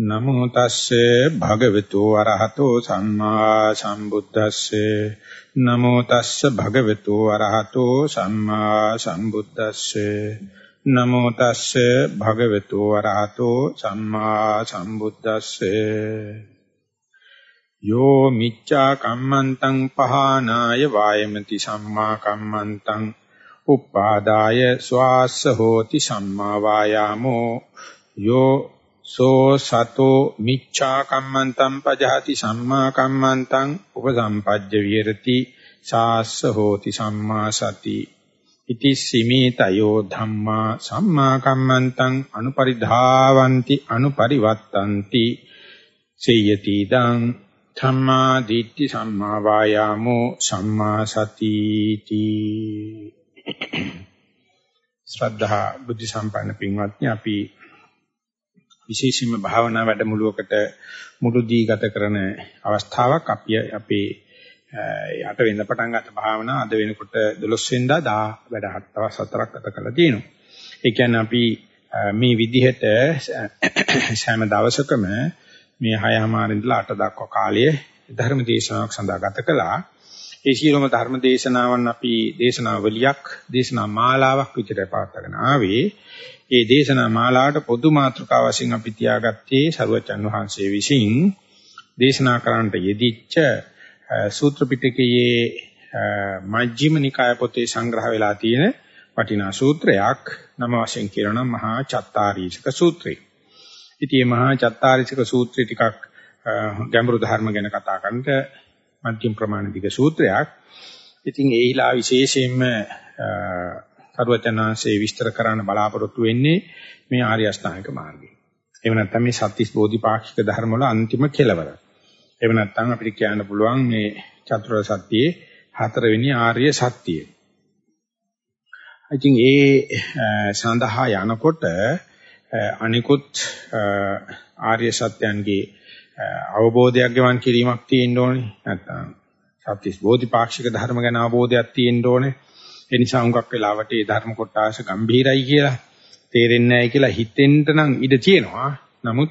නමෝ තස්සේ භගවතු වරහතෝ සම්මා සම්බුද්දස්සේ. නමෝ තස්සේ භගවතු වරහතෝ සම්මා සම්බුද්දස්සේ. නමෝ තස්සේ භගවතු වරහතෝ සම්මා සම්බුද්දස්සේ. යෝ මිච්ඡා කම්මන්තං පහනාය වායමති සම්මා කම්මන්තං. උපාදාය ස්වාස්ස හෝති සම්මා වායාමෝ. යෝ සෝ සතෝ මිච්ඡා කම්මන්තං පජහති සම්මා කම්මන්තං උපසම්පජ්ජ විහෙරති සාස්ස හෝති සම්මා සති. ඉති සිමේතයෝ ධම්මා සම්මා කම්මන්තං අනුපරිධාවಂತಿ අනුපරිවත්තಂತಿ. සේයති දං ධම්මා දිට්ඨි සම්මා වායාමෝ සම්මා සතිති. ශ්‍රද්ධා බුද්ධ සම්පන්න පින්වත්නි අපි විශේෂයෙන්ම භාවනා වැඩමුළුවකට මුළු දී ගත කරන අවස්ථාවක් අපි අපේ යට වෙන්න පටන් ගත්ත භාවනා අද වෙනකොට 12 වෙනිදා දා වැඩ දවස් හතරක් ගත කරලා තියෙනවා. ඒ කියන්නේ අපි මේ විදිහට සෑම දවසකම මේ 6:00 ඉඳලා 8 දක්වා කාලයේ ධර්ම දේශනාවක් සඳහා ගත කළා. ඒ සියලුම ධර්ම දේශනාවන් අපි දේශනාවලියක් දේශනා මාලාවක් විදිහට පවත්වාගෙන ආවේ. ඒ දේශනා මාලාවට පොදු මාතෘකාව වශයෙන් අපි තියාගත්තේ සරුවචන් වහන්සේ විසින් දේශනා කරන්නට යෙදිච්ච සූත්‍ර පිටකයේ මජ්ක්‍ධිම නිකාය පොතේ සංග්‍රහ වෙලා තියෙන වටිනා සූත්‍රයක් නම වශයෙන් කියනවා මහා චත්තාරීෂක සූත්‍රය. ඉතින් මේ මහා චත්තාරීෂක සූත්‍රය ටිකක් ගැඹුරු ධර්ම ගැන කතා කරන්නට මධ්‍යම ප්‍රමාණ දිග සූත්‍රයක්. ඉතින් ඒහිලා විශේෂයෙන්ම සරුවචනාංශයේ විස්තර කරන්න බලාපොරොත්තු වෙන්නේ මේ ආර්ය අෂ්ටාංගික මාර්ගය. එහෙම නැත්නම් මේ සත්‍තිස් බෝධිපාක්ෂික ධර්ම වල අන්තිම කෙලවර. එහෙම නැත්නම් අපිට කියන්න පුළුවන් මේ චතුරාර්ය සත්‍යයේ හතරවෙනි ආර්ය සත්‍යය. ඉතින් ඒ සඳහා යනකොට අනිකුත් ආර්ය සත්‍යයන්ගේ අවබෝධයක් ගමන් කිරීමක් තියෙන්න ඕනේ. නැත්නම් සත්‍තිස් බෝධිපාක්ෂික ධර්ම ගැන අවබෝධයක් තියෙන්න ඕනේ. ඒ නිසා හුඟක් වෙලාවට ඒ ධර්ම කොටාස ගම්භීරයි කියලා තේරෙන්නේ නැහැ කියලා හිතෙන්න නම් ඉඩ තියෙනවා. නමුත්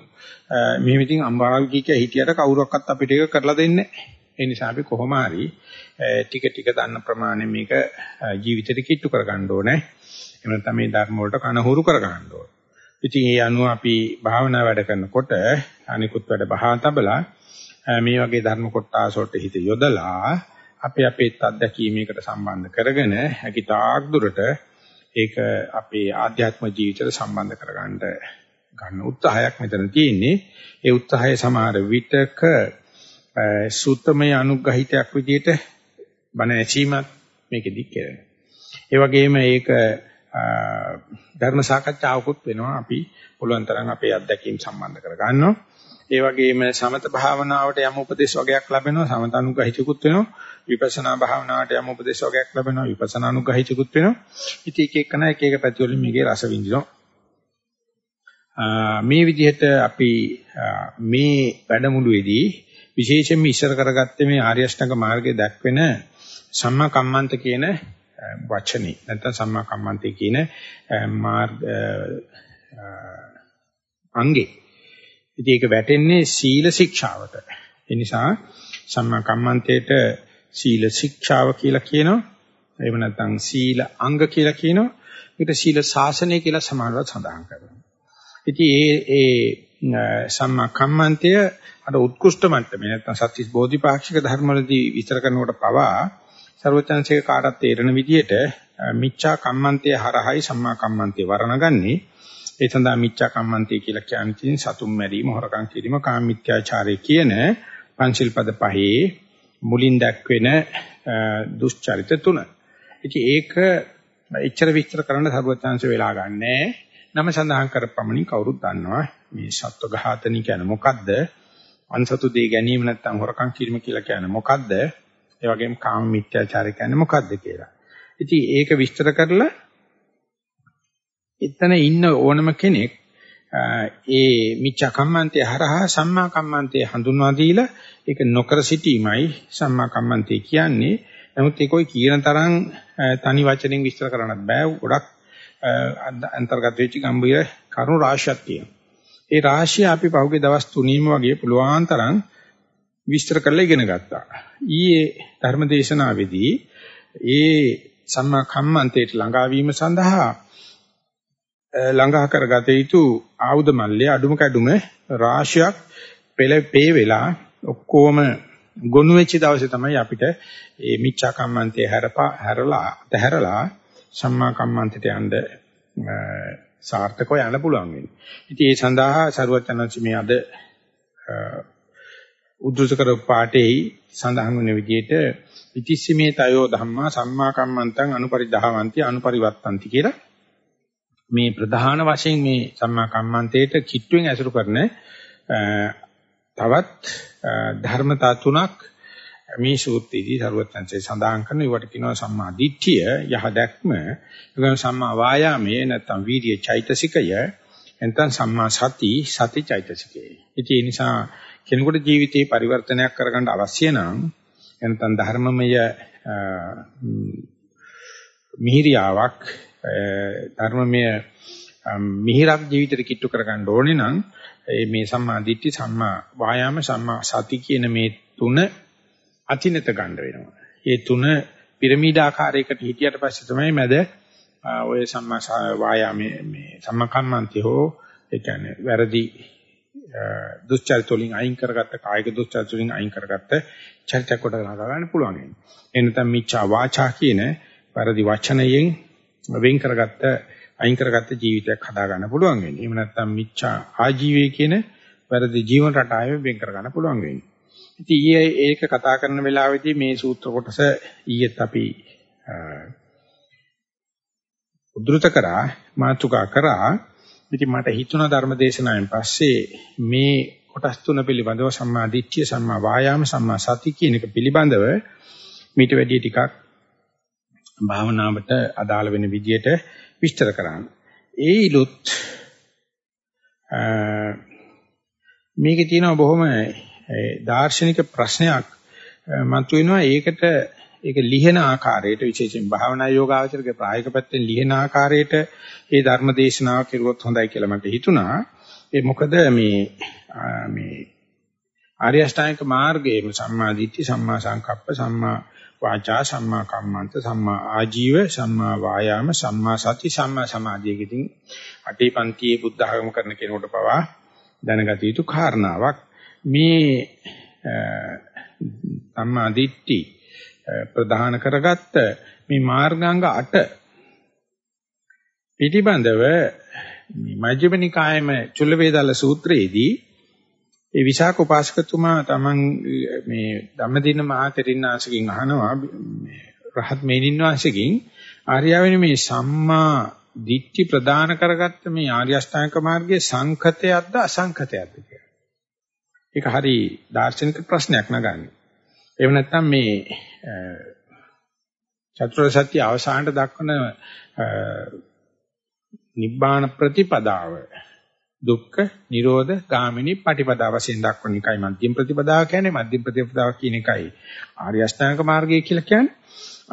මෙහෙම ඉතින් අම්බාරාවික හිටියට කවුරක්වත් අපිට ඒක කරලා දෙන්නේ නැහැ. ඒ නිසා අපි කොහොම හරි ටික ටික දන්න ප්‍රමාණය මේක ජීවිතේට කිට්ටු කරගන්න ඕනේ. එහෙම නැත්නම් මේ ධර්ම වලට කනහුරු කරගන්න ඕනේ. ඉතින් ඒ අනුව අපි භාවනා වැඩ කරනකොට අනිකුත් වැඩ බහා තබලා මේ වගේ ධර්ම කොටාස වලට හිත යොදලා අපි අපේ අත්දැකීමකට සම්බන්ධ කරගෙන හැකි තාක් දුරට ඒක අපේ ආධ්‍යාත්ම ජීවිතයට සම්බන්ධ කරගන්න ගන්න උත්සාහයක් මෙතන තියෙන්නේ. ඒ උත්සාහය සමහර විටක සූත්‍රමය අනුග්‍රහිතයක් විදිහට බණ ඇසීමත් මේකෙදි කරනවා. ඒ වගේම ඒක ධර්ම සාකච්ඡාවකුත් වෙනවා අපි පුළුවන් තරම් අපේ අත්දැකීම් සම්බන්ධ කර ගන්නවා. ඒ වගේම සමත භාවනාවට යම් උපදේශ වගේක් ලැබෙනවා සමත අනුග්‍රහිතකුත් වෙනවා විපස්සනා භාවනාවට යම් උපදේශ වගේක් ලැබෙනවා විපස්සනා අනුග්‍රහිතකුත් වෙනවා. ඉතින් එක එකන එක එක පැති වලින් මේකේ රස විඳිනවා. මේ විදිහට අපි මේ වැඩමුළුවේදී විශේෂයෙන්ම ඉස්සර කරගත්තේ මේ ආර්ය අෂ්ටාංග මාර්ගයේ දක්වන සම්මා කම්මන්ත කියන වචනේ. නැත්නම් සම්මා කම්මන්තේ කියන මාර්ග අංගේ. ඉතින් ඒක වැටෙන්නේ සීල ශික්ෂාවට. ඒ නිසා සම්මා කම්මන්තේට සීල ශික්ෂාව කියලා කියනවා. එහෙම නැත්නම් සීල අංග කියලා කියනවා. ඒකට සීල ශාසනය කියලා සමානව සඳහන් කරනවා. ඉතින් ඒ ඒ සම්මා කම්මන්තය අර උත්කෘෂ්ඨ මට්ටමේ නැත්නම් සත්‍විස් බෝධිපාක්ෂික ධර්මවලදී විස්තර කරනකොට පවා ਸਰවචන්සික කාටත් තේරෙන විදිහට මිච්ඡා කම්මන්තය හරහයි සම්මා කම්මන්තය වර්ණගන්නේ ඒ සඳහා මිච්ඡා කම්මන්තය කියලා කියන්නේ සතුම් මැරීම, හොරකම් කිරීම, කාම මිත්‍යාචාරය කියන පංචිල් පද පහේ මුලින් දැක්වෙන දුෂ්චරිත තුන. ඉතින් ඒක එච්චර විස්තර කරන්න සර්වඥාන්ස වෙලා ගන්නෑ. නම සඳහන් කරපමණින් කවුරුත් දන්නවා මේ සත්ව ඝාතනී කියන්නේ මොකද්ද? අන්සතු දේ ගැනීම නැත්නම් හොරකම් කිරීම කියලා කියන්නේ මොකද්ද? ඒ වගේම කාම මිත්‍යාචාරය කියන්නේ මොකද්ද කියලා. ඉතින් ඒක විස්තර කරලා එතන ඉන්න ඕනම කෙනෙක් ඒ මිච්ඡා කම්මන්තේ හරහා සම්මා කම්මන්තේ හඳුන්වා දීලා ඒක නොකර සිටීමයි සම්මා කම්මන්තේ කියන්නේ. නමුත් ඒකෝයි කියන තරම් තනි වචනෙන් විස්තර කරන්නත් බෑ. ගොඩක් අන්තර්ගත වෙච්ච ගම්බීර කරුණු රාශියක් තියෙනවා. ඒ රාශිය අපි පහුගිය දවස් තුනීම වගේ පුළුවන් තරම් විස්තර කරලා ඉගෙන ගත්තා. ඊයේ ධර්මදේශනාවේදී ඒ සම්මා කම්මන්තයට ළඟාවීම සඳහා ළඟා කරගත යුතු ආයුධ මල්ලේ අඩුම කැඩුම රාශියක් පෙළ පේ වෙලා ඔක්කොම ගොනු වෙච්ච දවසේ තමයි අපිට මේ මිච්ඡා කම්මන්තේ හැරපා හැරලා දැහැරලා සම්මා කම්මන්තයට යන්න සාර්ථකව යන්න පුළුවන් වෙන්නේ. ඉතින් ඒ සඳහා සරුවචනන්සි මේ අද උද්දෘත කර පාඨයේ සඳහන් වෙන විදිහට ඉතිස්සීමේ තයෝ ධම්මා සම්මා කම්මන්තං අනුපරිදහවಂತಿ අනුපරිවත්තಂತಿ කියලා මේ ප්‍රධාන වශයෙන් මේ සම්මා කම්මන්තේට කිට්ටුවෙන් ඇසුරු කරන තවත් ධර්මතා තුනක් මේ සූත්‍රයේදී සරුවත්ංශේ සඳහන් කරන ඒවට කියනවා සම්මා දිට්ඨිය යහ දැක්ම ඒකම සම්මා වායාමයේ නැත්නම් වීර්ය චෛතසිකය එතන සම්මා සති සති චෛතසිකය. ඉතින් ඒ නිසා කෙනෙකුට ජීවිතේ පරිවර්තනයක් කරගන්න අවශ්‍ය නම් එතන ධර්මමය මිහිරියාවක් ධර්මමය මිහිරක් ජීවිතේට කිට්ටු කරගන්න ඕනේ නම් මේ සම්මා දිට්ඨි සම්මා වායාම සම්මා සති කියන මේ තුන අතිනත ගන්න වෙනවා. මේ තුන පිරමීඩ ආකාරයකට හිටියට පස්සේ තමයි මැද ඔය සම්මා වායාමයේ මේ සම්මකම්මන්ති හෝ ඒ කියන්නේ වැරදි දුස්චරිත වලින් අයින් කරගත්ත කායික දුස්චරිත වලින් අයින් කරගත්ත චරිතයක් කොට ගන්න පුළුවන්. එනතම් මිච්ඡා වාචා කියන වැරදි වචනයෙන් වෙන් කරගත්ත අයින් කරගත්ත ජීවිතයක් හදා ගන්න පුළුවන් වෙන්නේ. එහෙම නැත්නම් මිච්ඡා ආජීවයේ කියන වැරදි ජීවන රටාවෙන් වෙන් කර ගන්න පුළුවන් වෙන්නේ. ඉතින් ඊයේ ඒක කතා කරන වෙලාවේදී මේ සූත්‍ර කොටස ඊයේත් අපි උද්දෘත කරා මාතුකා කරා. ඉතින් මට හිතුණා ධර්මදේශනාවෙන් පස්සේ මේ කොටස් තුන පිළිබඳව සම්මා දිට්ඨිය සම්මා වායාම සම්මා සති කියන එක පිළිබඳව මීට වැඩි ටිකක් භාවනාවට අදාළ වෙන විදියට විස්තර කරන්න. ඒ ඉලුත් මේකේ තියෙන බොහොම දාර්ශනික ප්‍රශ්නයක් මතුවෙනවා ඒකට ඒක ලිහෙන ආකාරයට විශේෂයෙන් භාවනා යෝගාචරගේ ප්‍රායෝගික පැත්තෙන් ලිහෙන ආකාරයට ඒ ධර්ම දේශනාව කෙරුවොත් හොඳයි කියලා මට හිතුණා. ඒ මොකද මේ මේ ආර්ය අෂ්ටාංගික මාර්ගයේ සම්මා දිට්ඨි සම්මා සංකප්ප සම්මා වාචා සම්මා කම්මන්ත සම්මා ආජීව සම්මා වායාම සම්මා සති සම්මා සමාධිය කියන අටේ පන්තියේ බුද්ධ ආගම කරන කෙනෙකුට පවා දැනගත යුතු කාරණාවක්. මේ සම්මා දිට්ඨි ප්‍රධාන කරගත්ත මේ මාර්ගාංග 8 පිටිබඳව මේ මජ්ක්‍ධිම නිකායේම චුල්ල වේදාල සූත්‍රයේදී ඒ විසාක උපාසකතුමා තමන් මේ ධම්මදින මහතෙරින්නාංශකින් අහනවා මේ රහත් මේනින් වංශකින් ආර්යවෙන මේ සම්මා දිට්ඨි ප්‍රදාන කරගත්ත මේ ආර්ය අෂ්ටාංග මාර්ගයේ සංඛතයක්ද අසංඛතයක්ද කියලා. ඒක හරි දාර්ශනික ප්‍රශ්නයක් නගන්නේ. එහෙම නැත්නම් මේ චතුරාර්ය සත්‍ය අවසානට දක්වන නිබ්බාන ප්‍රතිපදාව දුක්ඛ නිරෝධ ගාමිනී පටිපදා වශයෙන් දක්වන එකයි මධ්‍යම ප්‍රතිපදාව කියන්නේ. මධ්‍යම ප්‍රතිපදාව කියන එකයි ආර්ය අෂ්ටාංග මාර්ගය කියලා කියන්නේ.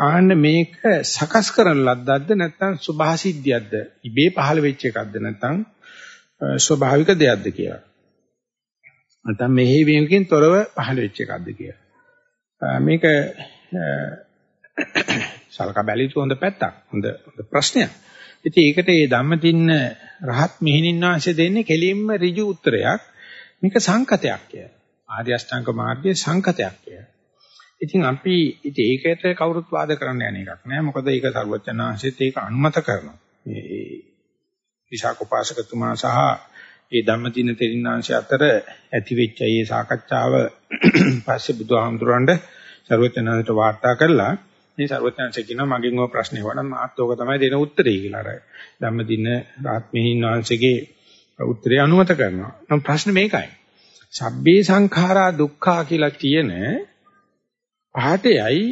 ආන්න මේක සකස් කරන ලද්දක්ද නැත්නම් සුභාසිද්ධියක්ද? ඉබේ පහළ වෙච්ච එකක්ද නැත්නම් ස්වභාවික දෙයක්ද කියලා. නැත්නම් මෙහි වීමකින් තොරව පහළ වෙච්ච එකක්ද කියලා. මේක සල්ක බැලිතු හොඳ පැත්තක් හොඳ හොඳ ප්‍රශ්නයක්. ඉතින් ඒකට මේ ධම්මදින්න රහත් මෙහෙණින් වාසිය දෙන්නේ කෙලින්ම ඍජු උත්තරයක්. මේක සංකතයක් කිය. ආර්ය අෂ්ටාංග මාර්ගයේ සංකතයක් කිය. ඉතින් අපි ඉතින් ඒකට කවුරුත් වාද කරන්න යන එකක් නෑ. මොකද ඒක සර්වඥාන්සෙත් ඒක අනුමත කරනවා. මේ විශාක උපාසකතුමා සහ ඒ ධම්මදින තෙරින්නාංශය අතර ඇති වෙච්ච මේ සාකච්ඡාව පස්සේ බුදුහාමුදුරන්ට සර්වඥාන්සට වාර්තා කළා. මේ ਸਰවඥාන්සේ කියනවා මගෙන් ඔය ප්‍රශ්නේ වඩා මාත් ඕක තමයි දෙන උත්තරේ කියලා අර ධම්මදින රාත්මීහින් වංශගේ උත්තරේ අනුමත කරනවා. නම් ප්‍රශ්නේ මේකයි. සබ්බේ සංඛාරා දුක්ඛා කියලා කියන පහටයයි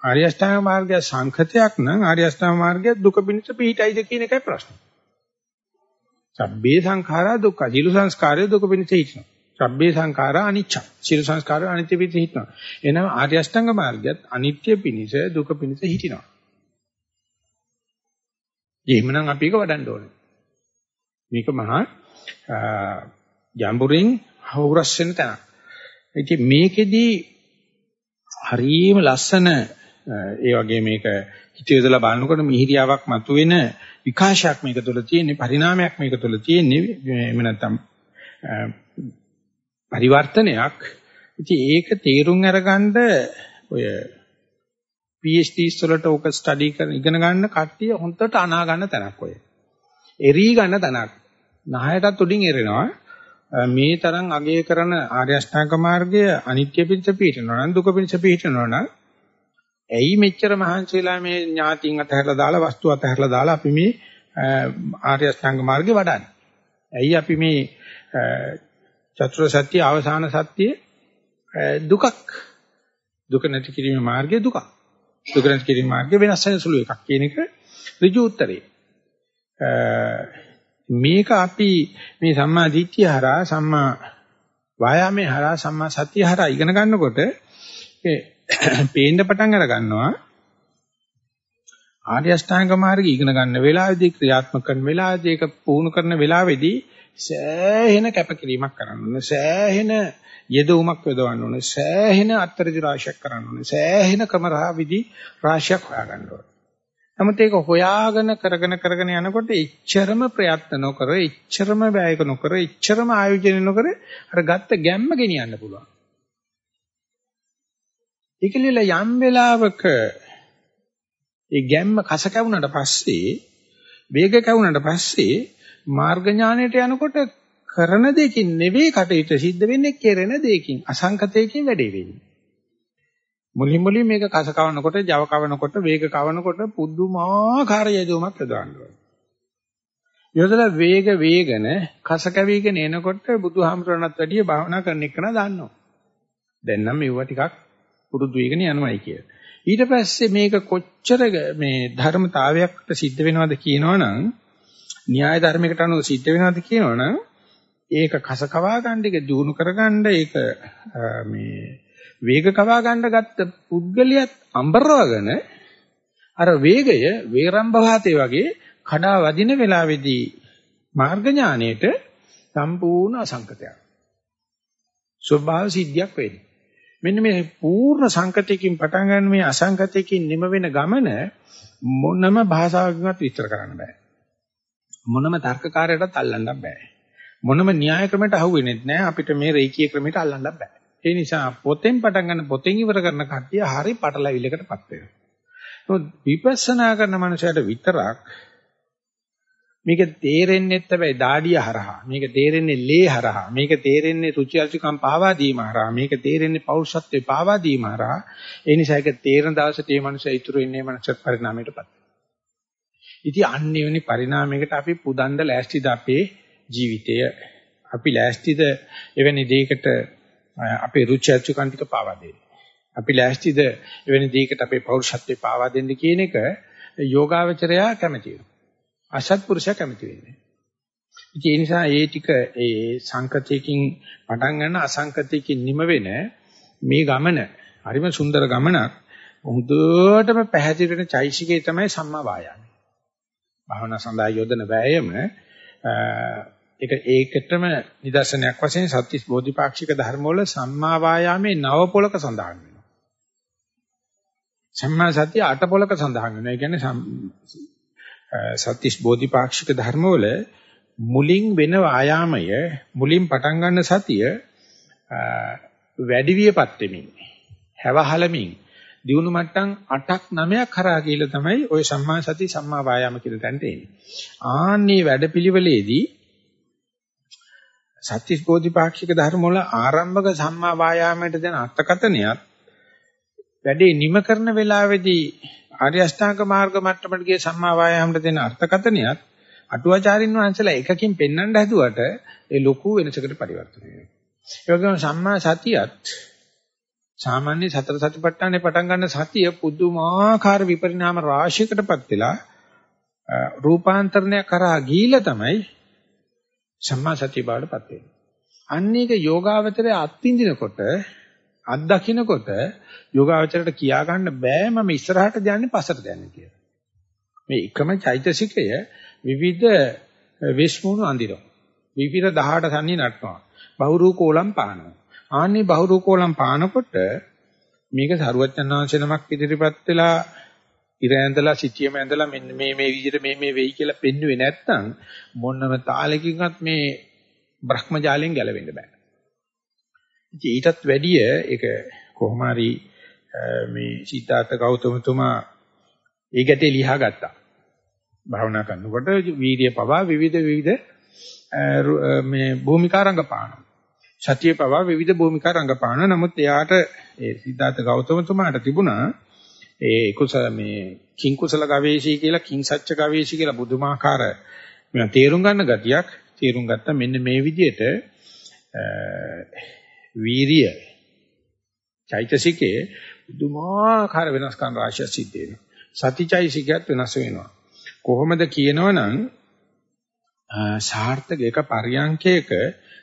ආර්ය අෂ්ටාංග මාර්ගය සංඛතයක් නම් ආර්ය අෂ්ටාංග මාර්ගය දුක පිණිස පිහිටයිද කියන එකයි ප්‍රශ්නේ. සබ්බේ සංඛාරා දුක්ඛ. ජීලු සංස්කාරය දුක පිණිස හිටිනවා. සබ්බේ සංඛාරා අනිච්ච. සියලු සංස්කාර අනිත්‍ය පිණිස හිටිනවා. එහෙනම් ආර්ය අෂ්ටාංග මාර්ගයත් අනිත්‍ය පිණිස දුක පිණිස හිටිනවා. එහෙමනම් අපි ඒක වඩන්න ඕනේ. මේක මහා ජම්බුරින් හවුරස් වෙන තැන. ඉතින් මේකෙදි හරියම ලස්සන ඒ වගේ මේක හිතේදලා බලනකොට මිහිරියාවක් මතුවෙන විකාශයක් මේක තුළ තියෙන්නේ පරිණාමයක් මේක තුළ තියෙන්නේ එහෙම නැත්නම් පරිවර්තනයක් ඉතින් ඒක තේරුම් අරගන්න ඔය PhDs වලට ඕක ස්ටඩි කරන ඉගෙන ගන්න කට්ටිය හොන්දට අනා ගන්න තැනක් ඔය. එරි ගන්න තැනක්. නහයටත් උඩින් එරෙනවා. මේ තරම් අගය කරන ආර්ය අෂ්ටාංග මාර්ගය අනිත්‍ය පිණිස පිහිටනවා නම් දුක පිණිස පිහිටනවා නම් ඇයි මෙච්චර මහන්සි වෙලා මේ ඥාතින් අතහැරලා දාලා වස්තු අතහැරලා දාලා අපි මේ ආර්ය අෂ්ටාංග මාර්ගේ වඩන්නේ. ඇයි අපි මේ චතුර සත්‍ය අවසාන සත්‍ය දුකක් දුක නැති කිරීමේ මාර්ගය දුකක්. දුක නැති කිරීමේ මාර්ගය වෙනස් වෙන සුළු එකක් කියන එක ඍජු උත්තරේ. මේක අපි මේ සම්මා දිට්ඨිය හරහා සම්මා වායාමේ හරහා සම්මා සතිය හරහා ඉගෙන ගන්නකොට ඒ පේන්න පටන් අර ගන්නවා ආර්ය අෂ්ටාංග මාර්ගය ඉගෙන ගන්න වෙලාවේදී ක්‍රියාත්මක කරන වෙලාවේදී ඒක පුහුණු කරන වෙලාවේදී සෑහෙන කැපකිරීමක් කරන්න ඕනේ. සෑහෙන යෙදවුමක් යොදවන්න ඕනේ. සෑහෙන අත්තරදි රාශියක් කරන්න ඕනේ. සෑහෙන ක්‍රමරහ විදි රාශියක් හොයාගන්න ඕනේ. නමුත් ඒක හොයාගෙන කරගෙන කරගෙන යනකොට එච්චරම ප්‍රයත්න නොකර එච්චරම වැයක නොකර එච්චරම ආයෝජනය නොකර අර ගත්ත ගැම්ම ගෙනියන්න පුළුවන්. ඒකලිල යම් වෙලාවක ඒ ගැම්ම කස කැවුනට පස්සේ වේග කැවුනට පස්සේ මාර්ග ඥාණයට යනකොට කරන දෙකින් නෙවෙයි කටයුතු සිද්ධ වෙන්නේ කෙරෙන දෙකින් අසංකතයකින් වැඩේ වෙන්නේ. මුලින් මුලින් මේක කස කවනකොට ජව කවනකොට වේග කවනකොට පුදුමාකාර යෙදුමක් යොදවනවා යොදලා වේග වේගන කස කැවිගෙන එනකොට බුදුහාමරණත් වැඩිය භාවනා කරන එක නා දන්නවා. දැන් නම් මේවා ටිකක් පුරුදු වෙගෙන යනවායි කියලා. ඊට පස්සේ මේක කොච්චර මේ ධර්මතාවයකට සිද්ධ වෙනවද කියනවනම් න්‍යාය ධර්මයකට අනුව සිද්ධ වෙනවද කියනවනම් ඒක කස කවා ගන්න එක දිනු කරගන්න ඒක මේ වේග කවා ගන්න ගත්ත පුද්ගලියත් අඹරවගෙන අර වේගය වේරම්භවාතේ වගේ කඩා වදින වෙලාවේදී මාර්ග ඥාණයට සම්පූර්ණ අසංකතයක් ස්වභාව සිද්ධියක් වෙන්නේ මෙන්න මේ පූර්ණ සංකතයකින් පටන් ගන්න මේ අසංකතයකින් නිම වෙන ගමන මොනම භාෂාවකින්වත් විස්තර කරන්න බෑ. මොනම තර්කකාරයකටත් අල්ලන්න බෑ. මොනම න්‍යාය ක්‍රමයකට අහුවෙන්නේ නැහැ අපිට මේ රේකී ක්‍රමයට අල්ලන්න බෑ. ඒ නිසා පොතෙන් පටන් ගන්න පොතෙන් ඉවර කරන කට්ටිය හරි පටලවිල්ලකටපත් වෙනවා. නමුත් විපස්සනා කරන මනුස්සයට විතරක් මේක තේරෙන්නේ නැත්නම් දාඩිය හරහා මේක තේරෙන්නේ ලේ හරහා මේක තේරෙන්නේ රුචි අරුචිකම් පාවා දීම හරහා මේක තේරෙන්නේ පෞරුෂත්වේ පාවා දීම හරහා ඒ නිසා ඒක තේරෙන දවසට මේ මනුස්සයා ඉතුරු වෙන්නේ මනුෂ්‍ය පරිණාමයටපත් ඉතින් අන්නේ වෙනි පරිණාමයකට අපි පුදන්න ලෑස්තිද අපේ ජීවිතය අපි ලෑස්තිද එවැනි දෙයකට අපේ රුචි අරුචිකම් ටික පාවා දෙන්න අපි ලෑස්තිද එවැනි දෙයකට අපේ පෞරුෂත්වේ පාවා දෙන්න කියන එක යෝගාවචරයා කැමතියි අසත්පුරුෂයා කැමති වෙන්නේ. ඒ නිසා ඒ ටික ඒ සංකතයකින් පටන් ගන්න අසංකතයකින් නිම වෙන මේ ගමන හරිම සුන්දර ගමනක්. හොඳටම පැහැදිලි වෙන චෛසිකේ තමයි සම්මා වායාම. භාවනා සඳහා යොදන වෑයම ඒක ඒකටම නිදර්ශනයක් වශයෙන් සත්‍විස් බෝධිපාක්ෂික ධර්ම වල සම්මා වායාමේ නව පොලක සඳහන් වෙනවා. සම්මා සතිය අට පොලක සඳහන් වෙනවා. ඒ කියන්නේ සත්‍තිස් බෝධිපාක්ෂික ධර්මවල මුලින් වෙන ආයාමය මුලින් පටන් ගන්න සතිය වැඩි වියපත් වෙමින් හැවහලමින් දිනු මට්ටම් 8ක් 9ක් කරා කියලා තමයි ওই සම්මා සති සම්මා වායාම කියන තැනට එන්නේ. ආන්නේ වැඩපිළිවෙලේදී සත්‍තිස් බෝධිපාක්ෂික ධර්ම වල ආරම්භක සම්මා වායාමයට දෙන අර්ථකතනියත් වැඩේ නිම කරන වෙලාවේදී ආර්ය අෂ්ටාංග මාර්ග මට්ටමට ගිය සම්මා වායාමට දෙන අර්ථකතනියත් අටුවාචාරින් වහන්සේලා එකකින් පෙන්වන්න හැදුවට ඒ ලොකු වෙනසකට පරිවර්තනය වෙනවා. ඒ වගේම සම්මා සතියත් සාමාන්‍ය සතර සතිපට්ඨානේ පටන් ගන්න සතිය පුදුමාකාර විපරිණාම රාශියකටපත් වෙලා රූපාන්තරණය කරා ගිහිලා තමයි සම්මා සතිය බවටපත් වෙන්නේ. අන්න ඒක යෝගාවචරයේ අත්විඳිනකොට අත් දකින්නකොට යෝගාවචරයට කියා ගන්න බෑ මම ඉස්සරහට යන්නේ පස්සට යන්නේ කියලා. මේ එකම චෛතසිකය විවිධ විශ්මුණු අඳිනවා. විවිධ 18 සන්නි නටනවා. බහුරූ කෝලම් පානවා. ආන්නේ බහුරූ කෝලම් පානකොට මේක සරුවචනාංශ නමක් ඉදිරිපත් වෙලා ඉර ඇඳලා සිටියම ඇඳලා මෙන්න මේ මේ විදිහට මේ මේ වෙයි කියලා පෙන්වුවේ නැත්නම් මොනම තාලකින්වත් මේ බ්‍රහ්මජාලයෙන් ගැලවෙන්න බෑ. ඉතින් ඊටත් වැඩිය ඒක කොහොම හරි මේ සීතාර්ථ ගෞතමතුමා ඒ ගැටේ ලියා ගත්තා. භාවනා කරනකොට වීර්ය පවා විවිධ විවිධ මේ භූමිකා රංගපානවා. සතිය පවා විවිධ භූමිකා රංගපානවා. නමුත් එයාට ඒ සිද්ධාර්ථ ගෞතමතුමාට තිබුණා ඒ කුසල මේ කිං කුසල ගවේෂී කියලා කිං සත්‍ය ගවේෂී කියලා බුදුමාකාර මම තේරුම් ගන්න ගතියක් තේරුම් ගත්තා. මෙන්න මේ විදිහට වීරිය චෛතසිකයේ බුදුමාකාර වෙනස්කම් රාශිය සිද්ධ වෙනවා. සතිචෛසිකයත් වෙනස් වෙනවා. කොහොමද කියනවනම් සාර්ථක එක පරියන්කයක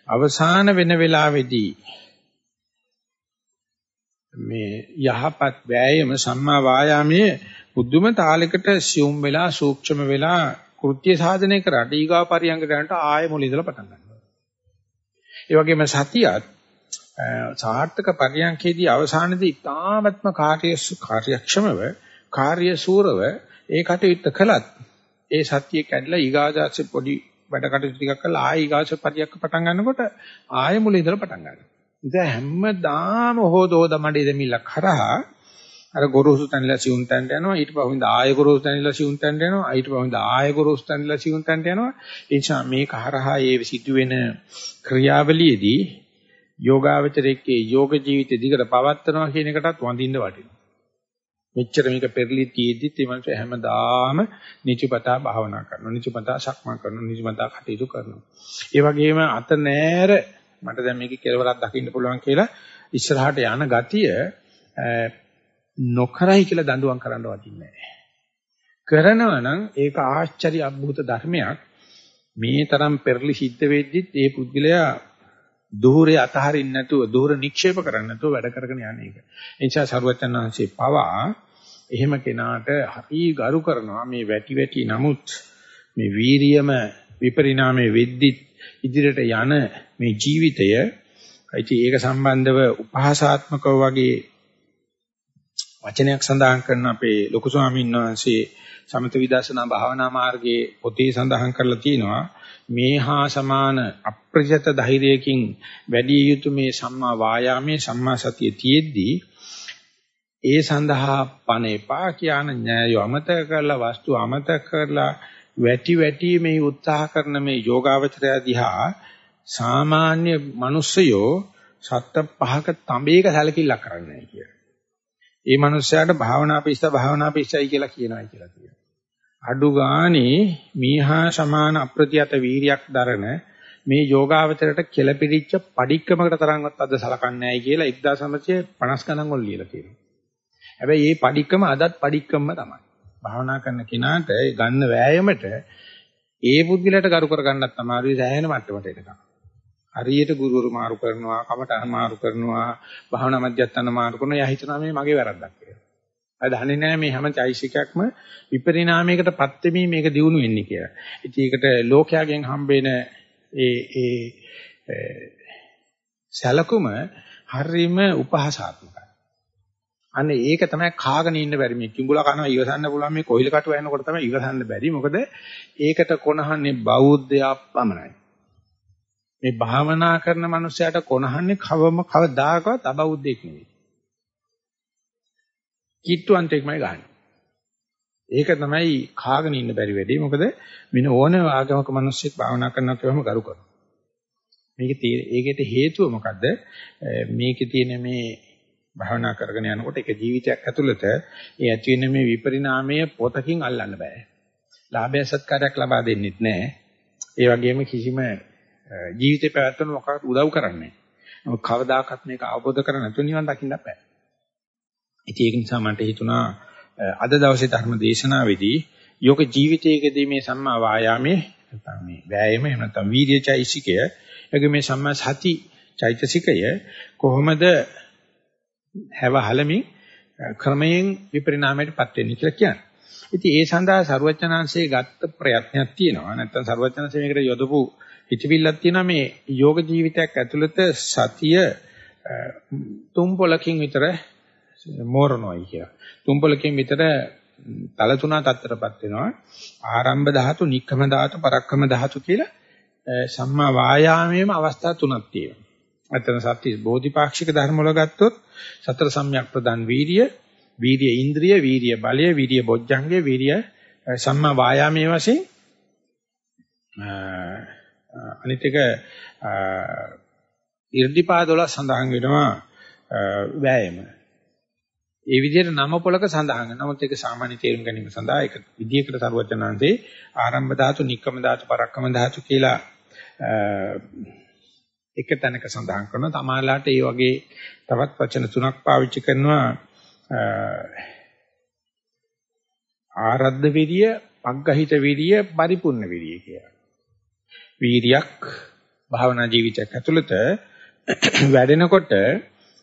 අවසාන වෙන වෙලාවේදී මේ යහපත් වෑයම සම්මා වායාමයේ බුද්ධම තාලයකට සියුම් වෙලා සූක්ෂම වෙලා කෘත්‍ය සාධනය කරාට ඊගා පරියංගට යනට ආය මුල ඉඳලා පටන් ගන්නවා. ඒ වගේම සතියත් සාර්ථක පරියංගයේදී අවසානයේදී ඉතාමත්ම කාර්ය කාර්යක්ෂමව කාර්යසූරව ඒ කටයුත්ත කළත් ඒ සතිය කැඩලා ඊගාදාසේ පොඩි වැඩ කටයුතු ටිකක් කළා ආය ඊගාස පරියක්ක පටන් ගන්නකොට ආය මුල ඉඳලා පටන් ගන්නවා. ඉතින් හැමදාම හොදෝද මඩේ දෙමිල්ලක් හරහා අර ගොරෝසු තැනලා සිවුන් තැනට යනවා ඊට පස්සේ ආය ගොරෝසු තැනලා සිවුන් තැනට යනවා ඊට පස්සේ ආය ගොරෝසු තැනලා සිවුන් තැනට යනවා ඒ නිසා මේක හරහා ඒ සිදුවෙන ක්‍රියාවලියේදී යෝගාවචරයේ යෝග ජීවිතය දිගට පවත්නවා කියන එකටත් වඳින්න වටිනවා මෙච්චර මේක පෙරලි තියෙද්දිත් මේ මනුස්සය හැමදාම නිචපතා භාවනා කරනවා නිචපතා සක්මන් කරනවා නිචපතා කටයුතු කරනවා ඒ වගේම අත නෑර මට දැන් මේකේ කෙලවරක් දකින්න පුළුවන් කියලා ඉස්සරහට යන ගතිය නොකරයි කියලා දඬුවම් කරන්න වටින්නේ නැහැ. කරනවා නම් ඒක ආශ්චර්ය අద్భుත ධර්මයක්. මේ තරම් පෙරලි සිද්ධ වෙද්දිත් ඒ පුද්ගලයා දුහුරේ අතහරින්න නැතුව දුහුර නික්ෂේප කරන්න නැතුව වැඩ කරගෙන යන එක. ඒ නිසා සරුවචනාංශේ පවා එහෙම කෙනාට හරි ගරු කරනවා මේ වැටි වැටි නමුත් මේ වීරියම විපරිණාමයේ වෙද්දිත් ඉදිරියට යන මේ ජීවිතය ඉතින් ඒක සම්බන්ධව උපහාසාත්මකව වගේ වචනයක් සඳහන් කරන අපේ ලොකු ස්වාමීන් වහන්සේ සමත විදර්ශනා භාවනා මාර්ගයේ පොතේ සඳහන් කරලා තියෙනවා මේ හා සමාන අප්‍රජත ධෛර්යයකින් වැඩි යුතු මේ සම්මා වායාමයේ සම්මා සතිය තියෙද්දී ඒ සඳහා පණ එපා කියන ඥාය අමතක කරලා වස්තු අමතක කරලා වැටි වැටි මේ උත්සාහ කරන මේ යෝගාවචරය දිහා සාමාන්‍ය මිනිස්සයෝ සත්ත පහක තඹේක සැලකිල්ලක් කරන්නේ නැහැ කියලා. ඒ මනුස්සයාට භාවනා පිස්ස භාවනා පිස්සයි කියලා කියනවා කියලා කියනවා. අඩු ගානේ මීහා සමාන අප්‍රතියත වීරියක් දරන මේ යෝගාවචරයට කෙලපිරිච්ච padikkamakata තරම්වත් අද සලකන්නේ නැහැ කියලා 1950 ගණන් වල ලියලා තියෙනවා. හැබැයි මේ padikama අදත් padikkamම තමයි. භාවනා කරන කෙනාට ගන්න වෑයමට ඒ පුද්ගලයාට කරු කර ගන්නත් අමාරුයි සෑහෙන මට්ටමට එනකම්. හරියට ගුරුවරු මාරු කරනවා, කමටහන් මාරු කරනවා, භාවනා මධ්‍යස්ථාන මාරු කරනවා. එයා හිතනවා මේ මගේ වැරද්දක් කියලා. අය දන්නේ නැහැ මේ හැම චෛසිකයක්ම විපරිණාමයකටපත් වෙමින් මේක දිනු වෙන්නේ කියලා. ඉතින් ඒකට ලෝකයාගෙන් හම්බෙන ඒ ඒ සලකුම හරීම උපහාසාත්මකයි. අන්න ඒක තමයි කාගෙන ඉන්න බැරි මේ කිඹුලා කනවා ඉවසන්න පුළුවන් මේ කොහිල කටුව යනකොට තමයි ඉවසන්න බැරි. මොකද ඒකට කොනහන්නේ බෞද්ධයා පමණයි. මේ භාවනා කරන මනුස්සයාට කොනහන්නේ කවම කවදාකවත් අබෞද්ධෙක් නෙවෙයි. කිට්ටුවන්තෙක්මයි ගහන්නේ. ඒක තමයි කාගෙන ඉන්න බැරි වෙදී. මොකද මින ඕන ආගමක මිනිස්සෙක් භාවනා කරනවා කියවම කරු කරනවා. මේකේ ඒකට හේතුව මොකද්ද? මේකේ තියෙන මේ භාවනා කරගෙන යනකොට එක ජීවිතයක් ඇතුළත ඒ ඇති වෙන මේ විපරිණාමය පොතකින් අල්ලන්න බෑ. ලාභය සත්කාරයක් ලබා දෙන්නෙත් නෑ. ඒ වගේම කිසිම ජීවිතේ පැවැත්වෙන මොකක්ද උදව් කරන්නේ. නමුත් කවදාකවත් මේක අවබෝධ කරගන්න නැතුව නිවන් දකින්න බෑ. ඉතින් ඒක නිසා මට හිතුණා අද දවසේ ධර්ම දේශනාවේදී යෝග ජීවිතයේදී මේ සම්මා වායාමයේ නැත්නම් මේ වෑයම එහෙම නැත්නම් වීර්ය චෛසිකය එගේ මේ සම්මා සති චෛතසිකය කොහොමද හැවහලමින් ක්‍රමයෙන් විපරිණාමයටපත් වෙන්නේ කියලා කියන්නේ. ඉතින් ඒ සඳහා ਸਰුවචනාංශයේ ගත්ත ප්‍රයත්නයක් තියෙනවා. නැත්නම් ਸਰුවචනාංශයේ මේකට යොදපු හිතවිල්ලක් තියෙනවා මේ යෝග ජීවිතයක් ඇතුළත සතිය තුම් පොලකින් විතර මෝරනොයි කියලා. තුම්පලකින් විතර තල තුනා තත්තරපත් වෙනවා. ආරම්භ ධාතු, නික්කම ධාතු, පරක්කම ධාතු කියලා සම්මා වායාමයේම අවස්ථා තුනක් තියෙනවා. අතන සත්‍ය බෝධිපාක්ෂික ධර්ම වල ගත්තොත් සතර සම්‍යක් ප්‍රදාන් වීරිය, වීරිය ඉන්ද්‍රිය, වීරිය බලය, වීරිය බොජ්ජංගය, වීරිය සම්මා වායාමයේ වශයෙන් අනිත් එක 이르දිපාදවල සඳහන් වෙනවා වෑයම. ඒ විදිහට නම පොලක සඳහන් වෙනවා. නමුත් ඒක සාමාන්‍ය තේරුම් ගැනීම සඳහා ඒක විදිහකට සරුවචනාන්තේ ආරම්භ ධාතු, නික්කම ධාතු, පරක්කම ධාතු කියලා එක තැනක සඳහන් කරනවා. තමාලාට ඒ වගේ තවත් වචන තුනක් පාවිච්චි කරනවා ආරද්ධ විරිය, පග්ගහිත විරිය, පරිපූර්ණ විරිය කියලා. වීරියක් භාවනා ජීවිතයක් ඇතුළත වැඩෙනකොට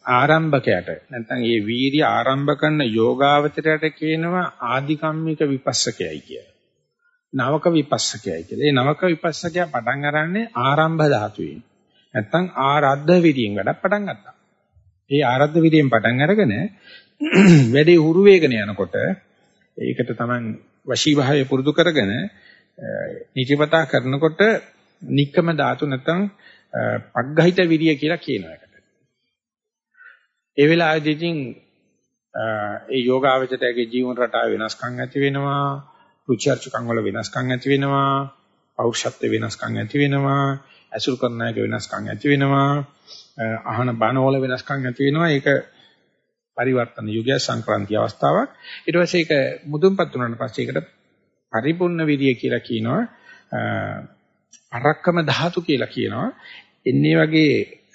ආරම්භකයට නැත්නම් මේ වීරිය ආරම්භ කරන යෝගාවචරයට කියනවා ආධිකම්මික විපස්සකයයි කියලා. නවක විපස්සකයයි කියලා. මේ නවක විපස්සකයා පටන් ගන්නනේ ආරම්භ ධාතුවෙන්. නැත්නම් ආරද්ධ විරියෙන් වැඩ පටන් ගත්තා. ඒ ආරද්ධ විරියෙන් පටන් අරගෙන වැඩේ හුරු වේගන යනකොට ඒකට තමයි වශීභාවය පුරුදු කරගෙන නිතිපතා කරනකොට නික්කම ධාතු නැත්නම් පග්ගහිත විරිය කියලා කියනවා ඒකට. ඒ වෙලාවේදී ඉතින් ඒ යෝගාවචරයේ ජීවන රටාව වෙනස්කම් ඇති වෙනවා, රුචර්චකම් වල වෙනස්කම් ඇති වෙනවා, පෞරුෂත්ව වෙනස්කම් ඇති වෙනවා, අසුරු කරන එක වෙනස්කම් ඇති වෙනවා, අහන බණ වල වෙනස්කම් ඇති වෙනවා. ඒක පරිවර්තන යුගය සංක්‍රාන්ති අවස්ථාවක්. ඊට පස්සේ ඒක මුදුන්පත් වුණාට පස්සේ ඒකට පරිපූර්ණ විරිය කියලා කියනවා. අරක්කම ධාතු කියලා කියනවා. එන්නේ වගේ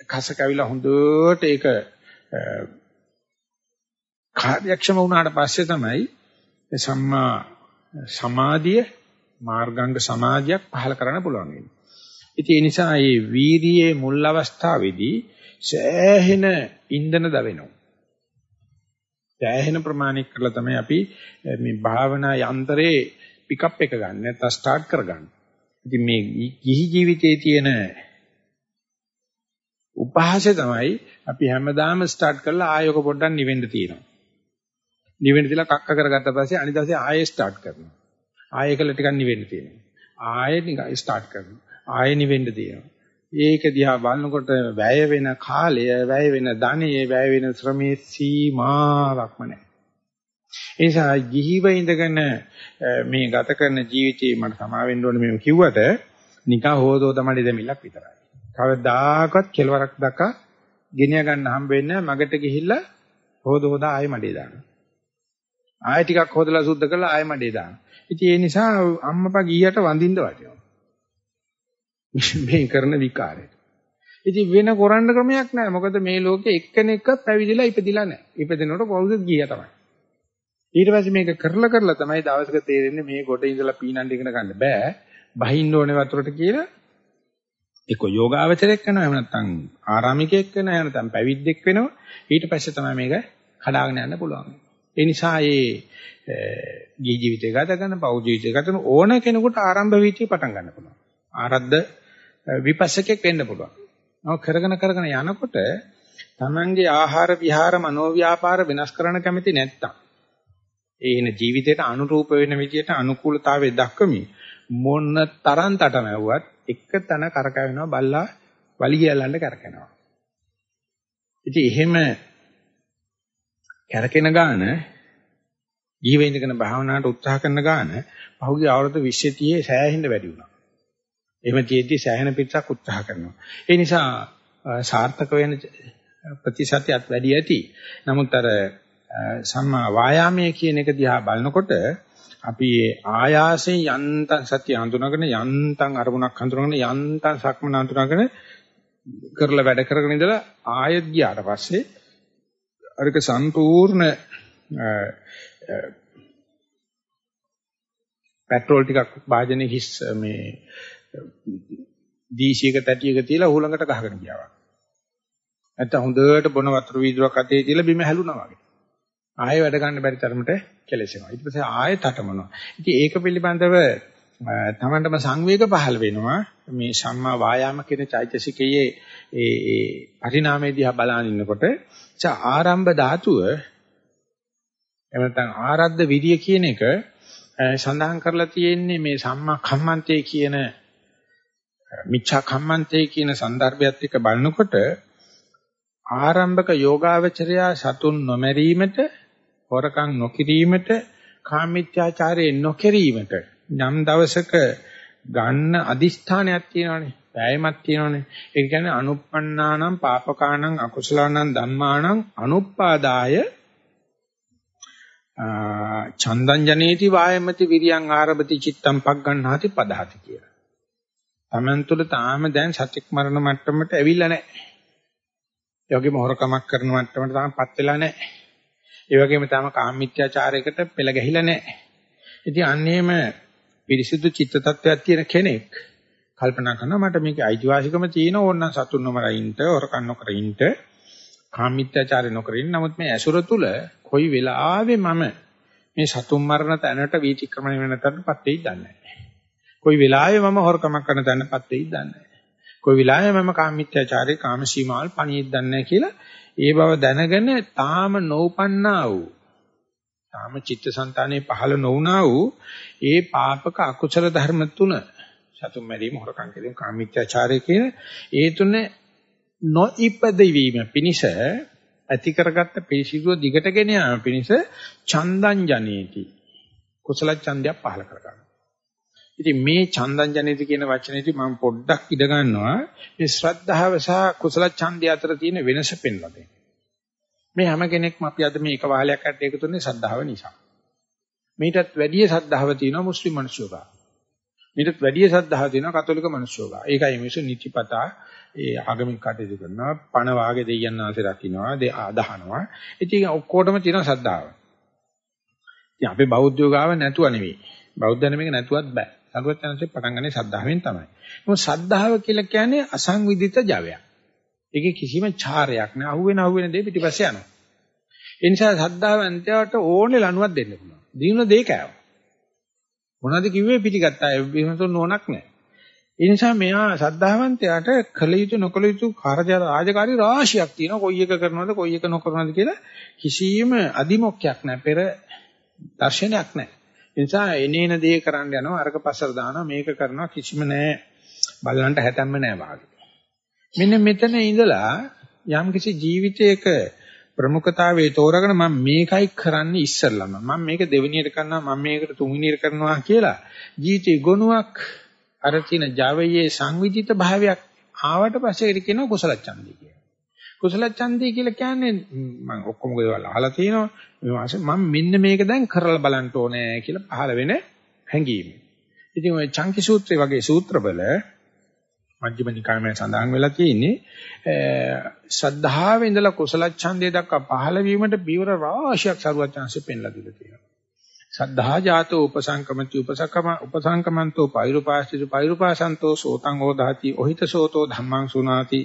කස කැවිලා හොඳට ඒක කාර්යක්ෂම වුණාට පස්සේ තමයි සම්මා සමාධිය මාර්ගාංග සමාධියක් පහල කරන්න පුළුවන් වෙන්නේ. ඉතින් ඒ නිසා මේ වීර්යයේ මුල් අවස්ථාවේදී සෑහෙන ඉන්ධන දවෙනවා. සෑහෙන ප්‍රමාණයක් කරලා තමයි අපි මේ භාවනා යන්ත්‍රේ පිකප් එක ගන්න නැත්නම් ස්ටාර්ට් කරගන්න. ඉතින් මේ ගිහි ජීවිතයේ තියෙන උපහාසය තමයි අපි හැමදාම ස්ටාර්ට් කරලා ආයෝක පොඩ්ඩක් නිවෙන්න තියෙනවා. නිවෙන්න තියලා කක්ක කරගත්ත පස්සේ අනිත් දවසේ ආයෙ ස්ටාර්ට් කරනවා. ආයෙ කළ ටිකක් නිවෙන්න තියෙනවා. ආයෙ නිකන් ස්ටාර්ට් කරනවා. ආයෙ නිවෙන්න තියෙනවා. ඒක දිහා බලනකොට වැය වෙන කාලය, වැය වෙන ධනය, වැය වෙන ශ්‍රමයේ සීමාවක්ම නැහැ. ඒ නිසා ජීව ඉඳගෙන මේ ගත කරන ජීවිතේ මට සමා වෙන්න ඕනේ මේ කිව්වට නිකන් හොදෝ තමයි දෙමිලක් විතරයි. කවදාකවත් කෙලවරක් දක්වා ගෙනිය ගන්න හම්බ වෙන්නේ මගට ගිහිල්ලා හොද හොදා ආයෙ මඩේ දානවා. ආයෙ ටිකක් හොදලා සුද්ධ කරලා ආයෙ මඩේ දානවා. ඉතින් ඒ නිසා අම්මපා ගියට වඳින්න වටිනවා. මේ කරන විකාරයට. ඉතින් වෙන කරන්න ක්‍රමයක් නැහැ. මොකද මේ ලෝකේ එක්කෙනෙක්වත් පැවිදිලා ඉපදිලා නැහැ. ඉපදෙනකොට කවුරුද ගියා තමයි. ඊට පස්සේ මේක කරලා කරලා තමයි දවසක තේරෙන්නේ මේ කොට ඉඳලා පීනන්න ඉගෙන ගන්න බෑ. බහින්න ඕනේ වතුරට කියලා එක්ක යෝගාවචරයක් කරනවා එහෙම නැත්නම් ආරාමිකයෙක් වෙනවා එහෙම නැත්නම් පැවිද්දෙක් වෙනවා ඊට පස්සේ තමයි මේක කඩාගෙන යන්න පුළුවන්. ඒ නිසා මේ ගිහි ජීවිතය ගත කරන පෞ ජීවිතය ගත කරන ඕන කෙනෙකුට ආරම්භ වීතිය පටන් ගන්න පුළුවන්. ආරද්ධ විපස්සකෙක් වෙන්න පුළුවන්. නම කරගෙන කරගෙන යනකොට තමන්ගේ ආහාර විහාර මනෝව්‍යාපාර වෙනස් කරන්න කැමති නැත්තම් ඒ එන ජීවිතයට අනුරූප වෙන විදියට අනුකූලතාවයේ දක්වමින් මොන තරම් තටමැව්වත් එක තැන කරකැවෙනවා බල්ලා වලිගයලන්න කරකැනවා. ඉතින් එහෙම කරකෙන ගාන ජීවෙ ඉඳගෙන භාවනාවට උත්සාහ කරන ගාන පහුගිය අවුරුදු 20 30 සෑහෙන්න වැඩි වුණා. එහෙම තියෙද්දි සෑහෙන පිටසක් උත්සාහ කරනවා. ඒ නිසා සාර්ථක වෙන ප්‍රතිශතයත් වැඩි ඇති. නමුත් අර සම්මා වායාමයේ කියන එක දිහා බලනකොට අපි ආයාසයෙන් යන්තම් සත්‍ය හඳුනාගෙන යන්තම් අරමුණක් හඳුනාගෙන යන්තම් සක්මන හඳුනාගෙන කරලා වැඩ කරගෙන ඉඳලා ආයෙත් ගියාට පස්සේ අරක සම්පූර්ණ පෙට්‍රෝල් ටිකක් වාජනේ හිස් මේ දීශයක තැටියක තියලා හුලඟට ගහගෙන ගියා. නැත්නම් හොඳට බොන වතුර වීදුරක් අතේ තියලා බිම හැලුණා වගේ. ආයෙ වැඩ ගන්න බැරි තරමට කෙලෙසෙනවා. ඊට පස්සේ ආයෙ තටමනවා. ඉතින් ඒක පිළිබඳව තමන්ටම සංවේග පහළ වෙනවා මේ සම්මා වායාම කියන චෛතසිකයේ ඒ ඒ පරිණාමයේදී ආ බලන ඉන්නකොට ආරම්භ ධාතුව එහෙම නැත්නම් ආරද්ධ විරිය කියන එක සඳහන් කරලා තියෙන්නේ මේ සම්මා කම්මන්තේ කියන මිච්ඡා කම්මන්තේ කියන સંદર્ભයත් එක්ක බලනකොට ආරම්භක යෝගාවචරයා සතුන් නොමැරීමට හොරකම් නොකිරීමට කාමීත්‍යාචාරයේ නොකිරීමට නම් දවසක ගන්න අදිෂ්ඨානයක් තියෙනවානේ වෑයමක් තියෙනවානේ ඒ කියන්නේ අනුප්පන්නානම් පාපකානම් අකුසලානම් ධම්මානම් අනුප්පාදාය චන්දං ජනේති වායමති විරියං ආරභති චිත්තම් පග්ගණ්හාති පදහති කියලා. Taman තුල තාම දැන් සත්‍යක් මරණ මට්ටමට ඇවිල්ලා නැහැ. ඒ වගේම හොරකමක් කරන මට්ටමට තාමපත් වෙලා නැහැ. ඒ වගේම තාම කාමීත්‍යාචාරයකට පෙළ ගැහිලා නැහැ. ඉතින් අන්නේම පිරිසිදු චිත්ත tattවයක් තියෙන කෙනෙක් කල්පනා කරනවා මට මේකේ අයිතිවාසිකම තියෙන ඕනනම් සතුන් නොමරින්ට හොරකම් නොකරින්ට කාමීත්‍යාචාරය නොකරින් නමුත් මේ ඇසුර තුල කොයි වෙලාවෙ මම මේ සතුන් මරණ තැනට වීතික්‍රමණය වෙන තැනටපත් වෙයිද දන්නේ නැහැ. කොයි වෙලාවෙ මම හොරකමක් කරන තැනටපත් වෙයිද දන්නේ නැහැ. කොයි වෙලාවෙ මම කාමීත්‍යාචාරයේ කාම සීමාවල් පණියෙත් දන්නේ නැහැ කියලා ඒ බව දැනගෙන තාම නොඋපන්නා වූ තාම චිත්තසංතානයේ පහළ නොවුනා වූ ඒ පාපක අකුසල ධර්ම තුන සතුන් මැරීම හොරකම් කිරීම කාමීත්‍යාචාරය කියන ඒ තුන නොඉපදවීම පිණිස ඇති කරගත්ත පිළිසිදුව දිගට ගෙන යාම පිණිස චන්දං ජනේති කුසල ඡන්දයක් පහල කරගන්න. ඉතින් මේ චන්දං ජනේති කියන වචනේදී මම පොඩ්ඩක් ඉඳ ගන්නවා මේ ශ්‍රද්ධාව සහ කුසල ඡන්දය අතර තියෙන වෙනස පෙන්වලා දෙන්න. මේ හැම කෙනෙක්ම අපි අද මේ එක වහලයක් අට එකතු වෙන්නේ ශ්‍රද්ධාව නිසා. මීටත් වැඩි ශ්‍රද්ධාව තියෙනවා මුස්ලිම් මිනිස්සුන්ට. මීටත් වැඩි ශ්‍රද්ධාව තියෙනවා කතෝලික මිනිස්සුන්ට. ඒකයි මිනිස්සු නිතිපතා ඒ ආගමික කටයුතු කරනවා පණ වාගේ දෙයයන් ආසේ රකින්නවා අදහනවා ඉතින් ඔක්කොටම තියෙන ශ්‍රද්ධාව ඉතින් අපේ බෞද්ධයෝ ගාව නැතුව නෙවෙයි බෞද්ධ නෙමෙයි නැතුවත් බෑ සර්වඥාන්සේ පටන් ගන්නේ ශ්‍රද්ධාවෙන් තමයි. මොකද ශ්‍රද්ධාව කියලා කියන්නේ අසංවිධිත ජවයක්. ඒකේ කිසිම චාරයක් නෑ. අහුවෙන අහුවෙන දේ පිටිපස්සේ යනවා. ඒ නිසා ශ්‍රද්ධාව අන්තයට ඕනේ ලණුවක් දෙන්න පුළුවන්. දිනුන දේ කෑව. මොනවද කිව්වේ? පිටිගත්තා ඒ විමසොන් නෝනක් නෑ. ඒ නිසා මෙයා සද්ධාවන්තයාට කළ යුතු නොකළ යුතු කාර්ය රාජකාරී රාශියක් තියෙනවා. කොයි එක කරනවද කොයි එක නොකරනවද කියලා කිසියම් අදිමොක්කයක් නැහැ. පෙර දර්ශනයක් නැහැ. ඒ නිසා එනේන දේ කරන්න යනවා අරක පස්සට දානවා මේක කරනවා කිසිම නැහැ. බලන්නට හැතැම්ම නැහැ වාගේ. මෙන්න මෙතන ඉඳලා යම් කිසි ජීවිතයක ප්‍රමුඛතාවයේ තෝරගෙන මම මේකයි කරන්නේ ඉස්සෙල්ලම මම මේක දෙවෙනියට කරනවා මම මේකට තුන්වෙනියට කරනවා කියලා ජීවිතේ ගුණයක් අර තියෙන Javaයේ සංවිධිත භාවයක් ආවට පස්සේ ඒක කියනවා කුසල ඡන්දය කියලා. කුසල ඡන්දය කියලා කියන්නේ මම ඔක්කොම ඒවල් අහලා තියෙනවා. මේ වාසේ මම මෙන්න මේක දැන් කරලා බලන්න ඕනේ කියලා පහළ වෙන හැඟීම. ඉතින් ඔය චංකි සූත්‍රය වගේ සූත්‍රවල මජ්ක්‍ධිම නිකායේ සඳහන් වෙලා තියෙන්නේ ශ්‍රද්ධාවේ ඉඳලා කුසල ඡන්දය දක්වා පහළ වීමට බීවර රාශියක් සරුවත් chance පෙන්ලා දීලා තියෙනවා. සද්ධා ජාතෝ උපසංකමති උපසකම උපසංකමන්තෝ පෛරුපාස්තිසු පෛරුපාසන්තෝ සෝතං ඕදාති ඔහිත සෝතෝ ධම්මං සුනාති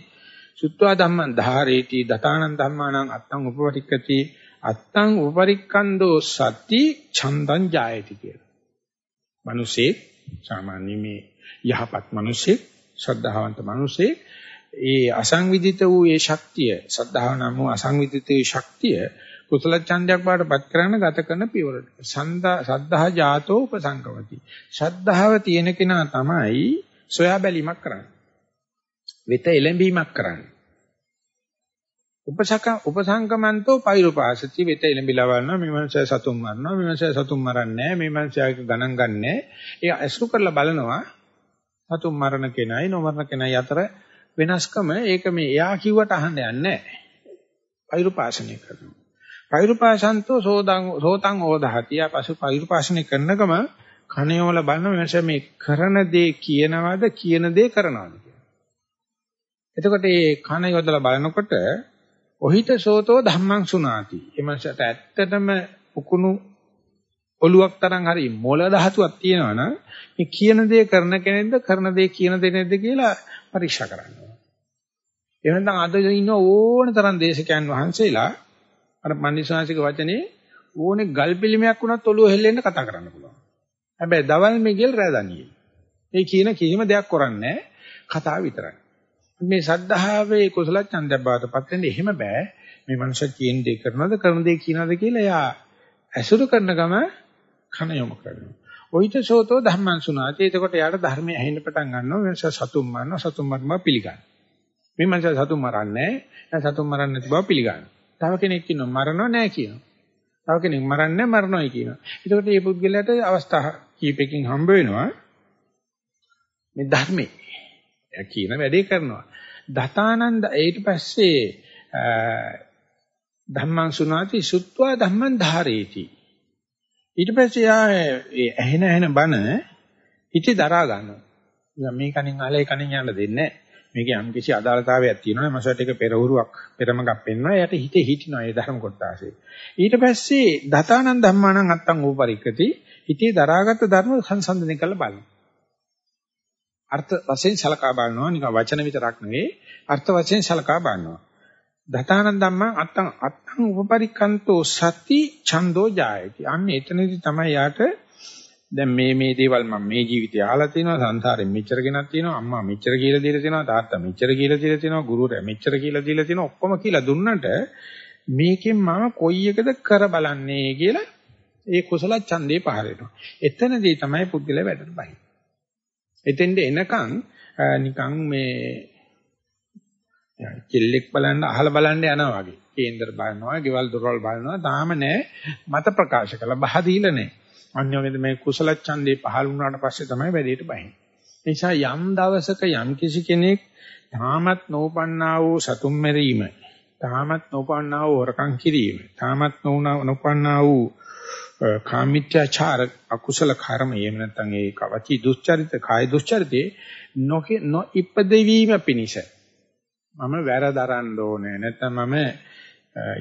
සුත්වා ධම්මං ධාරේති දතානං ධම්මානං අත්තං උපපරික්කති අත්තං උපරික්කන්தோ සති ඡන්දං ජායති කියලා. මිනිසේ සාමාන්‍ය මේ යහපත් මිනිසේ ශ්‍රද්ධාවන්ත මිනිසේ ඒ අසංවිධිත වූ ඒ ශක්තිය සද්ධාව නම් වූ අසංවිධිත ඒ ශක්තිය කුසල ඡන්දයක් බාටපත් කරන ගත කරන පියවරට. සද්ධා ජාතෝ උපසංකවති. ශ්‍රද්ධාව තියෙන කෙනා තමයි සොයා බැලීමක් කරන්නේ. වෙත එළඹීමක් කරන්නේ. උපසක උපසංකමන්තෝ පෛරුපාසති වෙත එළඹිලා වරනවා මේ මනුස්සය සතුන් මරනවා මේ මනුස්සය සතුන් මරන්නේ මේ මනුස්සයක ගණන් ගන්නෑ ඒ අසුරු කරලා බලනවා සතුන් මරණ කෙනයි නොමරණ කෙනයි අතර වෙනස්කම. ඒක මේ එයා කිව්වට අහන්න යන්නේ නැහැ. පෛරුපාසනය කරනවා. පෛරුපාසන්තෝ සෝදං සෝතං ඕදහතිය පසු පෛරුපාසනය කරනකම කණේවල බලන වෙනස මේ කරන දේ කියනවද කියන දේ කරනවද? එතකොට මේ කන යොදලා බලනකොට ඔහිත සෝතෝ ධම්මං සුනාති. එමන්සට ඇත්තටම උකුණු ඔලුවක් තරම් හරි මොළ ධාතුවක් තියෙනවනම් මේ කියන දේ කරන කෙනෙක්ද කරන දේ කියන දේ නැද්ද කියලා පරීක්ෂා කරන්න ඕනේ. එහෙනම් අද ඉන්න ඕන තරම් දේශකයන් වහන්සේලා අර මන්දිසාංශික වචනේ ඕනේ ගල් පිළිමයක් වුණත් ඔළුව හෙල්ලෙන්න කතා කරන්න පුළුවන්. හැබැයි දවල් මිගෙල් රෑ දනියෙල්. ඒ කියන කිසිම දෙයක් කරන්නේ කතාව විතරයි. මේ සද්ධාවේ කුසල ඡන්දය බාටපත් වෙන්නේ එහෙම බෑ. මේ මනුෂ්‍ය කියන දේ කරනවද කරන දේ කියනවද කියලා එයා ඇසුරු කරන ගම කන යොමු කරනවා. ඔයිත සෝතෝ ධම්මං සුනාති. එතකොට යාට ධර්මය ඇහෙන්න පටන් ගන්නවා. මේ සතුම් මරන සතුම් මරම පිළිගන්න. මේ මනුෂ්‍ය සතුම් මරන්නේ නැහැ. සතුම් මරන්නේ නැති බව පිළිගන්න. තව කෙනෙක් කියනවා මරනව නැහැ කියනවා. තව කෙනෙක් මරන්නේ මරනොයි කියනවා. එතකොට මේ පුද්ගලයාට අවස්ථා කීපකින් හම්බ වෙනවා මේ ධර්මයේ කියන වැඩේ කරනවා. දතානන්ද ඊට පස්සේ ධම්මං සුනාති සුත්වා ධම්මං ධාරේති. ඊට පස්සේ යා ඇහෙන ඇහෙන බණ හිතේ දරා ගන්නවා. මේ කණින් අහලා ඒ කණින් යන්න දෙන්නේ නැහැ. මේකේ යම් කිසි අදාළතාවයක් තියෙනවා මසට එක පෙරහුරුවක් පෙරමගක් පෙන්වනවා එයාට හිතේ හිටිනවා ඒ ධර්ම කොටාසේ ඊට පස්සේ දතානන් ධම්මානං අත්තං ඕපරික්කති හිතේ දරාගත් ධර්ම සංසන්දනය කරලා බලනවා අර්ථ වශයෙන් සලකා බලනවා. නිකන් වචන විතරක් නෙවෙයි. අර්ථ වශයෙන් සලකා බලනවා. දතානන් ධම්මං අත්තං අත්තං උපපරික්කන්තෝ සති ඡන්தோ ජායති. අන්න එතනදී තමයි යාට දැන් මේ මේ දේවල් මම මේ ජීවිතය අහලා තිනවා සංසාරෙන් මෙච්චර ගෙනත් තිනවා අම්මා මෙච්චර කියලා දීලා තිනවා තාත්තා මෙච්චර කියලා දීලා තිනවා ගුරුවරයා මෙච්චර කියලා දීලා තිනවා ඔක්කොම කියලා දුන්නට මේකෙන් මම කොයි එකද කර බලන්නේ කියලා ඒ කුසල ඡන්දේ පහර වෙනවා. එතනදී තමයි පුද්ගලයා වැඩට බහින්නේ. එතෙන්ද එනකන් නිකන් මේ කෙල්ලෙක් බලන්න අහලා බලන්න යනවා වගේ. කේන්දර බලනවා, ගෙවල් දොරවල් බලනවා, තාම නෑ මත ප්‍රකාශ කළා. බහ දීලා නෑ. අන්‍යෝගෙද මේ කුසල ඡන්දේ පහළ වුණාට පස්සේ තමයි වැඩේට බහින්නේ. ඒ නිසා යම් දවසක යම් කිසි කෙනෙක් තාමත් නෝපන්නා වූ සතුම් මෙරීම, තාමත් නෝපන්නා වූ හොරකම් කිරීම, තාමත් නෝපන්නා වූ කාමිත්‍යාචාර අකුසල කර්ම එහෙම නැත්නම් ඒ කවචි දුස්චරිත කාය දුස්චරිතේ නොකේ නොඉපදවීම පිණිස මම වැරදරන්න ඕනේ නැත්නම් මම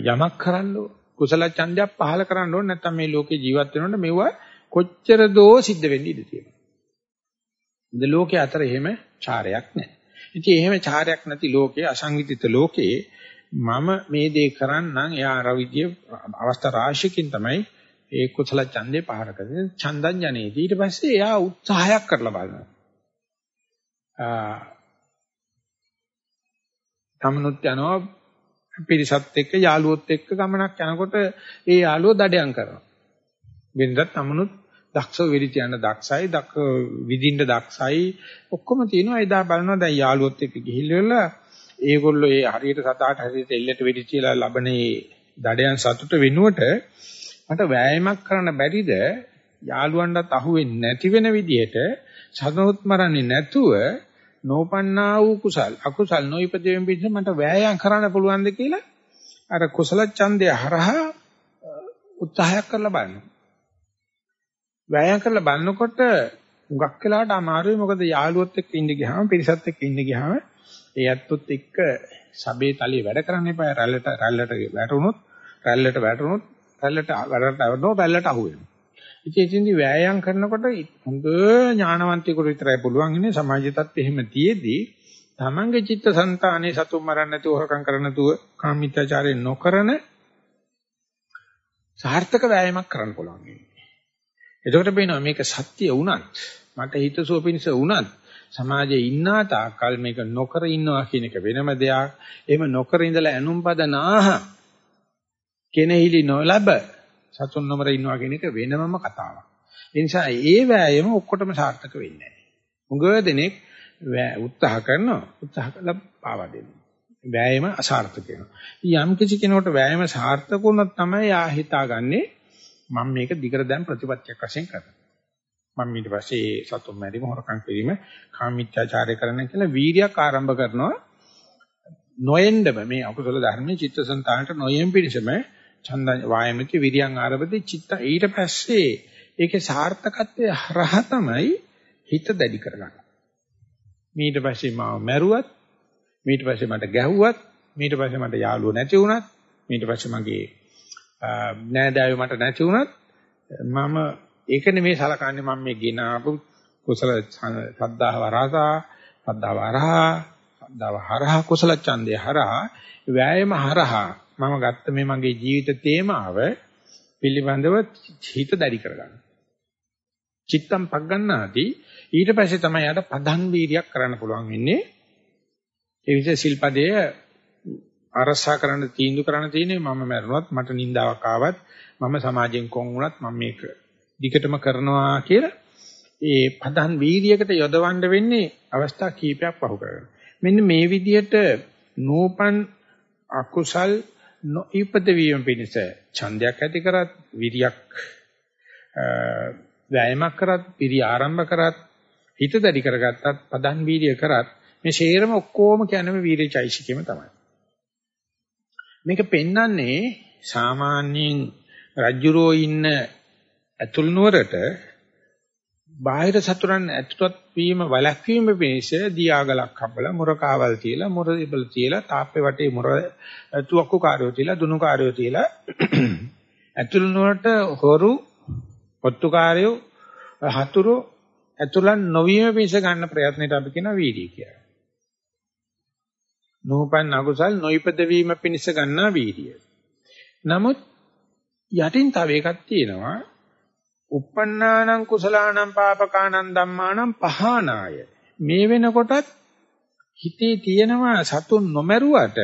යමක් කරන්න කුසල ඡන්දයක් පහල කරන්න ඕනේ නැත්නම් මේ ලෝකේ ජීවත් වෙනකොට මෙවුවා කොච්චර දෝ සිද්ධ වෙන්න ඉඩ තියෙනවා. ඉත ලෝකයේ අතර එහෙම චාරයක් නැහැ. ඉතින් එහෙම චාරයක් නැති ලෝකයේ අසංවිධිත ලෝකයේ මම මේ දේ කරන්නම් එයා අර විදිය අවස්ථා රාශියකින් තමයි ඒ කුසල ඡන්දේ පහර කරන්නේ. ඡන්දං ජනේති. ඊට පස්සේ එයා උත්සාහයක් කරලා බලනවා. ආ තමනුත් යනවා පිරිසත් එක්ක යාළුවොත් එක්ක ගමනක් යනකොට ඒ යාළුවෝ දඩයන් කරනවා. වෙනදත් තමනුත් දක්ෂ වෙලි තියන්න දක්ෂයි, දක් විදින්න දක්ෂයි ඔක්කොම තියෙනවා. එදා බලනවා දැන් යාළුවොත් එක්ක ගිහිල්ලා ඒගොල්ලෝ ඒ හරියට සතාට හරියට එල්ලට වෙඩි තියලා ලබනේ දඩයන් සතුට වෙනුවට මට වෑයමක් කරන්න බැරිද? යාළුවන්ටත් අහුවෙන්නේ නැති වෙන විදිහට සතුනුත් මරන්නේ නැතුව නෝපන්නා වූ කුසල් අකුසල් නොයිපදෙමින් පිට මට වෑයම් කරන්න පුළුවන්ද කියලා අර කුසල ඡන්දය හරහා උත්සාහයක් කරලා බලනවා. වෑයම් කරලා බලනකොට හුඟක් වෙලාවට අමාරුයි. මොකද යාළුවොත් එක්ක ඉන්න ගියාම පිරිසත් එක්ක ඉන්න ගියාම ඒ ඇත්තොත් එක්ක සබේ තලිය වැඩ කරන්න එපා. රැල්ලට රැල්ලට වැටුනොත් රැල්ලට වැටුනොත් රැල්ලට වැඩට වැටුනොත් රැල්ලට අහු වෙනවා. ඉතින් එතෙන්දී වෑයම් කරනකොට හොඳ ඥානවන්තයෙකුට විතරයි පුළුවන් ඉන්නේ සමාජයටත් එහෙම තියේදී තමන්ගේ චිත්තසංතානේ සතුම් මරන්න නැතුව හොරකම් කරන්න නැතුව කාමීත්‍යාචාරය නොකරන සාර්ථක වෑයමක් කරන්න පුළුවන් ඉන්නේ. එතකොට පේනවා මේක සත්‍ය වුණත් මට හිතසුව පිණිස වුණත් සමාජයේ ඉන්නා තාක්කල් මේක නොකර ඉන්නවා කියන එක වෙනම දෙයක්. එහෙම නොකර ඉඳලා ඇනුම් පදනාහ කෙනෙහිලි නොලබ සතුන් නොමර ඉන්නවා කියන එක වෙනමම කතාවක්. ඒ නිසා ඒ වෑයම ඔක්කොටම සාර්ථක වෙන්නේ නැහැ. උගව දෙනෙක් උත්සාහ කරනවා උත්සාහ කළා පාවා දෙනවා. වෑයම අසාර්ථක වෙනවා. යම් කිසි කෙනෙකුට වෑයම සාර්ථක වුණොත් තමයි ආ හිතාගන්නේ මම මේක දිගට දැන් ප්‍රතිපත්තියක් වශයෙන් කරනවා. මම ඊට පස්සේ සතුන් මැරීම හොරකම් කිරීම කාමීත්‍යාචාරය කරන කියලා වීර්යයක් ආරම්භ කරනවා. නොයෙන්ඩම මේ අකුසල ධර්මයේ චිත්තසංතානට නොයෙන් පිණිසම ඡන්ද වායමති විරියං ආරබති චිත්ත ඊට පස්සේ ඒකේ සාර්ථකත්වය හරහා තමයි හිත දැඩි කරගන්නේ. ඊට පස්සේ මාව මැරුවත් ඊට පස්සේ මට ගැහුවත් ඊට පස්සේ මට යාළුවෝ නැති වුණත් ඊට පස්සේ මගේ නෑදෑයෝ මට නැති වුණත් මම ඒක නෙමෙයි සලකන්නේ මම මේ ගෙන ආපු කුසල සද්ධාව හරහා සද්ධාව හරහා සද්ධාව හරහා කුසල ඡන්දේ හරහා වෑයම හරහා මම ගත්ත මේ මගේ ජීවිත තේමාව පිළිබඳව හිත දැඩි කරගන්න. චිත්තම් පග්ගන්නාති ඊට පස්සේ තමයි යාට පදන් වීරියක් කරන්න පුළුවන් වෙන්නේ. ඒ විදිහ සිල්පදයේ අරසා කරන්න තීන්දුව කරන්න තියෙන්නේ මම මැරුණොත් මට නින්දාවක් ආවත් මම සමාජයෙන් කොන් වුණත් මම මේක දිගටම කරනවා කියලා ඒ පදන් වීර්යයකට යොදවන්න වෙන්නේ අවස්ථා කීපයක් පහු කරගෙන. මෙන්න මේ විදිහට නූපන් අකුසල් නොඉපද වීම පිණිස ඡන්දයක් ඇති කරත් විරියක් වෑයමක් කරත් පිරි ආරම්භ කරත් හිත දැඩි කරගත්තත් පදන් වීර්ය කරත් මේ ෂේරම ඔක්කොම කියන්නේ වීර්ය චෛසිකෙම තමයි. මේක පෙන්වන්නේ සාමාන්‍යයෙන් රජ්ජුරෝ ඉන්න ඇතුල් නුවරට බාහිර සතුරන් ඇතුළත් වීම වළක්වීම පිණිස දියාගලක් හබලා මුරකාවල් තියලා මුර ඉබල තියලා තාප්පේ වටේ මුර තුවක්කු කාර්යෝ තියලා දුනු කාර්යෝ තියලා ඇතුල් නුවරට හොරු ඔත්තුකාරයෝ හතුරු ඇතුළන් නොවීම පිණිස ගන්න ප්‍රයත්නයට අපි කියන වීර්යය කියලා. නූපන් අකුසල් නොයිපද වීම පිණිස ගන්නා වීර්යය. නමුත් යටින් තව එකක් තියෙනවා uppannānaṁ කුසලානං පාපකානං ධම්මානං පහානාය මේ වෙනකොටත් හිතේ තියෙනවා සතුන් නොමරුවට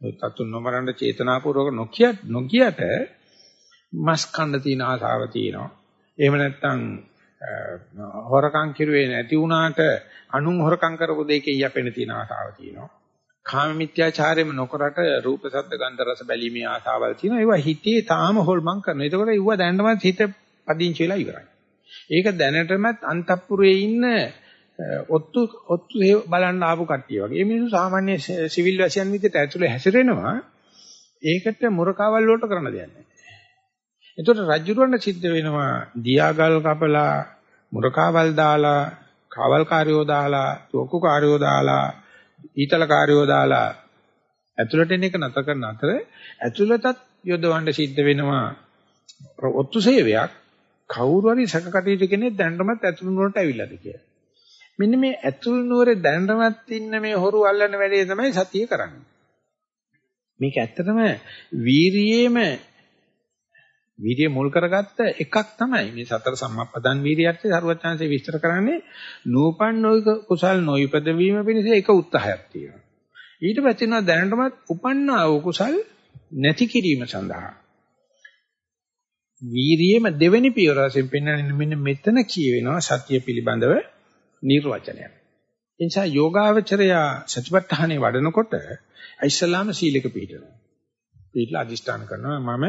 සතුන් නොමරන්න චේතනාපූර්වක නොකිය නොකියට මස් කන්න තියෙන ආසාව තියෙනවා එහෙම නැත්නම් හොරකම් කිරුවේ නැති වුණාට අනුන් හොරකම් කරපු දෙයක යැපෙන තියෙන ආසාව තියෙනවා කාම මිත්‍යාචාරයම නොකරට රූප ශබ්ද ගන්ධ රස බැලීමේ ආසාවල් තියෙනවා. ඒවා හිතේ තාම හොල්මන් කරනවා. ඒකෝට ඒව දැනනවත් හිත පදිංචි වෙලා ඉවරයි. ඒක දැනටමත් අන්තපුරේ ඉන්න ඔත්තු ඔත්තු බලන්න ආපු කට්ටිය වගේ. මේ මිනිස්සු සාමාන්‍ය සිවිල් වැසියන් විදිහට ඇතුලේ හැසිරෙනවා. ඒකට මුරකාවල් වලට කරන්න දෙයක් නැහැ. එතකොට රජුරවන්න සිද්ධ වෙනවා දියාගල් කපලා මුරකාවල් දාලා කාවල්කාරයෝ දාලා තෝකුකාරයෝ දාලා ඊතලකාරයෝ දාලා ඇතුළට එන එක නැතර කරන අතර ඇතුළතත් යොදවන්න සිද්ධ වෙනවා ඔත්තු සේවයක් කවුරු හරි සකකටයුතු කෙනෙක් දැනටමත් ඇතුළු නුවරට ඇවිල්ලාද කියලා. මෙන්න මේ ඇතුළු නුවරේ දැනටමත් ඉන්න මේ හොරු අල්ලන වැඩේ තමයි සතිය කරන්නේ. මේක ඇත්තටම වීරියේම වීර්ය මුල් කරගත්ත එකක් තමයි මේ සතර සම්මප්පදන් වීර්යයත් සරුවචාන්සේ විස්තර කරන්නේ නූපන් නොයික කුසල් නොයිපද වීම පිණිස එක උත්සාහයක් තියෙනවා. ඊට පස්සේ දැනටමත් උපන්නා වූ කුසල් නැති කිරීම සඳහා වීරියේම දෙවෙනි පියවර වශයෙන් පෙන්වන්නේ මෙන්න මෙතන කියවෙනවා සතිය පිළිබඳව නිර්වචනය. ඒ නිසා යෝගාවචරය සතිපට්ඨානේ වඩනකොට ඉස්ලාම සීලක පිළිපදිනවා. පිළිලා අදිෂ්ඨාන කරනවා මම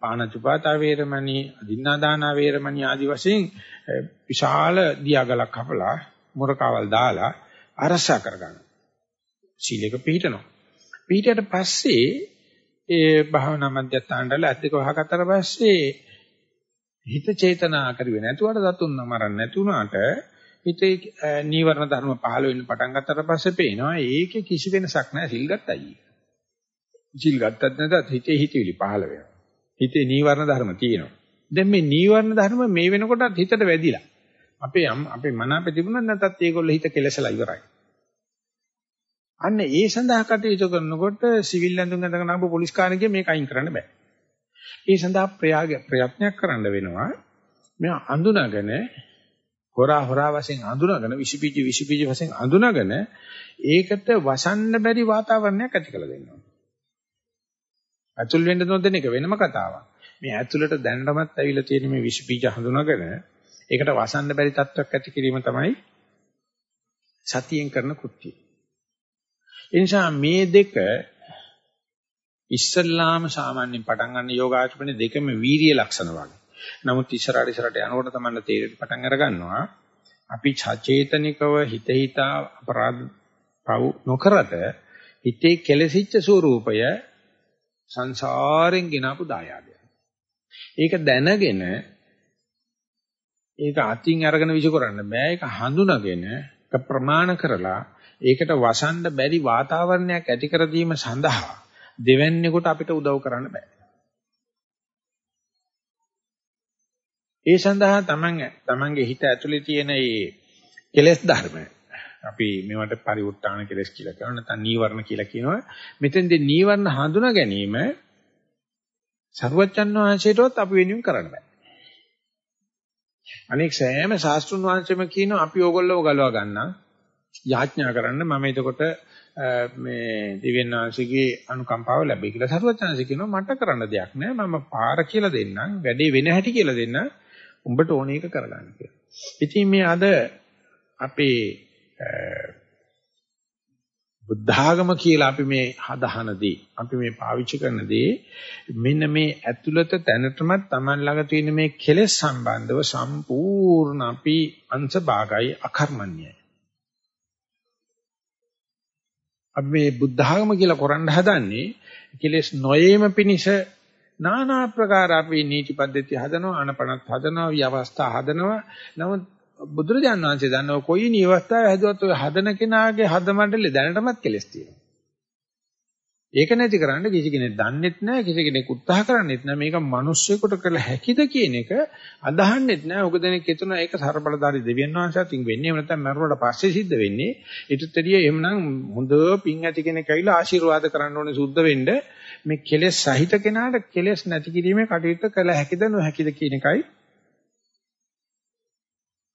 පානචුපාතා වේරමණී අදින්නාදානා වේරමණී ආදි වශයෙන් විශාල දියාගලක් හපලා මුරකාවල් දාලා අරසා කරගන්න. සීලයක පිළිටනවා. පිළිටයට පස්සේ ඒ භාවනා මධ්‍යස්ථානවල ඇද්දක වහකට පස්සේ හිත චේතනා කරුවේ නැතුවට දතුන් නමරන්න නැතුණාට හිතේ නීවරණ ධර්ම පහළ වෙන්න පටන් ගත්තට පස්සේ පේනවා ඒකේ කිසි වෙනසක් නැහැ සිල් ගත්තයි. සිල් ගත්තත් නැතත් හිතේ හිතවිලි පහළ වෙනවා. හිතේ නීවරණ ධර්ම තියෙනවා. දැන් මේ නීවරණ ධර්ම මේ වෙනකොටත් හිතට වැදිලා. අපේ අපේ මන අපේ තිබුණත් නැතත් ඒගොල්ලෝ හිත කෙලසලා ඉවරයි. අන්න ඒ සඳහා කටයුතු කරනකොට සිවිල් ඇඳුම් අඳගෙන ආපු පොලිස් කාර්යය මේක අයින් කරන්න බෑ. ඒ සඳහා ප්‍රයාග ප්‍රයත්නයක් කරන්න වෙනවා. මේ අඳුනගෙන හොරා හොරා වශයෙන් අඳුනගෙන විසිපිජ විසිපිජ වශයෙන් අඳුනගෙන ඒකට වසන්න බැරි වාතාවරණයක් ඇති කළ දෙනවා. ඇතුල් වෙන්න නොදෙන එක වෙනම කතාවක්. මේ ඇතුළට දැනටමත් ඇවිල්ලා තියෙන මේ විෂ බීජ හඳුනාගෙන ඒකට වසන්න බැරි තත්ත්වයක් ඇති කිරීම තමයි සතියෙන් කරන කෘත්‍යය. ඒ නිසා මේ දෙක ඉස්සල්ලාම සාමාන්‍යයෙන් පටන් ගන්න යෝගාචරණේ දෙකම වීරිය ලක්ෂණ වගේ. නමුත් ඉස්සරහට ඉස්සරහට යනකොට තමයි තේරෙන්න පටන් අර ගන්නවා. අපි චේතනිකව හිත හිතා අපරාධ පව් නොකරට හිතේ කෙලසිච්ච ස්වરૂපය සංසාරෙන් ගෙනාපු දායාදය. ඒක දැනගෙන ඒක අතින් අරගෙන විසු කරන්න බෑ. ඒක හඳුනාගෙන ඒක ප්‍රමාණ කරලා ඒකට වසන්ඩ බැරි වාතාවරණයක් ඇති කර දීම සඳහා දෙවැන්නේකට අපිට උදව් කරන්න බෑ. ඒ සඳහා තමන් තමන්ගේ හිත ඇතුලේ තියෙන මේ කෙලෙස් ධර්ම අපි මේවට පරිවෘත්තාන කෙලෙස් කියලා කියනවා නැත්නම් නීවරණ කියලා කියනවා. මෙතෙන්දී නීවරණ හඳුනා ගැනීම සර්වචන් වහන්සේටවත් අපි වෙනුවෙන් කරන්න බෑ. අනෙක් සෑම ශාස්ත්‍රුන් වහන්සේම කියනවා අපි ඕගොල්ලෝ ගලවා ගන්නම් යාඥා කරන්න මම එතකොට මේ දිව්‍යඥාන්සේගේ අනුකම්පාව ලැබෙයි කියලා සරුවචනන්සේ කියනවා මට කරන්න දෙයක් නෑ මම පාර කියලා දෙන්නම් වැඩේ වෙන හැටි කියලා දෙන්න උඹට ඕන එක කරගන්න කියලා. ඉතින් මේ අද අපේ බුද්ධාගම කියලා අපි මේ හදහනදී අපි මේ පාවිච්චි කරන දේ මෙන්න මේ ඇතුළත තැනටමත් Taman ළඟ තියෙන මේ කෙලෙස් සම්බන්ධව සම්පූර්ණ අපි අංශ භාගයි අකර්මණ්‍යයි. අපි මේ බුද්ධාගම කියලා කරන්න හදන්නේ කෙලෙස් නොයේම පිනිස নানা ආකාර අපි නීති පද්ධති හදනවා අනපනත් හදනවා විවස්ථා හදනවා නමුත් බුදුරජාණන් වහන්සේ දන්නවා කොයි නිවස්ථාව හැදුවත් ඔය හදන කෙනාගේ හද මණ්ඩලේ දැනටමත් කෙලස් තියෙනවා. ඒක නැති කරන්න කිසි කෙනෙක් දන්නෙත් නැහැ කිසි කෙනෙක් උත්සාහ කරන්නෙත් නැහැ. මේක මිනිස්සුෙකුට කළ හැකිද කියන එක අදහන්නෙත් නැහැ. උග දෙනෙක් හිතන ඒක ਸਰබලධාරී දෙවියන් වහන්සේත් වෙන්නේ නැත්නම් මරුවට පස්සේ සිද්ධ වෙන්නේ. ඊටතරිය එහෙමනම් හොඳ පිං ඇති කෙනෙක් ඇවිල්ලා ආශිර්වාද කරන්න ඕනේ සුද්ධ වෙන්න. මේ කෙලෙස් සහිත කෙනාට කෙලෙස් නැති කිරීමේ කටයුත්ත කළ හැකිද නොහැකිද කියන එකයි.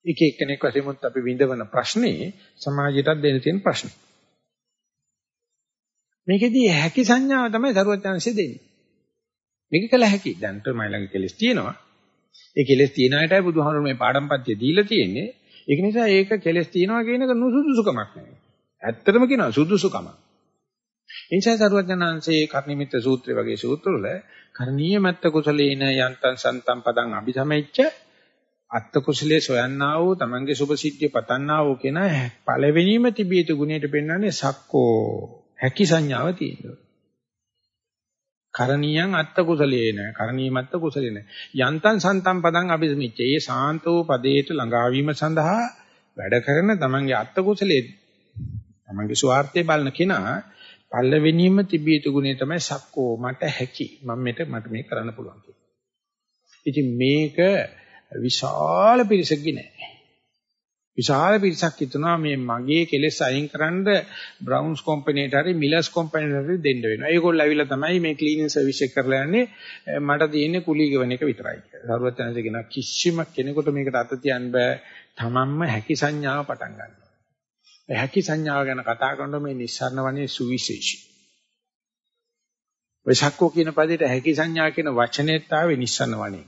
එක එක්කෙනෙක් වශයෙන් අපි විඳවන ප්‍රශ්නේ සමාජයටත් දෙන්න තියෙන ප්‍රශ්නේ. මේකෙදී හැකි සංඥාව තමයි සරුවචාන්සිය දෙන්නේ. මේක කළ හැකි. දැන් තමයි ළඟ කෙලස් තියෙනවා. ඒ කෙලස් තියෙන අයටයි බුදුහාමුදුරුවෝ මේ පාඩම්පත්‍ය දීලා තියෙන්නේ. ඒක නිසා ඒක කෙලස් තියෙනවා කියන එක නුසුදුසුකමක් නෙවෙයි. ඇත්තටම කියනවා සුදුසුකමක්. එනිසා සරුවචනාංශයේ කර්ණිමිත්ත සූත්‍රය වගේ සූත්‍රවල කරණීය මත්ත කුසලේන යන්තං සන්තම් පදං අபிසමෙච්ච අත්ත කුසලයේ සොයන්නා වූ තමන්ගේ සුභ සිද්ධිය පතන්නා වූ කෙනා පළවෙනිම තිබිය යුතු ගුණයට පෙන්වන්නේ සක්කෝ හැකි සංඥාව තියෙනවා. කරණීයං අත්ත කුසලේන කරණීයමත්ත කුසලේන යන්තං සන්තම් පදං අபிසමිච්ච ඒ සාන්තෝ පදේට ළඟාවීම සඳහා වැඩ කරන තමන්ගේ අත්ත කුසලේ තමන්ගේ ස්වార్థය බලන කෙනා පල්ලවෙනීම තිබිය යුතු ගුණය තමයි සක්කෝ. මට හැකි. මම මෙත මට මේ කරන්න පුළුවන් ඉතින් මේක විශාල පිරිසක්ගේ නෑ. විශාල පිරිසක් හිතනවා මේ මගේ කෙලෙස් අයින් කරන්න බ්‍රවුන්ස් කම්පැනිට හරි මිලර්ස් කම්පැනිට හරි දෙන්න වෙනවා. ඒගොල්ලෝ ඇවිල්ලා තමයි මේ ක්ලීනින් සර්විස් එක කරලා යන්නේ. මට තියෙන්නේ කුලී ගෙවන එක විතරයි කියලා. සරුවත් යනසේ කියන කිසිම කෙනෙකුට මේකට අත තියන්න බෑ. තමන්ම හැකි සංඥාව පටන් ගන්න. ඒ හැකි සංඥාව ගැන කතා කරනකොට මේ නිස්සාරණ වනේ සුවිශේෂී. වෙසක්කෝ කියන පදේට හැකි සංඥා කියන වචනේත් ආවේ නිස්සාරණ වනේ.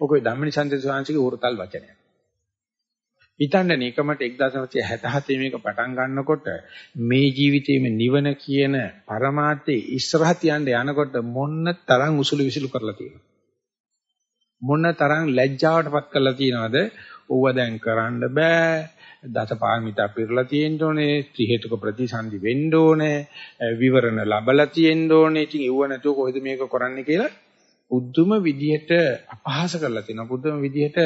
ඔක ධම්මනිසන්ත සෝංශිකේ උරතල් වචනය. හිතන්න නිකමට 1967 මේක පටන් ගන්නකොට මේ ජීවිතයේම නිවන කියන પરමාර්ථයේ ඉස්සරහ තියන්න යනකොට මොන්න තරම් උසුළු විසුළු කරලා තියෙනවද? මොන තරම් ලැජ්ජාවටපත් කරලා තියෙනවද? ඌව දැන් කරන්න බෑ. දසපාරමිතා පිරලා තියෙන්න ඕනේ, ත්‍රි හේතුක ප්‍රතිසන්දි වෙන්න ඕනේ, විවරණ ලැබලා තියෙන්න ඕනේ. ඉතින් ඌව නැතුව කොහෙද මේක කරන්නේ කියලා බුද්ධම විදියට අපහාස කරලා තියෙනවා. බුද්ධම විදියට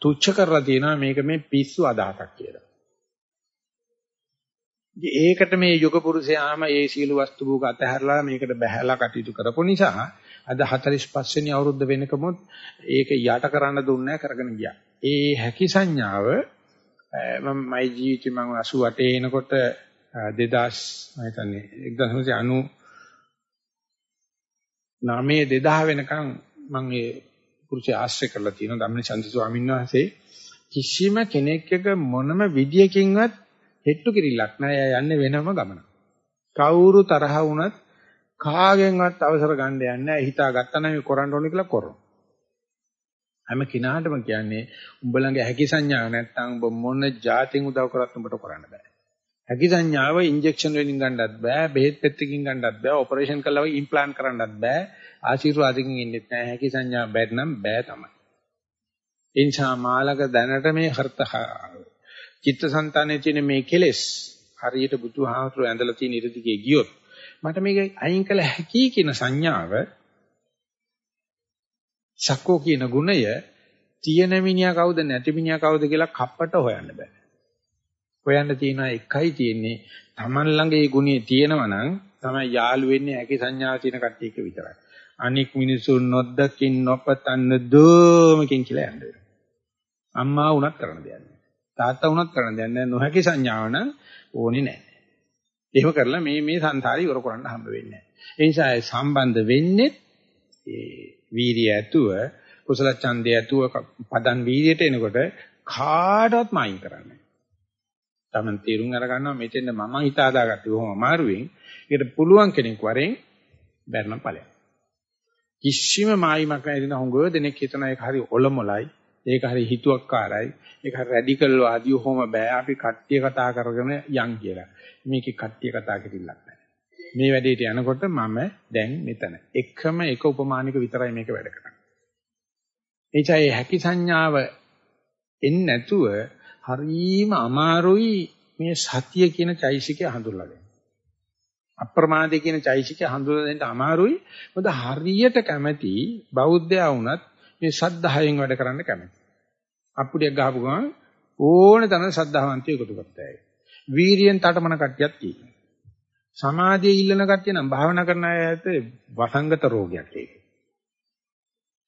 තුච්ච කරලා තියෙනවා මේක මේ පිස්සු අදහසක් කියලා. ඒකට මේ යුග පුරුෂයාම ඒ සීල වස්තු භෝග අතහැරලා මේකට බැහැලා කටයුතු කරපු නිසා අද 45 වෙනි අවුරුද්ද වෙනකමුත් ඒක යට කරන්න දුන්නේ කරගෙන ගියා. ඒ හැකි සංඥාව මම මයි ජීවිතේ මම 88 එනකොට 2000 මම හිතන්නේ 1990 9 2000 වෙනකන් මම ඒ පුරුෂය ආශ්‍රය කරලා තියෙනවා ධම්මනි චන්ද ස්වාමීන් වහන්සේ කිසිම කෙනෙක් එක මොනම විදියකින්වත් හෙට්ටු කිරිල්ලක් නෑ යන්නේ වෙනම ගමන. කවුරු තරහ වුණත් කාගෙන්වත් අවසර ගන්න යන්නේ නෑ හිතා ගත්තා නම් කරන්න ඕනේ කියලා කරනවා. හැම කෙනාටම කියන්නේ උඹ ළඟ හැකි සංඥාවක් නැත්නම් උඹ මොන જાතින් උදව් කරත් උඹට කරන්න බෑ. හැකි සංඥාව ඉන්ජෙක්ෂන් වලින් ගන්නත් බෑ, බෙහෙත් පෙත්තකින් ගන්නත් බෑ, ඔපරේෂන් කළා වගේ ඉම්ප්ලාන්ට් කරන්නත් බෑ. ආශිර්වාදකින් ඉන්නෙත් නෑ. හැකි සංඥාව බැරනම් බෑ තමයි. එනිසා මාලක දැනට මේ හර්ත චිත්තසංතානයේ තියෙන මේ කෙලෙස් හරියට බුදුහාමුදුරුවෝ ඇඳලා තියෙන ඉරදිගේ ගියොත් මට මේක අයින් කළ හැකි කියන සංඥාව සක්කෝ කියන ගුණය තියෙන මිනිහා කවුද නැති මිනිහා කවුද කියලා කප්පට හොයන්න බෑ. හොයන්න තියෙන එකයි තියෙන්නේ Taman ළඟ ඒ ගුණය තියෙනවා නම් තමයි යාළු වෙන්නේ ඇකි සංඥාව තියෙන කට්ටියක විතරයි. අනික් මිනිසුන් නොදකින් නොපතන්න දෝමකින් කියලා යන්න වෙනවා. අම්මා වුණත් කරන්න දෙයක් නැහැ. තාත්තා වුණත් කරන්න දෙයක් නැහැ. නොහැකි සංඥාව නම් ඕනේ නැහැ. එහෙම කරලා මේ මේ සංසාරي ඉවර කරන්න හම්බ වෙන්නේ නැහැ. ඒ නිසා සම්බන්ධ වෙන්නේ ඒ වීරිය ඇතුව කුසල ඡන්දය ඇතුව පදන් වීර්යයට එනකොට කාටවත් මායින් කරන්නේ තමන් තීරුම් අරගන්නවා මෙතෙන්ද මම හිත හදාගත්තේ බොහොම අමාරුවෙන්. ඒකට පුළුවන් කෙනෙක් වරෙන් බැරනම් ඵලයක්. කිසිම මායිමක් නැතින හොඟ දෙනෙක් හිතන එක හරි ඔලොමලයි. ඒක හරි හිතුවක්කාරයි. ඒක හරි රැඩිකල් වාදී හොම බෑ. අපි කට්ටිය කතා කරගෙන යන් කියලා. මේකේ කට්ටිය කතා කිරිල්ලක් නැහැ. මේ වැඩේට යනකොට මම දැන් මෙතන. එකම එක උපමානික විතරයි මේක වැඩ කරන්නේ. එචයි හැකි සංඥාව එන්නේ නැතුව හරීම අමාරුයි මේ සතිය කියන චෛසිකය හඳුල්ලා ගන්න. අප්‍රමාදේ කියන චෛසිකය හඳුල්ලා දෙන්න අමාරුයි. මොකද හරියට කැමැති බෞද්ධයා වුණත් මේ සද්ධායෙන් වැඩ කරන්න කැමැති. අප්පුඩියක් ගහපු ගමන් ඕන තරම් සද්ධාවන්තයෙ එකතු කරතයි. වීරියෙන් තටමන කට්ටියක් තියෙනවා. සමාධියේ ඉල්ලන කට්ටිය නම් භාවනා කරන අයට වසංගත රෝගයක් ඒක.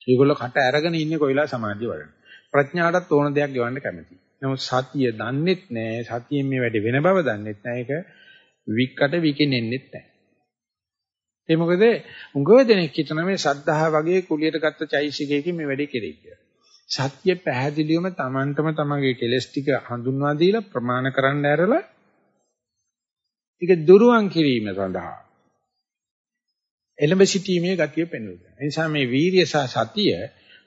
ඒගොල්ලෝ කට අරගෙන ඉන්නේ කොයිලා සමාධිය වඩන. ප්‍රඥාටත් ඕන දෙයක් ගෙවන්න කැමතියි. නමුත් සතිය දන්නෙත් නෑ සතියෙන් මේ වැඩේ වෙන බව දන්නෙත් නෑ ඒක වික්කට විකිනෙන්නෙත් නෑ ඒ මොකද උංගව දෙනෙක් හිතන මේ සද්ධා වගේ කුලියට ගත්ත චෛසිකයකින් මේ වැඩේ කෙරෙයි කියලා සත්‍ය පැහැදිලිවම Tamanටම තමගේ කෙලස් ටික හඳුන්වා දීලා ප්‍රමාණ කරන්න ඇරලා ඒක දුරුවන් කිරීම සඳහා එළඹ සිටීමේ ගතිය පෙන්වනවා. ඒ නිසා මේ වීරිය සහ සතිය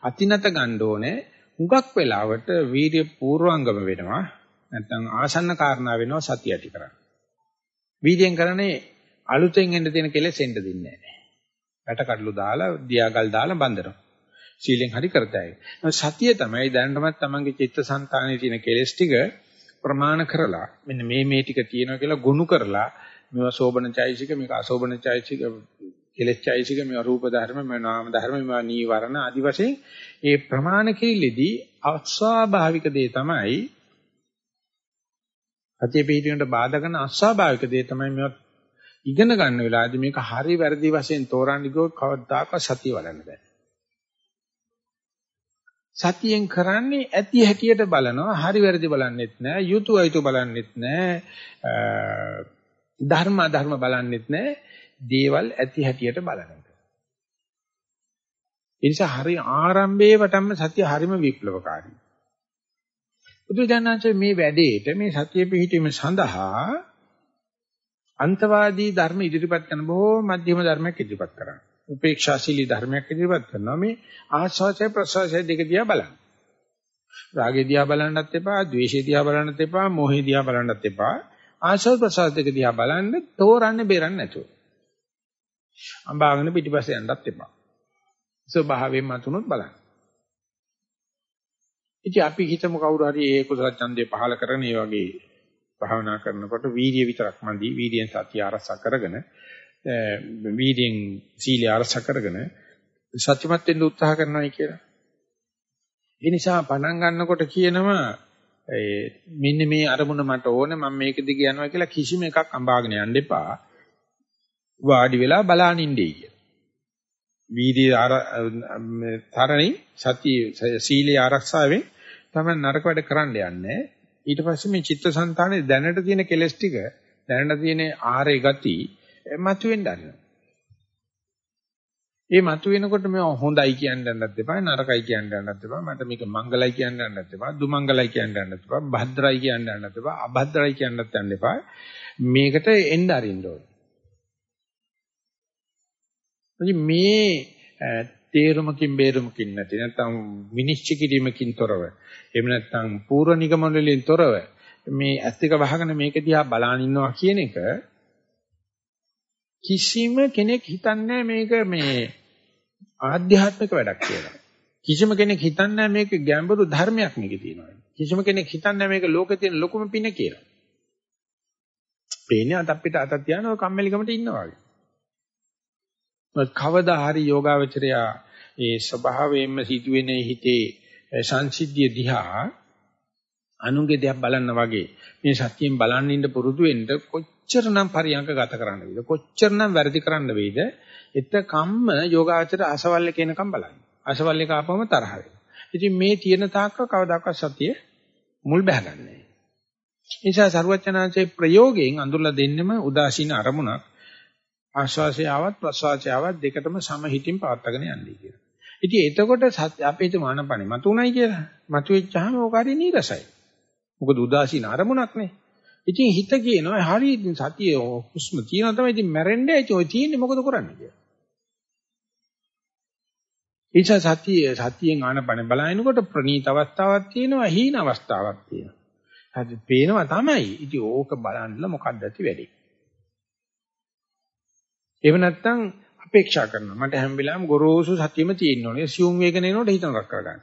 අතිනත ගන්න ඕනේ හුඟක් වෙලාවට වීර්ය පූර්වංගම වෙනවා නැත්නම් ආසන්න කාරණා වෙනවා සතිය ඇති කරන්න. වීර්යෙන් කරන්නේ අලුතෙන් එන්න තියෙන කෙලෙස් එන්න දෙන්නේ නැහැ. වැටකඩලු දාලා දියාගල් දාලා බඳිනවා. සීලෙන් හරි කරතයි. සතිය තමයි දැනටමත් තමන්ගේ චිත්තසංතානයේ තියෙන කෙලෙස් ටික ප්‍රමාණ කරලා මෙන්න මේ මේ ටික තියෙනවා කියලා ගොනු කරලා මේවා සෝබන චෛසික මේක අසෝබන චෛසික කෙලෙස් චෛසික මේවා රූප ධර්ම මේවා නාම ධර්ම මේවා නීවරණ ආදි වශයෙන් ඒ ප්‍රමාණ කිරිල්ලේදී අස්වාභාවික දේ තමයි සතිය පිළිවෙලට බාධා කරන අස්වාභාවික දේ තමයි මේවා ඉගෙන ගන්න වෙලාවදී මේක හරි වැරදි වශයෙන් තෝරන්න ගියොත් කවදාකවත් සතිය වඩන්න බෑ. සතියෙන් කරන්නේ ඇති හැටියට බලනවා හරි වැරදි බලන්නෙත් නෑ යුතු අයුතු බලන්නෙත් නෑ ධර්ම අධර්ම බලන්නෙත් නෑ දේවල් ඇති හැටියට බලන එක. ඒ නිසා හරි ආරම්භයේ වටම සතිය හරිම විප්ලවකාරී. බුදුජානනාංශ මේ වැඩේට මේ සතිය පිහිටීම සඳහා අන්තවාදී ධර්ම ඉදිරිපත් කරන බොහෝ මධ්‍යම ධර්මයක් ඉදිරිපත් කරනවා. උපේක්ෂාශීලී ධර්මයක් ඉදිරිපත් කරනවා. මේ ආස්වාදය ප්‍රසවාසය දෙක දිහා බලන්න. රාගය දිහා බලන්නත් එපා, ද්වේෂය දිහා බලන්නත් එපා, මෝහය දිහා බලන්නත් එපා. ආස්වාද ප්‍රසවාස දෙක දිහා බලන්න තෝරන්නේ බේරන්නේ නැතුව. අඹාගෙන පිටිපස්සේ යන්නත් එපා. ස්වභාවයෙන් මතුනොත් බලන්න. ඉතින් අපි හිතමු කවුරු හරි ඒ කුසල ඡන්දේ පහල කරන ඒ වගේ භාවනා කරනකොට වීර්ය විතරක් මදි වීර්යෙන් සතිය ආරක්ෂා කරගෙන වීර්යෙන් සීලය ආරක්ෂා කරගෙන සත්‍යමත් වෙන්න උත්සාහ කරනවායි කියලා. ඒ නිසා පණන් ගන්නකොට කියනවා මෙන්න මේ අරමුණ මට ඕනේ මම මේක දිගේ යනවා කියලා කිසිම එකක් අඹාගෙන යන්න එපා. වාඩි වෙලා බලාන ඉන්නේ කියලා. වීදී ආර තරණි සති සීලේ ආරක්ෂාවෙන් තමයි නරක වැඩ කරන්න යන්නේ. ඊට පස්සේ මේ චිත්තසංතානේ දැනට තියෙන කෙලස් ටික දැනට තියෙන ආරේ ගති මතුවෙන්න ආරනවා. ඒ මතුවෙනකොට මේ හොඳයි කියන්න යන්නත් එපා නරකයි කියන්න යන්නත් එපා මට මේක මංගලයි කියන්න යන්නත් එපා දුමංගලයි කියන්න යන්නත් එපා භද්‍රයි කියන්න යන්නත් එපා අභද්‍රයි කියන්නත් යන්න එපා මේකට එන්න අරින්න ඕනේ. මේ තේරුමකින් බේරුමකින් නැති නැත්නම් විනිශ්චය කිරීමකින් තොරව එහෙම නැත්නම් පූර්ව නිගමන වලින් තොරව මේ ඇස් දෙක වහගෙන මේක දිහා බලාන ඉන්නවා කියන එක කිසිම කෙනෙක් හිතන්නේ මේක මේ ආධ්‍යාත්මික වැඩක් කියලා. කිසිම කෙනෙක් හිතන්නේ මේක ගැඹුරු ධර්මයක් මේකේ තියෙනවා. කිසිම කෙනෙක් හිතන්නේ මේක ලෝකේ තියෙන ලොකුම පින කියලා. පේන්නේ අත අපිට අත තියාන කම්මැලිකමට ඉන්නවා වගේ. කවදා හරි යෝගාවචරයා ඒ ස්වභාවයෙන්ම සිදුවෙන හිතේ සංසිද්ධිය දිහා අනුගේ දෙයක් බලන්න වගේ මේ සත්‍යයෙන් බලන්න ඉන්න පුරුදු වෙන්න කොච්චරනම් පරියන්ක ගත කරන්න වේද? කොච්චරනම් වැරදි කරන්න වේද? එතකම්ම යෝගාචර අසවල් එක එනකම් බලන්න. අසවල් එක ආපම තරහ වෙනවා. ඉතින් මේ තියෙන තාක්ක කවදාකවත් සතිය මුල් බහගන්නේ නිසා සරුවචනාංශයේ ප්‍රයෝගයෙන් අඳුරලා දෙන්නෙම උදාසීන අරමුණක්. ආශ්වාසය ආවත් ප්‍රශ්වාසය ආවත් දෙකටම සමහිතින් පවත්වාගෙන යන්නේ කියලා. ඉතින් එතකොට අපේ හිත මානපනේ මතුණයි කියලා. මතුවෙච්චාම ඕක හරි නීරසයි. මොකද උදාසීන අරමුණක් නේ. ඉතින් හිත කියනවා හරි සතිය හුස්ම තියෙනවා තමයි ඉතින් මැරෙන්නේ ඇයි ඔය තියෙන්නේ මොකද කරන්නේ කියලා. ඒච සතිය සතියෙන් ආනපන බලනකොට ප්‍රනීත අවස්ථාවක් තියෙනවා හීන අවස්ථාවක් තියෙනවා. හරි පේනවා තමයි. ඉතින් ඕක බලන්න මොකක්ද ඇති වෙන්නේ. එහෙම නැත්නම් අපේක්ෂා කරනවා. මට හැම වෙලාවෙම ගොරෝසු සතියෙම තියෙන්න ඕනේ. සියුම් වේගන එනකොට හිතන රක් කරගන්න.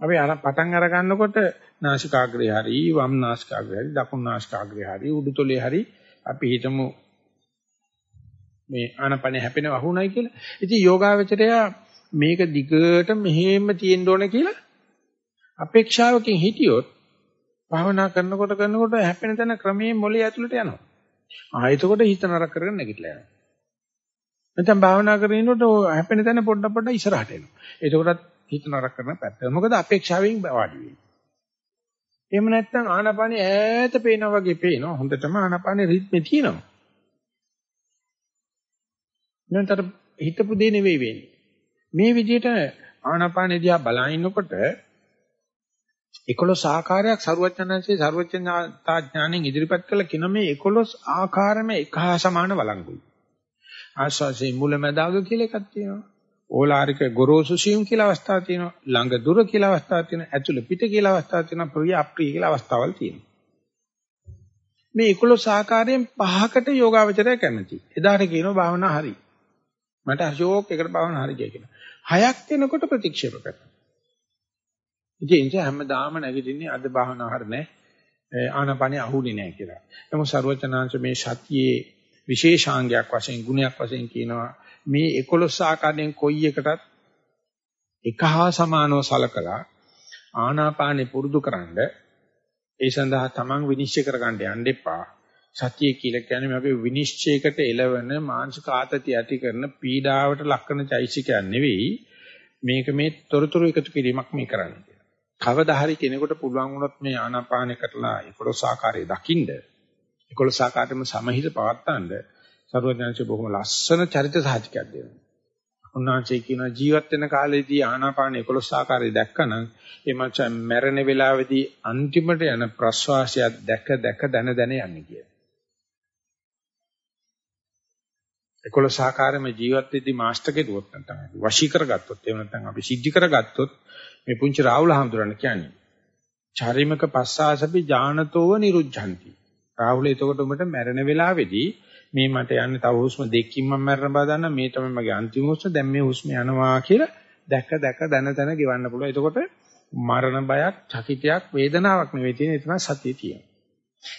අපි අර පටන් අර ගන්නකොට නාසිකාග්‍රේ හරි වම් නාසිකාග්‍රේ හරි දකුණු නාසිකාග්‍රේ හරි උඩුතොලේ හරි අපි හිතමු මේ ආනපන හැපෙන වහුණයි කියලා. ඉතින් යෝගාවචරය මේක දිගට මෙහෙම තියෙන්න ඕන කියලා අපේක්ෂාවකින් හිටියොත් භාවනා කරනකොට කරනකොට හැපෙන තැන ක්‍රමයෙන් මොළේ ඇතුළට යනවා. ආ එතකොට හිත නරක කරගෙන නැගිටලා යනවා. නැත්නම් භාවනා කරගෙන ඉන්නකොට හැපෙන තැන පොඩ පොඩ ඉස්සරහට එනවා. එතකොටත් හිත නරක කරන පැත්ත. මොකද අපේක්ෂාවෙන් වාඩි වෙන්නේ. එහෙම නැත්නම් ආනාපානිය ඈත පේනා වගේ පේනවා. හොඳටම ආනාපානිය රිද්මේ තියෙනවා. නැන්තර හිතපු දේ නෙවෙයි වෙන්නේ. මේ විදිහට ආනාපානිය දිහා බලනකොට 11 ආකාරයක් සරුවචනංශයේ සරුවචනතා ඥාණයෙන් ඉදිරිපත් කළ කින මේ 11 ආකාරම එක හා සමාන වළංගුයි. ආස්වාසේ මුලැමැදාග කියලා එකක් තියෙනවා. ඕලාරික ගොරෝසු සියුම් කියලා අවස්ථාවක් තියෙනවා. ළඟ දුර කියලා අවස්ථාවක් තියෙනවා. ඇතුළ පිට කියලා අවස්ථාවක් තියෙනවා. ප්‍රිය අප්‍රිය කියලා අවස්ථාවල් තියෙනවා. මේ 11 ආකාරයෙන් පහකට යෝගාවචරය කැමති. එදාට කියනවා භාවනා හරි. මට අශෝක් එකට භාවනා හරි කියලා. හයක් වෙනකොට ප්‍රතික්ෂේප කරනවා. ඉතින් ඒ හැමදාම නැගිටින්නේ අද භාවනා හර නැහැ. ආනපනේ අහුනේ නැහැ කියලා. නමුත් ਸਰවචනාංශ මේ සතියේ විශේෂාංගයක් වශයෙන් ගුණයක් වශයෙන් කියනවා මේ 11 ආකාරයෙන් කොයි එකටත් එක හා සමානව සලකලා ආනාපානෙ පුරුදු කරන්ඩ ඒ සඳහා තමන් විනිශ්චය කරගන්න යන්න එපා. සතිය කියලා කියන්නේ මේකේ විනිශ්චයකට එළවෙන මානසික ආතතිය ඇති කරන පීඩාවට ලක්වන චෛසිකයක් නෙවෙයි. මේක මේ තොරතුරු එකතු කිරීමක් මේ කරන්නේ. කවදා හරි කෙනෙකුට පුළුවන් වුණොත් මේ ආනාපානය කරලා 11 ආකාරයේ දකින්න 11 ආකාරයෙන්ම සමහිත පවත්තන්න සරුවඥාන්සේ බොහොම ලස්සන චරිත සාහිත්‍යයක් දෙනවා. උන්වහන්සේ කියන ජීවත් වෙන කාලේදී ආනාපාන 11 ආකාරය දැක්කනම් ඒ මච මැරෙන වෙලාවේදී අන්තිමට යන ප්‍රශ්වාසයක් දැක දැක දන දන යන්නේ කියලා. 11 ආකාරයෙන්ම ජීවත් වෙද්දී මාස්ටර් කෙරුවොත් නැත්නම් වශී කරගත්තොත් එහෙම නැත්නම් අපි සිද්ධි කරගත්තොත් මේ පුංචි රාහුල හඳුරන්න කියන්නේ. චාරිමක පස්සාසපි ඥානතෝව නිරුද්ධಂತಿ. රාහුල එතකොට උඹට මැරෙන වෙලාවේදී මේ මට යන්නේ තව හුස්ම දෙකකින් මම මැරෙන බව දන්නා මේ තමයි මගේ අන්තිම හුස්ම දැන් මේ හුස්ම යනවා කියලා දැක දැක දන දන ගෙවන්න පුළුවන්. එතකොට මරණ බයක්, චකිතයක්, වේදනාවක් නෙවෙයි තියෙන එතන සතිය තියෙනවා.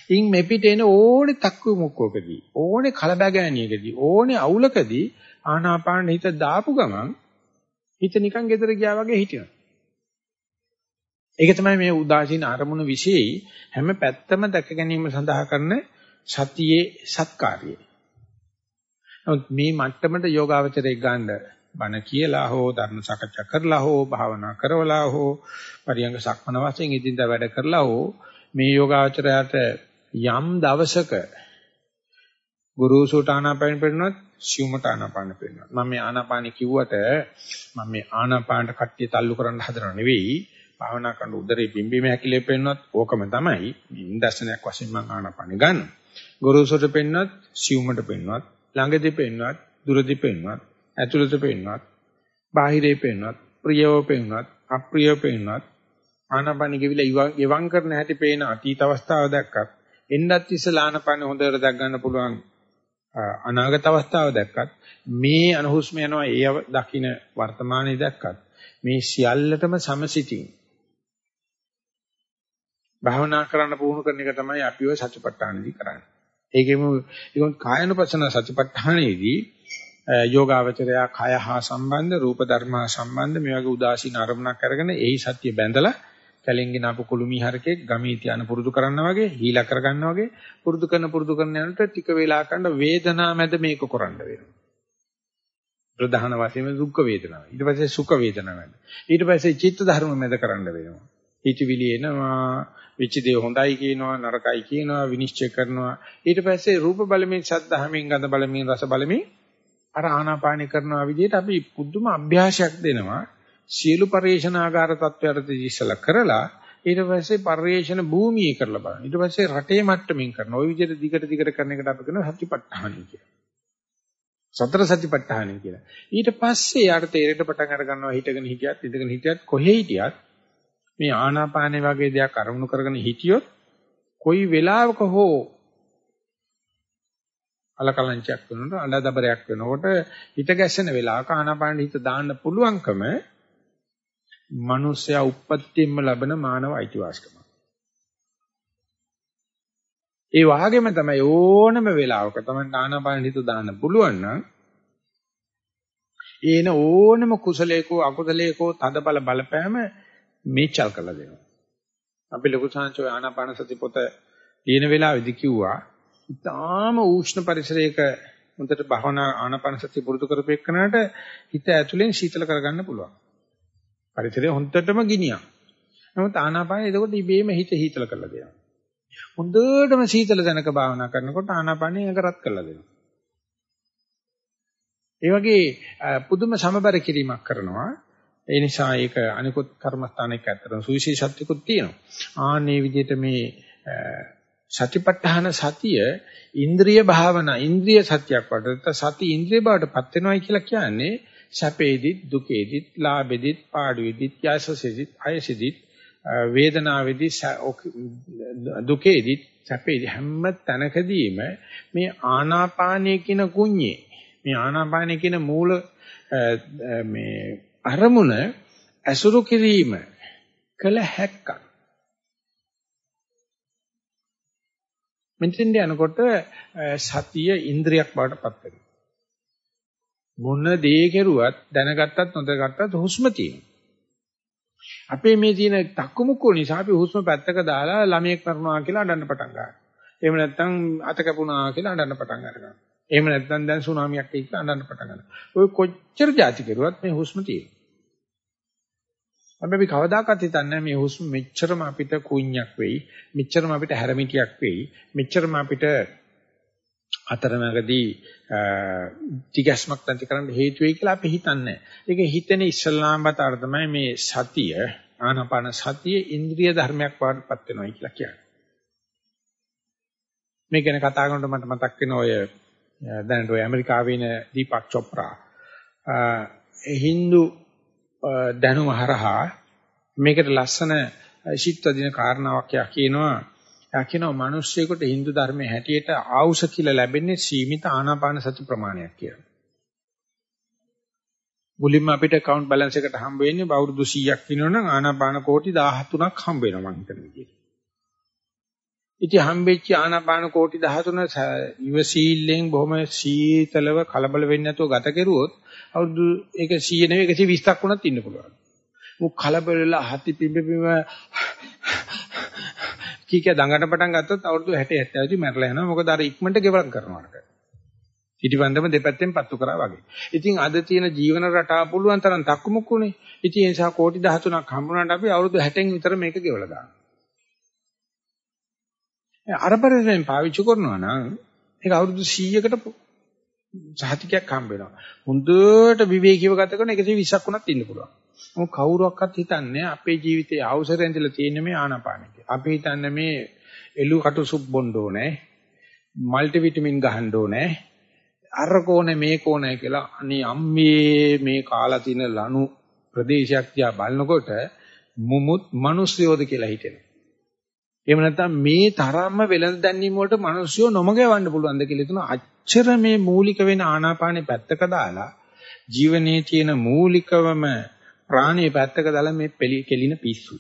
ඉන් මෙපිට එන ඕනේ තක්කු මුක්කෝකදී, ඕනේ කලබගෑනියකදී, ඕනේ අවුලකදී ආනාපාන හිත දාපු ගමන් හිත නිකන් ගෙදර ගියා වගේ හිටිනවා. ඒක තමයි මේ උදාසීන අරමුණු વિશેයි හැම පැත්තම දැක ගැනීම සඳහා කරන සතියේ සත්කාරියේ. නමුත් මේ මට්ටමට යෝගාවචරයක් ගන්න බණ කියලා හෝ ධර්ම සාකච්ඡා කරලා හෝ භාවනා කරවලා හෝ පරියංග සක්මන වශයෙන් ඉදින්දා වැඩ කරලා හෝ මේ යෝගාවචරයට යම් දවසක ගුරු සෝතානාපයන් පෙන්නනොත් සිව්මට ආනාපාන පෙන්නනවා. මම මේ ආනාපාන කිව්වට මම මේ ආනාපානට කට්ටිය තල්ලු කරන්න හදනව නෙවෙයි. භාවනා කරන උදරේ පිම්බීම හැකිලේ පෙන්නනොත් ඕකම තමයි. ඉන්දර්ශනයක් වශයෙන් මම ආනාපාන ගන්නවා. ගොරෝසුට පෙන්වත්, සියුමට පෙන්වත්, ළඟදී පෙන්වත්, දුරදී පෙන්වත්, ඇතුළත පෙන්වත්, බාහිරේ පෙන්වත්, ප්‍රියව පෙන්වත්, අප්‍රියව පෙන්වත්, ආනාපාන කිවිලා ඉවං කරන හැටි පේන අතීත අවස්ථාව දැක්කත්, එන්නත් ඉස්සලා ආනාපාන හොඳට දැක් ගන්න පුළුවන් අනාගත අවස්ථාව දැක්කත්, මේ අනුහුස්ම යනවා ඒ දකින්න වර්තමානයේ දැක්කත්, මේ සියල්ලටම සමසිතින් භාවනා කරන්න පුහුණු කරන එක තමයි අපි ඔය සතිපට්ඨානදී කරන්නේ. ඒකෙම ඒකම කායනුපසන සතිපට්ඨානයේදී යෝගාවචරය කය හා සම්බන්ධ රූප ධර්ම හා සම්බන්ධ මේ වගේ උදාසීන අරමුණක් අරගෙන එහි සත්‍ය බැඳලා කැලෙන්ගෙන ආපු කුළුමි හරකේ ගමේ තියන පුරුදු කරනවා වගේ හීලා කරගන්නවා වගේ පුරුදු කරන පුරුදු කරන යනට ටික වේලා කරන වේදනා මැද මේක කරන්න වෙනවා. ප්‍රධාන වශයෙන් දුක් වේදනාව. ඊට පස්සේ සුඛ වේදනාව මැද. ඊට පස්සේ චිත්ත ධර්ම මැද කරන්න වෙනවා. හිතවිලි එනවා විචි දේ හොඳයි කියනවා නරකයි කියනවා විනිශ්චය කරනවා ඊට පස්සේ රූප බලමින් සද්ධාහමින් ගඳ බලමින් රස බලමින් අර ආනාපානය කරනවා විදිහට අපි පුදුම අභ්‍යාසයක් දෙනවා. සියලු පරිේශනාගාර තත්ත්වයට ඉස්සලා කරලා ඊට පස්සේ පරිේශන භූමියේ කරලා බලන්න. ඊට පස්සේ රටේ මට්ටමින් කරන. ওই විදිහට දිගට දිගට කරන එකට අපි කියනවා සතිපට්ඨානයි කියලා. සතර සතිපට්ඨානයි කියලා. ඊට පස්සේ යාට තේරෙට පටන් අර ගන්නවා හිටගෙන හිටියත් ඉඳගෙන හිටියත් කොහේ හිටියත් මේ ආනාපානේ වගේ දෙයක් අරමුණු කරගෙන හිටියොත් කොයි වෙලාවක හෝ අලකලංචයක් වෙනකොට අඬදබරයක් වෙනකොට හිත ගැස්සෙන වෙලාවක ආනාපානෙ හිත දාන්න පුළුවන්කම මිනිස්සයා උප්පත්තියෙන්ම ලබන මානව අයිතිවාසිකම. ඒ වාගේම තමයි ඕනම වෙලාවක තමයි ආනාපානෙ හිත දාන්න පුළුවන් නම් ඒන ඕනම කුසලයකෝ අකුසලයකෝ තදබල බලපෑම මේචල් කරලා දෙනවා. අපි ලොකු සංචෝ ආනාපාන සති පොත ලියන වෙලාවේදී කිව්වා ඉතාම උෂ්ණ පරිසරයක මුදට භවනා ආනාපාන සති පුරුදු කරපෙන්නට හිත ඇතුලෙන් සීතල කරගන්න පුළුවන්. පරිසරය හොඳටම ගිනියක්. නමුත් ආනාපානය එතකොට ඉබේම හිත හීතල කරලා දෙනවා. හොඳටම සීතල දැනක භාවනා කරනකොට ආනාපානය එකරත් කරලා දෙනවා. ඒ වගේ පුදුම සමබර කිරීමක් කරනවා. ඒ නිසා ඒක අනිකුත් කර්මස්ථානයක ඇත්තටම සුවිශේෂත්වකුත් තියෙනවා. ආන්නේ විදිහට මේ සතිපට්ඨාන සතිය ඉන්ද්‍රිය භාවනා ඉන්ද්‍රිය සත්‍යයක් වඩත සති ඉන්ද්‍රිය බවටපත් වෙනවයි කියලා කියන්නේ සැපේදිත් දුකේදිත් ලාභෙදිත් පාඩුවේදිත් යසසෙදිත් අයසෙදිත් වේදනාවේදී දුකේදිත් සැපේදී හැම තැනකදීම මේ ආනාපානය කියන කුඤ්ඤේ මේ ආනාපානය කියන මූල මේ අරමුණ ඇසුරු කිරීම කළ හැක්කක් මෙතෙන්ට යනකොට සතිය ඉන්ද්‍රියක් බවට පත් වෙනවා. මොන දේ කෙරුවත් දැනගත්තත් නොදැනගත්තත් හුස්ම තියෙනවා. අපේ මේ තියෙන තක්කමුක්කෝ නිසා අපි හුස්ම පැත්තක දාලා ළමයෙක් කරනවා කියලා අඬන්න පටන් ගන්නවා. එහෙම නැත්නම් අත කැපුණා කියලා අඬන්න පටන් ගන්නවා. එහෙම නැත්නම් දැන් සුනාමියක් එක්ක අඬන්න පටන් ගන්නවා. ඔය කොච්චර જાති කෙරුවත් මේ හුස්ම තියෙනවා. අපි කවදාකවත් හිතන්නේ මේ හුස්ම මෙච්චරම අපිට කුණ්‍යක් වෙයි මෙච්චරම අපිට හැරමිටියක් වෙයි මෙච්චරම අපිට අතරමඟදී ටිගැස්මක් නැති කරන්න හේතු වෙයි කියලා අපි හිතන්නේ. ඒක හිතෙන ඉස්ලාම් බතර තමයි මේ සතිය ආනාපාන සතිය ඉන්ද්‍රිය ධර්මයක් වඩපත් වෙනවා කියලා කියන්නේ. මේ ගැන කතා කරනකොට මට මතක් වෙන ඔය දැනට ඔය ඇමරිකාවේ ඉන දීපක් චොප්රා හින්දු දැනුම හරහා මේකට ලස්සන ශික්ත දින කාරණාවක් යා කියනවා යා කියනවා මිනිස්සෙකුට Hindu ධර්මයේ හැටියට ආවුස කියලා ලැබෙන්නේ සීමිත ආනාපාන සති ප්‍රමාණයක් කියලා. මුලින්ම අපිට account balance එකට හම්බ වෙන්නේ අවුරුදු 100ක් ඉන්නවනම් ආනාපාන කෝටි 13ක් හම්බ වෙනවා මං හිතන විදිහට. ඉතින් හම්බෙච්ච ආනාපාන කෝටි 13 ඉවසීල්ලෙන් බොහොම සීතලව කලබල වෙන්නේ නැතුව ගත කෙරුවොත් අවුරුදු ඒක 100 නෙවෙයි 120ක් වුණත් ඉන්න පුළුවන්. මු කලබල වෙලා හති පිඹිම කීක දඟට පටන් ගත්තොත් අවුරුදු 60 70 දී මැරලා යනවා. මොකද අර ඉක්මනට ගෙවම් කරනවාට. පිටිපන්දම දෙපැත්තෙන් පත්තු කරා වගේ. ඉතින් අද තියෙන ජීවන රටාව පුළුවන් තරම් තක්මුක්කුනේ. ඉතින් ඒ නිසා කෝටි 13ක් හම්බුනාට අපි අවුරුදු 60න් විතර මේක ගෙවලා දානවා. අර පරිසරයෙන් පාවිච්චි කරනවා නම් ඒක අවුරුදු 100කට සහතිකයක් හම්බ වෙනවා. හොඳට විවේකීව ගත කරන 120ක් වුණත් ඉන්න පුළුවන්. මොකද කවුරුවක්වත් හිතන්නේ අපේ ජීවිතයේ අවසරයෙන් ඉඳලා තියෙන මේ ආනාපානෙ කියලා. අපි හිතන්නේ මේ එළු කටු සුප් බොන්න ඕනේ. মালටි විටමින් ගහන්න ඕනේ. අර කෝනේ මේ කෝනේ කියලා අනේ අම්මේ මේ කාලා තින ලනු ප්‍රදේශයක් දිහා බලනකොට මුමුත් මිනිස්යෝද කියලා හිතෙනවා. එහෙම නැත්නම් මේ තරම්ම වෙළඳ දැන්වීම වලට මිනිස්සුયો නොමග යවන්න පුළුවන්ද කියලා හිතන අච්චර මේ මූලික වෙන ආනාපානෙ පැත්තක දාලා ජීවනයේ තියෙන මූලිකවම ප්‍රාණයේ පැත්තක දාලා මේ පෙලි කෙලින පිස්සු.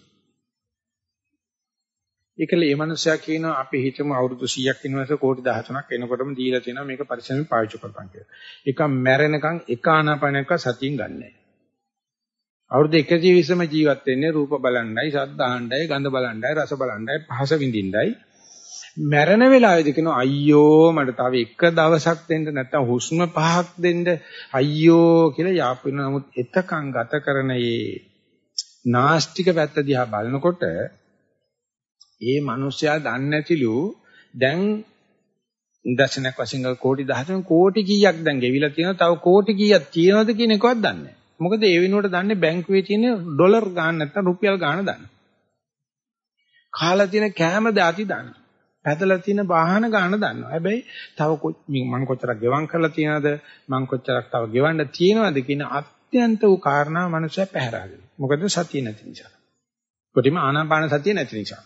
ඒකල මේ මනුස්සයා කියනවා අපි හිතමු අවුරුදු 100ක් ඉන්නවස කෝටි 13ක් එනකොටම දීලා තියෙනවා මේක පරිස්සමෙන් පාවිච්චි කරපන් කියලා. ඒක මැරෙනකන් එක ආනාපානයක සතියින් ගන්නෑ. අවුරුදු 120ම ජීවත් වෙන්නේ රූප බලණ්ඩයි, ශබ්ද අහණ්ඩයි, ගන්ධ බලණ්ඩයි, රස බලණ්ඩයි, පහස විඳින්නයි. මැරෙන වෙලාවේදී කියනවා අයියෝ මට තව එක දවසක් දෙන්න නැත්නම් හුස්ම පහක් දෙන්න අයියෝ කියලා යාපු වෙනවා. නමුත් එතකන් ගත කරන මේ නාස්තික පැත්ත දිහා බලනකොට ඒ මිනිස්සයා දන්නේ නැතිලු දැන් නිදර්ශනයක් වශයෙන් කෝටි 13 කෝටි කීයක් දැන් ගෙවිලා තියෙනවා තව කෝටි කීයක් තියෙනවද කියන එකවත් දන්නේ නැහැ. මොකද ඒ වෙනුවට දන්නේ බැංකුවේ තියෙන ඩොලර් ගාණ නැත්නම් රුපියල් ගාණ දන්නේ. කාලා තියෙන කෑම දාති දන්නේ. පැදලා තියෙන වාහන ගාණ දන්නවා. හැබැයි තව මම කොච්චරක් ගෙවම් කරලා තියෙනවද මම කොච්චරක් තව ගෙවන්න තියෙනවද කියන අත්‍යන්ත වූ කාරණා මනුස්සය පැහැරගෙන. මොකද සතිය නැති නිසා. කොටිම ආනාපාන සතිය නැති නිසා.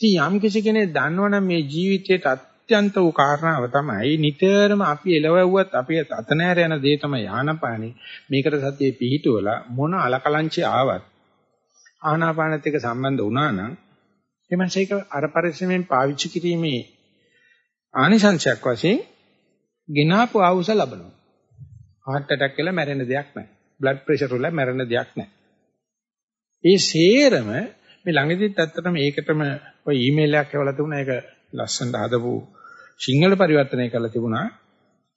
ඉතින් යම් කිසි කෙනෙක් දන්නවනම් මේ ජීවිතයේ අත්‍යන්ත වූ කාරණාව තමයි නිතරම අපි එළවෙව්වත් අපි අත නැර යන දේ තමයි ආනාපානේ. මේකට සතියේ පිහිටුවලා මොන අලකලංචි ආවත් ආනාපානත් එක්ක සම්බන්ධ වුණා නම් එමන්ස ඒක අර පරිස්සමෙන් පාවිච්චි කිරීමේ ආනිසංශයක් වශයෙන් ගිනාපු ආවුස ලබනවා. heart attack කියලා මැරෙන දෙයක් නැහැ. blood pressure වල මැරෙන දෙයක් නැහැ. ඒ සේරම මේ ළඟදිත් ඇත්තටම ඒකටම ඔය ඊමේල් එකක් එවලා තිබුණා ඒක ලස්සනට හදපු සිංහල පරිවර්තනය කරලා තිබුණා.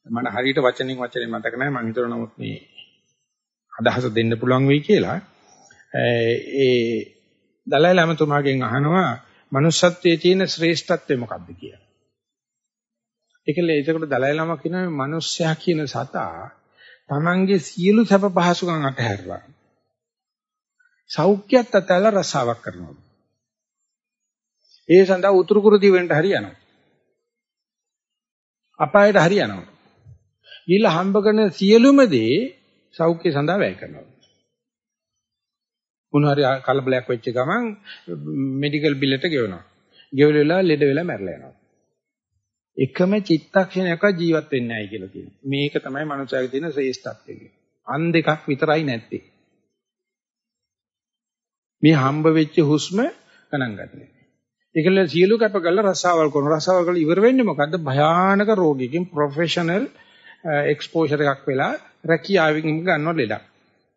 මට හරියට වචනින් වචනේ මතක නැහැ මම හිතනවා නමුත් මේ අදහස දෙන්න පුළුවන් වෙයි කියලා. ඒ දලයි ලාමතුමාගෙන් අහනවා manussත්වයේ තියෙන ශ්‍රේෂ්ඨත්වය මොකක්ද කියලා. ඒකල ඒකට දලයි ලාම කියනවා මිනිස්සයා කියන සතා Tamange සියලු සැප පහසුකම් අතහැරලා සෞඛ්‍යයත් අතහැරලා රසාවක් කරනවා. ඒ සඳහා උතුරු කුරු දිවෙන්ට හරියනවා. අපායට හරියනවා. ඊළ හම්බ කරන සියලුම දේ සෞඛ්‍ය සඳහා වැය කරනවා. මොන හරි කලබලයක් වෙච්ච ගමන් මෙඩිකල් බිල් එකට ගෙවනවා. ගෙවල වෙලා ලෙඩ වෙලා මැරලා යනවා. එකම චිත්තක්ෂණයක ජීවත් වෙන්නේ නැහැ කියලා කියනවා. මේක තමයි මනුස්සයාගේ තියෙන ශ්‍රේෂ්ඨත්වය කියන්නේ. අන් දෙකක් විතරයි නැත්තේ. මේ හම්බ වෙච්ච හුස්ම ගණන් ගන්නෑ. ඒකල සියලු කැප කරලා රසාවල් කරන රසාවල් කරලා ඉවර වෙන්නේ මොකද්ද? භයානක රෝගිකින් ප්‍රොෆෙෂනල් එක්ස්පෝෂර් එකක් වෙලා රැකියාවෙන් ගන්නව ලෙඩක්.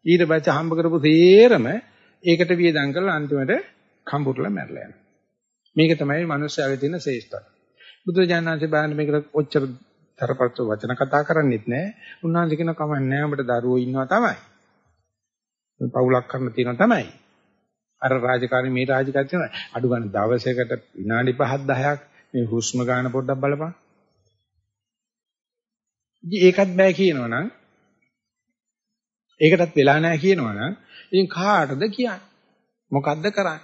ඊට පස්සේ හම්බ කරපු තේරම ඒකට වියදම් කරලා අන්තිමට කම්බුරලා මැරලා යනවා. මේක තමයි මිනිස්යාගේ තියෙන ශ්‍රේෂ්ඨත්වය. බුදුජානනාංශේ බලන්න මේකට ඔච්චර තරපත්ව වචන කතා කරන්නේත් නැහැ. උන්වහන්සේ කියන කමක් නැහැ අපිට දරුවෝ ඉන්නවා තමයි. පවුලක් කරන්න තියෙනවා තමයි. අර රාජකාරී මේ රාජකාරී තියෙනවා. අඩු ගන්න දවසකට විනාඩි 5ක් 10ක් මේ හුස්ම ගන්න පොඩ්ඩක් බලපන්. ඒකත් බෑ කියනවනම් ඒකටත් වෙලා නැහැ කියනවනම් ඉතින් කාටද කියන්නේ? මොකද්ද කරන්නේ?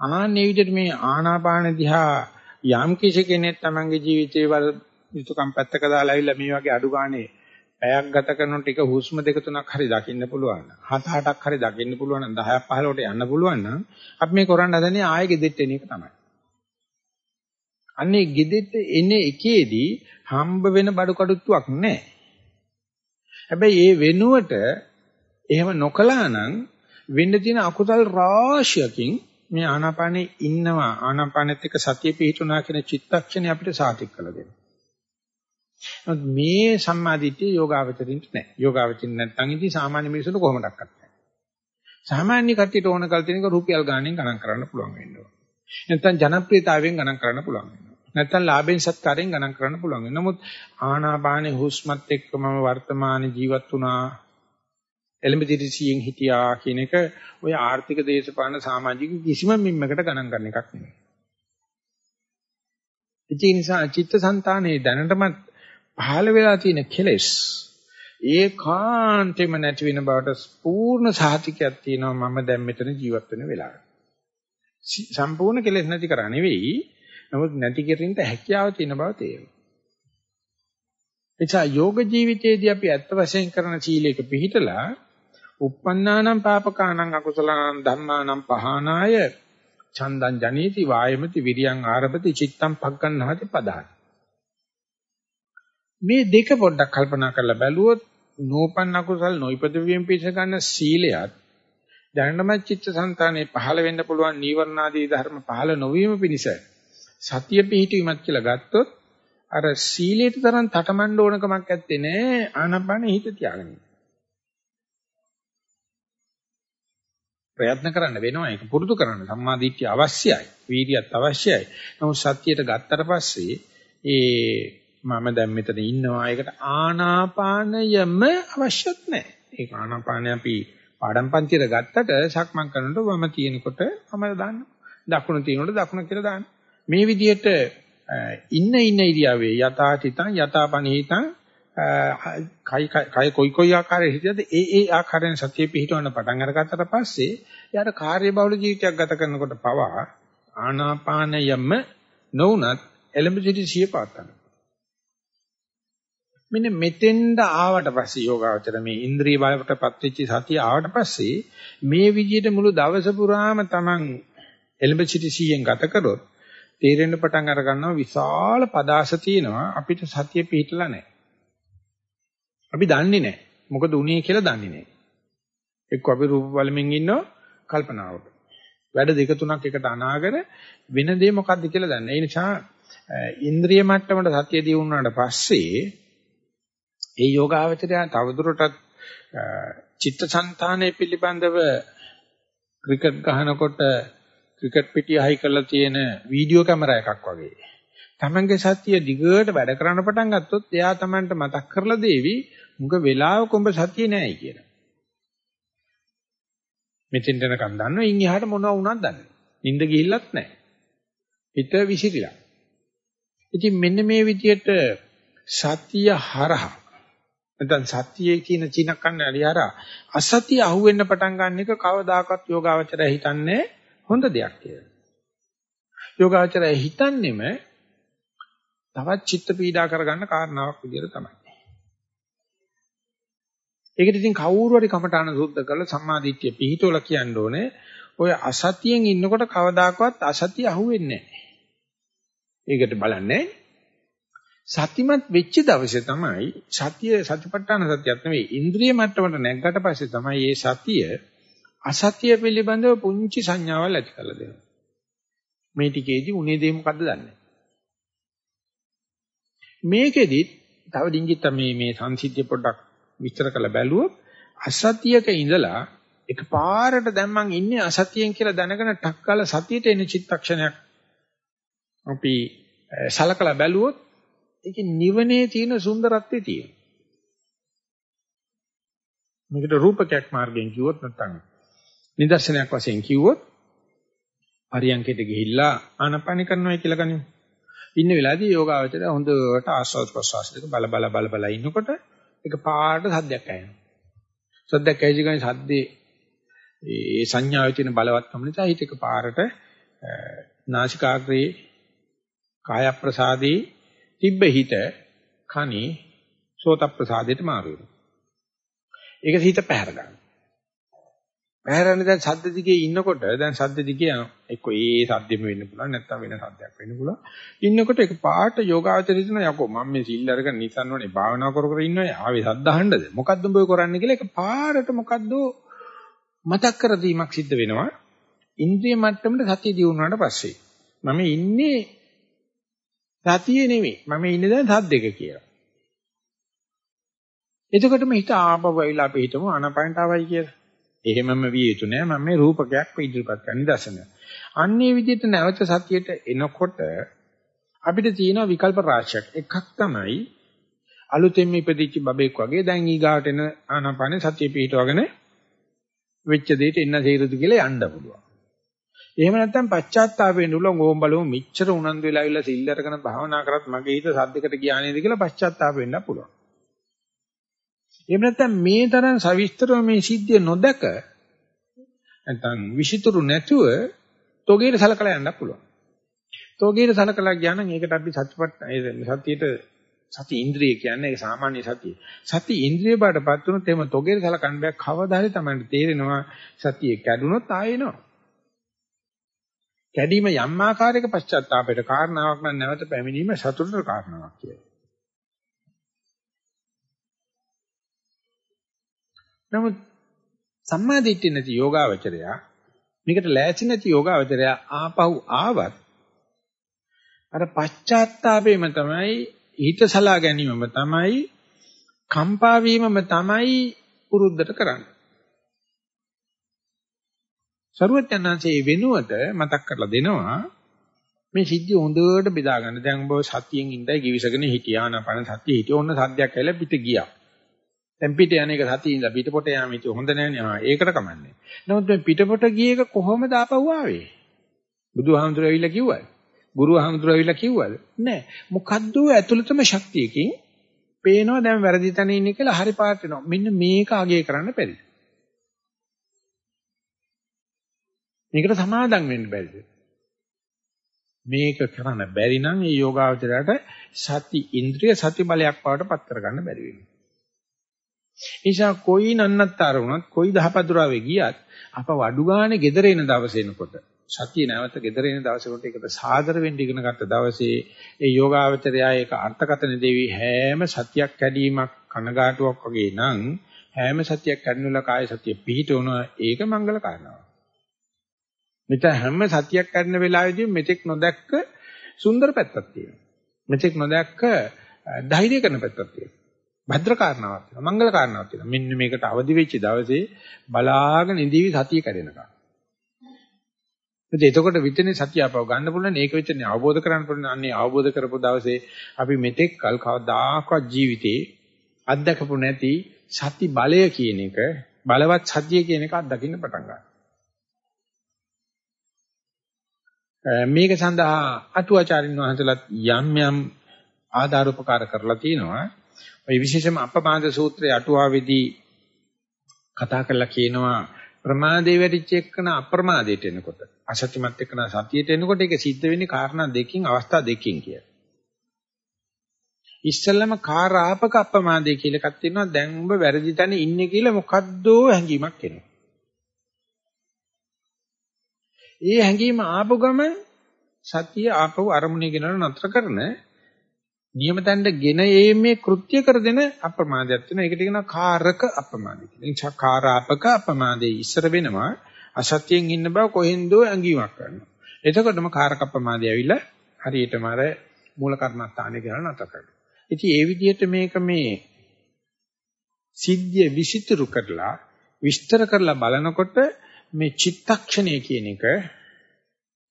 ආන්නේ විදිහට මේ ආනාපාන දිහා යම් කිසි කෙනෙක් තමන්ගේ ජීවිතේ වල යුතුයකම් පැත්තක දාලා ඇවිල්ලා මේ වගේ අඩු ගානේ පැයක් ගත කරන ටික හුස්ම දෙක තුනක් හරි දකින්න පුළුවන්. හත අටක් හරි දකින්න පුළුවන් නම් 10ක් 15කට යන්න පුළුවන් නම් අපි මේ කරන්න හදන්නේ ආයෙ ගෙදෙට්ට එන එක තමයි. අන්නේ ගෙදෙට්ට එන්නේ එකේදී හම්බ වෙන බඩු කඩුත්තුවක් නැහැ. හැබැයි ඒ වෙනුවට එහෙම නොකළා නම් වෙන්න තියෙන අකුසල් රාශියකින් මේ ආනාපානේ ඉන්නවා ආනාපානෙත් එක්ක සතිය පිහිටුනා කියන චිත්තක්ෂණය අපිට සාතික් කළ දෙනවා. නමුත් මේ සම්මාදිට්ඨිය යෝගාවචරින්ට නැහැ. යෝගාවචරින් නැත්නම් ඉතින් සාමාන්‍ය මිනිසුන්ට කොහොමදක්වත් නැහැ. සාමාන්‍ය කට්ටියට ඕන කල් තියෙනක රුපියල් ගාණෙන් ගණන් කරන්න පුළුවන් වෙනවා. නැත්නම් ජනප්‍රියතාවයෙන් ගණන් කරන්න පුළුවන් වෙනවා. නැත්නම් ලාභෙන් සත්කාරයෙන් ගණන් කරන්න පුළුවන් වෙනවා. නමුත් ආනාපානේ හුස්මත් එක්ක මම වර්තමාන ජීවත් වුණා එළඹ දිරිසියෙන් හිටියා කියන එක ඔය ආර්ථික දේශපාලන සමාජික කිසිම මිම්මකට ගණන් ගන්න එකක් නෙමෙයි. ඒ නිසා චිත්තසංතානයේ දැනටමත් පහළ වෙලා තියෙන කෙලෙස් ඒකාන්තෙම නැති වෙන බවට පූර්ණ සාතිකයක් තියෙනවා මම දැන් මෙතන ජීවත් වෙන වෙලාවට. සම්පූර්ණ කෙලෙස් නැති කරා නෙවෙයි නමුත් නැති කිරින්ට හැකියාව තියෙන බව තේරෙනවා. එචා යෝග ජීවිතයේදී අපි ඇත්ත වශයෙන් කරන සීලයක පිළිහිටලා uppannānaṁ pāpakānaṁ akusalaṇaṁ dhammānaṁ pahānāය චන්දං ජනීති වායමති විරියං ආරභති චිත්තං පග්ගණ්හාති පදාති මේ දෙක පොඩ්ඩක් කල්පනා කරලා බැලුවොත් නූපන්න අකුසල් නොයිපද වීම පිස ගන්න සීලයත් දැනටම චිත්තසංතානේ පහළ වෙන්න පුළුවන් නීවරණාදී ධර්ම පහළ නොවීම පිණිස සතිය පිහිටීමක් කියලා ගත්තොත් අර සීලයට තරම් තටමඬ ඕනකමක් නැත්තේ නෑ ආනපන හිත තියාගෙන. ප්‍රයත්න කරන්න වෙනවා ඒක පුරුදු කරන්න සම්මාදිට්ඨිය අවශ්‍යයි වීර්යයත් අවශ්‍යයි. නමුත් සත්‍යයට ගත්තට පස්සේ ඒ මම දැන් මෙතන ඉන්නවා. ඒකට ආනාපානයම අවශ්‍යත් නැහැ. ඒක ආනාපානය අපි පාඩම් පන්තියට ගත්තට සක්මන් කරනකොට වම තියෙනකොට වම දාන්න. දකුණ තියෙනකොට දකුණ කියලා දාන්න. මේ විදිහට ඉන්න ඉන්න ඉරියාවේ යථාතිතං යථාපනිහිතං කයි කයි කොයි කොයි ආකාරයේ හිටියද ඒ ඒ ආකාරයෙන් සතිය පිහිටවන්න පටන් අරගත්තට පස්සේ යාට කාර්යබහුල ජීවිතයක් ගත කරනකොට පවා ආනාපානයම නොඋනත් එලඹ සිටි සිය පාත්තන. මෙන්න මෙතෙන්ද ආවට පස්සේ යෝගාවචර මේ ඉන්ද්‍රිය බලයටපත් වෙච්ච සතිය ආවට පස්සේ මේ විදිහට මුළු දවස පුරාම Taman එලඹ සිටි සියෙන් ගත කරොත් තේරෙන්න පටන් අර ගන්නවා විශාල පදාස තියෙනවා අපිට සතිය පිහිටලා නැහැ. අපි දන්නේ නැහැ. මොකද උනේ කියලා දන්නේ නැහැ. එක්ක අපි රූප බලමින් ඉන්නව කල්පනාවක. වැඩ දෙක තුනක් එකට අනාගර වෙන දේ මොකද්ද කියලා දන්නේ. ඒ නිසා ඉන්ද්‍රිය මට්ටමට සතිය දී වුණාට පස්සේ ඒ යෝගාවචරය තවදුරටත් චිත්තසංතානය පිළිබඳව ක්‍රිකට් ගහනකොට ක්‍රිකට් පිටිය හයි කරලා තියෙන වීඩියෝ කැමරා එකක් වගේ. තමන්ගේ සතිය දිගට වැඩ කරන්න පටන් ගත්තොත් එයා තමන්ට මතක් කරලා දෙවි මුග වෙලාවක උඹ සතිය නෑයි කියලා. මෙතෙන් යනකම් දන්නවා ඉන් එහාට මොනව වුණත් දන්නේ. නිින්ද ගිහිල්ලත් නැහැ. හිත විසිරිලා. ඉතින් මෙන්න මේ විදිහට සතිය හරහා නැත්නම් සතියේ කියන චින කන්නඩි හරහා අසතිය අහුවෙන්න පටන් ගන්න එක කවදාකවත් යෝගාවචරය හිතන්නේ හොඳ දෙයක් කියලා. යෝගාවචරය හිතන්නේම තවත් චිත්ත පීඩා කරගන්න කාරණාවක් විදිහට තමයි. ඒකට ඉතින් කවුරු හරි කමඨාන සුද්ධ කරලා සම්මාදිට්ඨිය පිහිටවල කියන්න ඕනේ. ඔය අසතියෙන් ඉන්නකොට කවදාකවත් අසතිය අහුවෙන්නේ නැහැ. ඒකට බලන්නේ සතිමත් වෙච්ච දවසේ තමයි සතිය සතිපට්ඨාන සතියක් නෙවෙයි ඉන්ද්‍රිය මට්ටමට නැග්ගට පස්සේ තමයි මේ සතිය අසතිය පිළිබඳව පුංචි සංඥාවල් ඇති කරලා දෙනවා. මේ ටිකේදී උනේ දේ මොකද්ද දන්නේ මේකෙදි තව ඩිංගිත් මේ මේ සංසිද්ධිය පොඩ්ඩක් විස්තර කරලා බැලුවොත් අසතියක ඉඳලා එකපාරට දැන් මං ඉන්නේ අසතියෙන් කියලා දැනගෙන ටක් කාලා සතියට එන චිත්තක්ෂණයක් අපි සලකලා බැලුවොත් ඒකේ නිවනේ තියෙන සුන්දරත්වය තියෙනවා. මේකට රූපකයක් මාර්ගයෙන් කිව්වොත් නැත්නම් නිදර්ශනයක් වශයෙන් කිව්වොත් පරියන්කයට ගිහිල්ලා ආනපන කරනවා කියලා ගනිමු. ඉන්න වෙලාවේදී යෝගාවචරය හොඳට ආස්වාද ප්‍රසවාස දෙක බල බල බල බල ඉන්නකොට ඒක පාට සද්දයක් ඇහෙනවා. සද්දයක් ඇහිච්ච ගමන් සද්දේ ඒ සංඥාවේ තියෙන බලවත්කම නිසා හිත එක පාරට නාසිකාග්‍රේ කාය ප්‍රසාදී තිබ්බ හිත කනි සෝත ප්‍රසාදයට මාරු වෙනවා. ඒක හිත පැහැර ගන්න. පැහැරන්නේ දැන් සද්ද දිගේ ඉන්නකොට දැන් සද්ද දිගේ එක්ක ඒ සද්දෙම වෙන්න පුළුවන් නැත්නම් වෙන සද්දයක් වෙන්න පුළුවන්. ඉන්නකොට ඒක පාට යෝගාචරිත දෙන යකෝ මම මේ සිල් අරගෙන නිසන් වනේ භාවනා කර කර ඉන්නවා ආවේ සද්ද අහන්නද මොකද්ද උඹ කරන්නේ කියලා ඒක පාරට මොකද්ද මතක් කර දීමක් සිද්ධ වෙනවා. ඉන්ද්‍රිය මට්ටමට සතිය දියුණුවාට පස්සේ මම ඉන්නේ සතියේ නෙමෙයි. මම ඉන්නේ දැන් සද්දෙක කියලා. එතකොටම හිත ආපහු වෙයිලා අපි හිතමු ආනපනට ආවයි කියලා. එහෙමම විය යුතු නෑ මම මේ රූපකයක් ඉදිරිපත් කරන දර්ශනය. අන්නේ විදිහට නැවත සතියට එනකොට අපිට තියෙන විකල්ප රාශියක්. එකක් තමයි අලුතෙන් ඉපදිච්ච බබෙක් වගේ දැන් ඊගාට එන ආනාපාන සතිය පිටවගෙන වෙච්ච දෙයට එන්න තේරුද කියලා යන්න පුළුවන්. එහෙම නැත්නම් පශ්චාත්තාප වෙන්න උල ඕම් බලමු මෙච්චර උනන්දු වෙලා ඉල්ල සිල් අරගෙන භාවනා කරත් මගේ හිත සද්දකට ගියා නේද කියලා පශ්චාත්තාප වෙන්න පුළුවන්. එහෙම නැත්නම් මේ තරම් සවිස්තරව මේ සිද්ධිය නොදක නැත්නම් විෂිතුරු නැතුව තෝගේට සලකලා යන්න පුළුවන්. තෝගේට සලකලා ගියා නම් ඒකට අපි සත්‍යපත් සතියේට සති ඉන්ද්‍රිය කියන්නේ ඒක සාමාන්‍ය සතිය. සති ඉන්ද්‍රිය බාටපත් වුණොත් එහෙම තෝගේට සලකන්න බෑ කවදා හරි තමයි තේරෙනවා සතිය කැඩුනොත් ආයෙනවා. කැඩීම යම් ආකාරයක පශ්චාත්තාපයට කාරණාවක් නම් නැවත පැමිණීම සතුටට කාරණාවක් කියලා. නමුත් සම්මා දිට්ඨිය නැති යෝගාවචරය මේකට ලෑසි නැති යෝගාවචරය ආපහු ආවත් අර පශ්චාත්තාපේම තමයි හිතසලා ගැනීමම තමයි කම්පා වීමම තමයි පුරුද්දට කරන්නේ. සරුවචනාංශයේ වෙනුවට මතක් කරලා දෙනවා මේ සිද්ධිය හොඳට බෙදා ගන්න. දැන් ඔබ සතියෙන් ඉඳයි givisගෙන හිටියා නපන සතිය හිටිය ඕන සද්දයක් ඇවිල්ලා පිට ගියා. දැන් පිට යන එක සතිය ඉඳලා පිටපොට යාම ඉතින් හොඳ නෑනේ. ආ ඒකට කමන්නේ. නමුත් මේ පිටපොට ගිය එක කොහොමද ආපහු ආවේ? බුදුහාමුදුරුවෝ ඇවිල්ලා කිව්වා. ගුරු හමුදුර ඇවිල්ලා කිව්වද? නෑ. මොකද්ද ඇතුළතම ශක්තියකින් පේනවා දැන් වැරදි තැන ඉන්නේ කියලා හරි පාට වෙනවා. මෙන්න මේක අගය කරන්න බැරිද? මේකට සමාදම් වෙන්න බැරිද? මේක කරන්න බැරි නම් මේ යෝගාවචරයට සති ඉන්ද්‍රිය සති බලයක් බවට පත් කරගන්න බැරි වෙනවා. නිසා කොයි නන්නත්තර වුණත් කොයි දහපදුරාවේ ගියත් අප වඩු ගානේ gedere එන දවසේ එනකොට සතිය නැවත gedere එන දවසකට ඒකට සාදර වෙන්න ඉගෙන ගත්ත දවසේ ඒ යෝගාවචරය ඒක අර්ථකතන දෙවි හැම සතියක් කැඩීමක් කනගාටුවක් වගේ නම් හැම සතියක් කැඩෙනුලා කාය සතිය පිහිටවන ඒක මංගල කාරණාවක්. මෙතන හැම සතියක් කැඩෙන වෙලාවෙදී මෙතෙක් නොදැක්ක සුන්දර පැත්තක් තියෙනවා. මෙතෙක් නොදැක්ක ධෛර්ය කරන පැත්තක් තියෙනවා. භද්‍ර කාරණාවක් තියෙනවා. මංගල කාරණාවක් තියෙනවා. මෙන්න මේකට අවදි වෙච්ච දවසේ බලාගෙන ඉඳීවි සතිය කැඩෙනකම්. ඉතින් එතකොට විතරනේ සතිය අපව ගන්න පුළුවන්. ඒක විතරනේ අවබෝධ කරගන්න පුළුවන්. අන්නේ අවබෝධ කරපු දවසේ අපි මෙතෙක් කල් කවදාකවත් ජීවිතේ අත්දකපු නැති සති බලය කියන එක බලවත් සතිය කියන එක අත්දකින්න පටන් ගන්නවා. මේක සඳහා අටුවාචාරින් වහන්සේලාත් යම් යම් ආධාර උපකාර කරලා තිනවා. ওই විශේෂම අපමාද සූත්‍රයේ අටුවාවේදී කතා කරලා කියනවා ප්‍රමාදේ වැඩිච්ච එක්කන අප්‍රමාදයට එනකොට අසත්‍යමත් එක්කන සතියට එනකොට ඒක සිද්ධ වෙන්නේ කාරණා දෙකකින් අවස්ථා දෙකකින් කියලා. ඉස්සෙල්ලම කාරාපක අප්‍රමාදේ කියලා එකක් තියෙනවා දැන් උඹ වැරදි තැන ඉන්නේ කියලා මොකද්දෝ හැඟීමක් එනවා. ඒ හැඟීම ආපු ගමන් සතිය ආපහු අරමුණේ ගෙනන නතර කරන නියම තැනට ගෙන ඒමේ කෘත්‍ය කර දෙන අප්‍රමාදයක් වෙනවා. ඒකට කියනවා කාරක අප්‍රමාදය කියලා. එනිසා කාරාපක අප්‍රමාදේ ඉස්සර වෙනවා අසත්‍යයෙන් ඉන්න බව කොහෙන්දෝ ඇඟීමක් කරනවා. එතකොටම කාරක අප්‍රමාදය ඇවිල්ලා හරියටම අර මූල කර්මස්ථානේ කියලා නතර කරනවා. ඉතින් ඒ විදිහට මේක මේ සිද්ධිය විසිතුරු කරලා විස්තර කරලා බලනකොට මේ චිත්තක්ෂණය කියන එක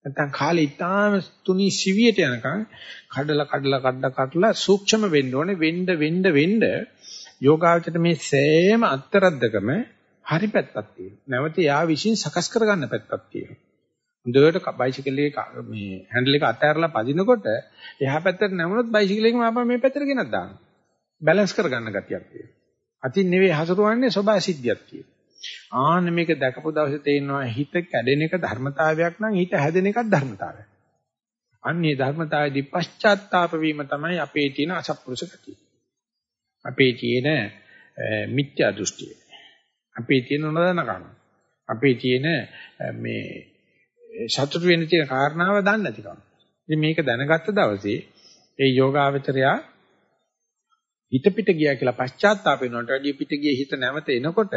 නැත්නම් කාලේ ඊටාම තුනි සිවියට යනකම් කඩලා කඩලා කඩලා කඩලා සූක්ෂම වෙන්න ඕනේ වෙන්න වෙන්න වෙන්න යෝගාවචරයට මේ සෑම අත්තරද්දකම හරි පැත්තක් තියෙනවා. නැවත යා විශ්ින් සකස් කරගන්න පැත්තක් තියෙනවා. හොඳට බයිසිකලේ මේ හැන්ඩල් එක අතහැරලා පදිනකොට එහා පැත්තට නැමුණොත් බයිසිකලෙකම ආපහු මේ පැත්තට ගෙනත් දානවා. බැලන්ස් කරගන්න ගතියක් තියෙනවා. අතින් නෙවෙයි හසුරුවන්නේ සබා සිද්ධියක් තියෙනවා. ආන්න මේක දැකපු දවසේ තේරෙනවා හිත කැඩෙන එක ධර්මතාවයක් නම් හිත හැදෙන එකක් ධර්මතාවයක්. අන්නේ ධර්මතාවයේදී පශ්චාත්තාප වීම තමයි අපේ තියෙන අසත්පුරුෂ ගතිය. අපේ තියෙන මිත්‍යා දෘෂ්ටිය. අපේ තියෙන නොදන්නකම. අපේ තියෙන මේ සතුට වෙන්න තියෙන කාරණාව දන්නේ නැතිකම. ඉතින් මේක දැනගත්ත දවසේ ඒ යෝගාවචරයා හිත පිට ගියා කියලා පශ්චාත්තාප වෙනකොට වැඩි පිට ගියේ හිත නැවත එනකොට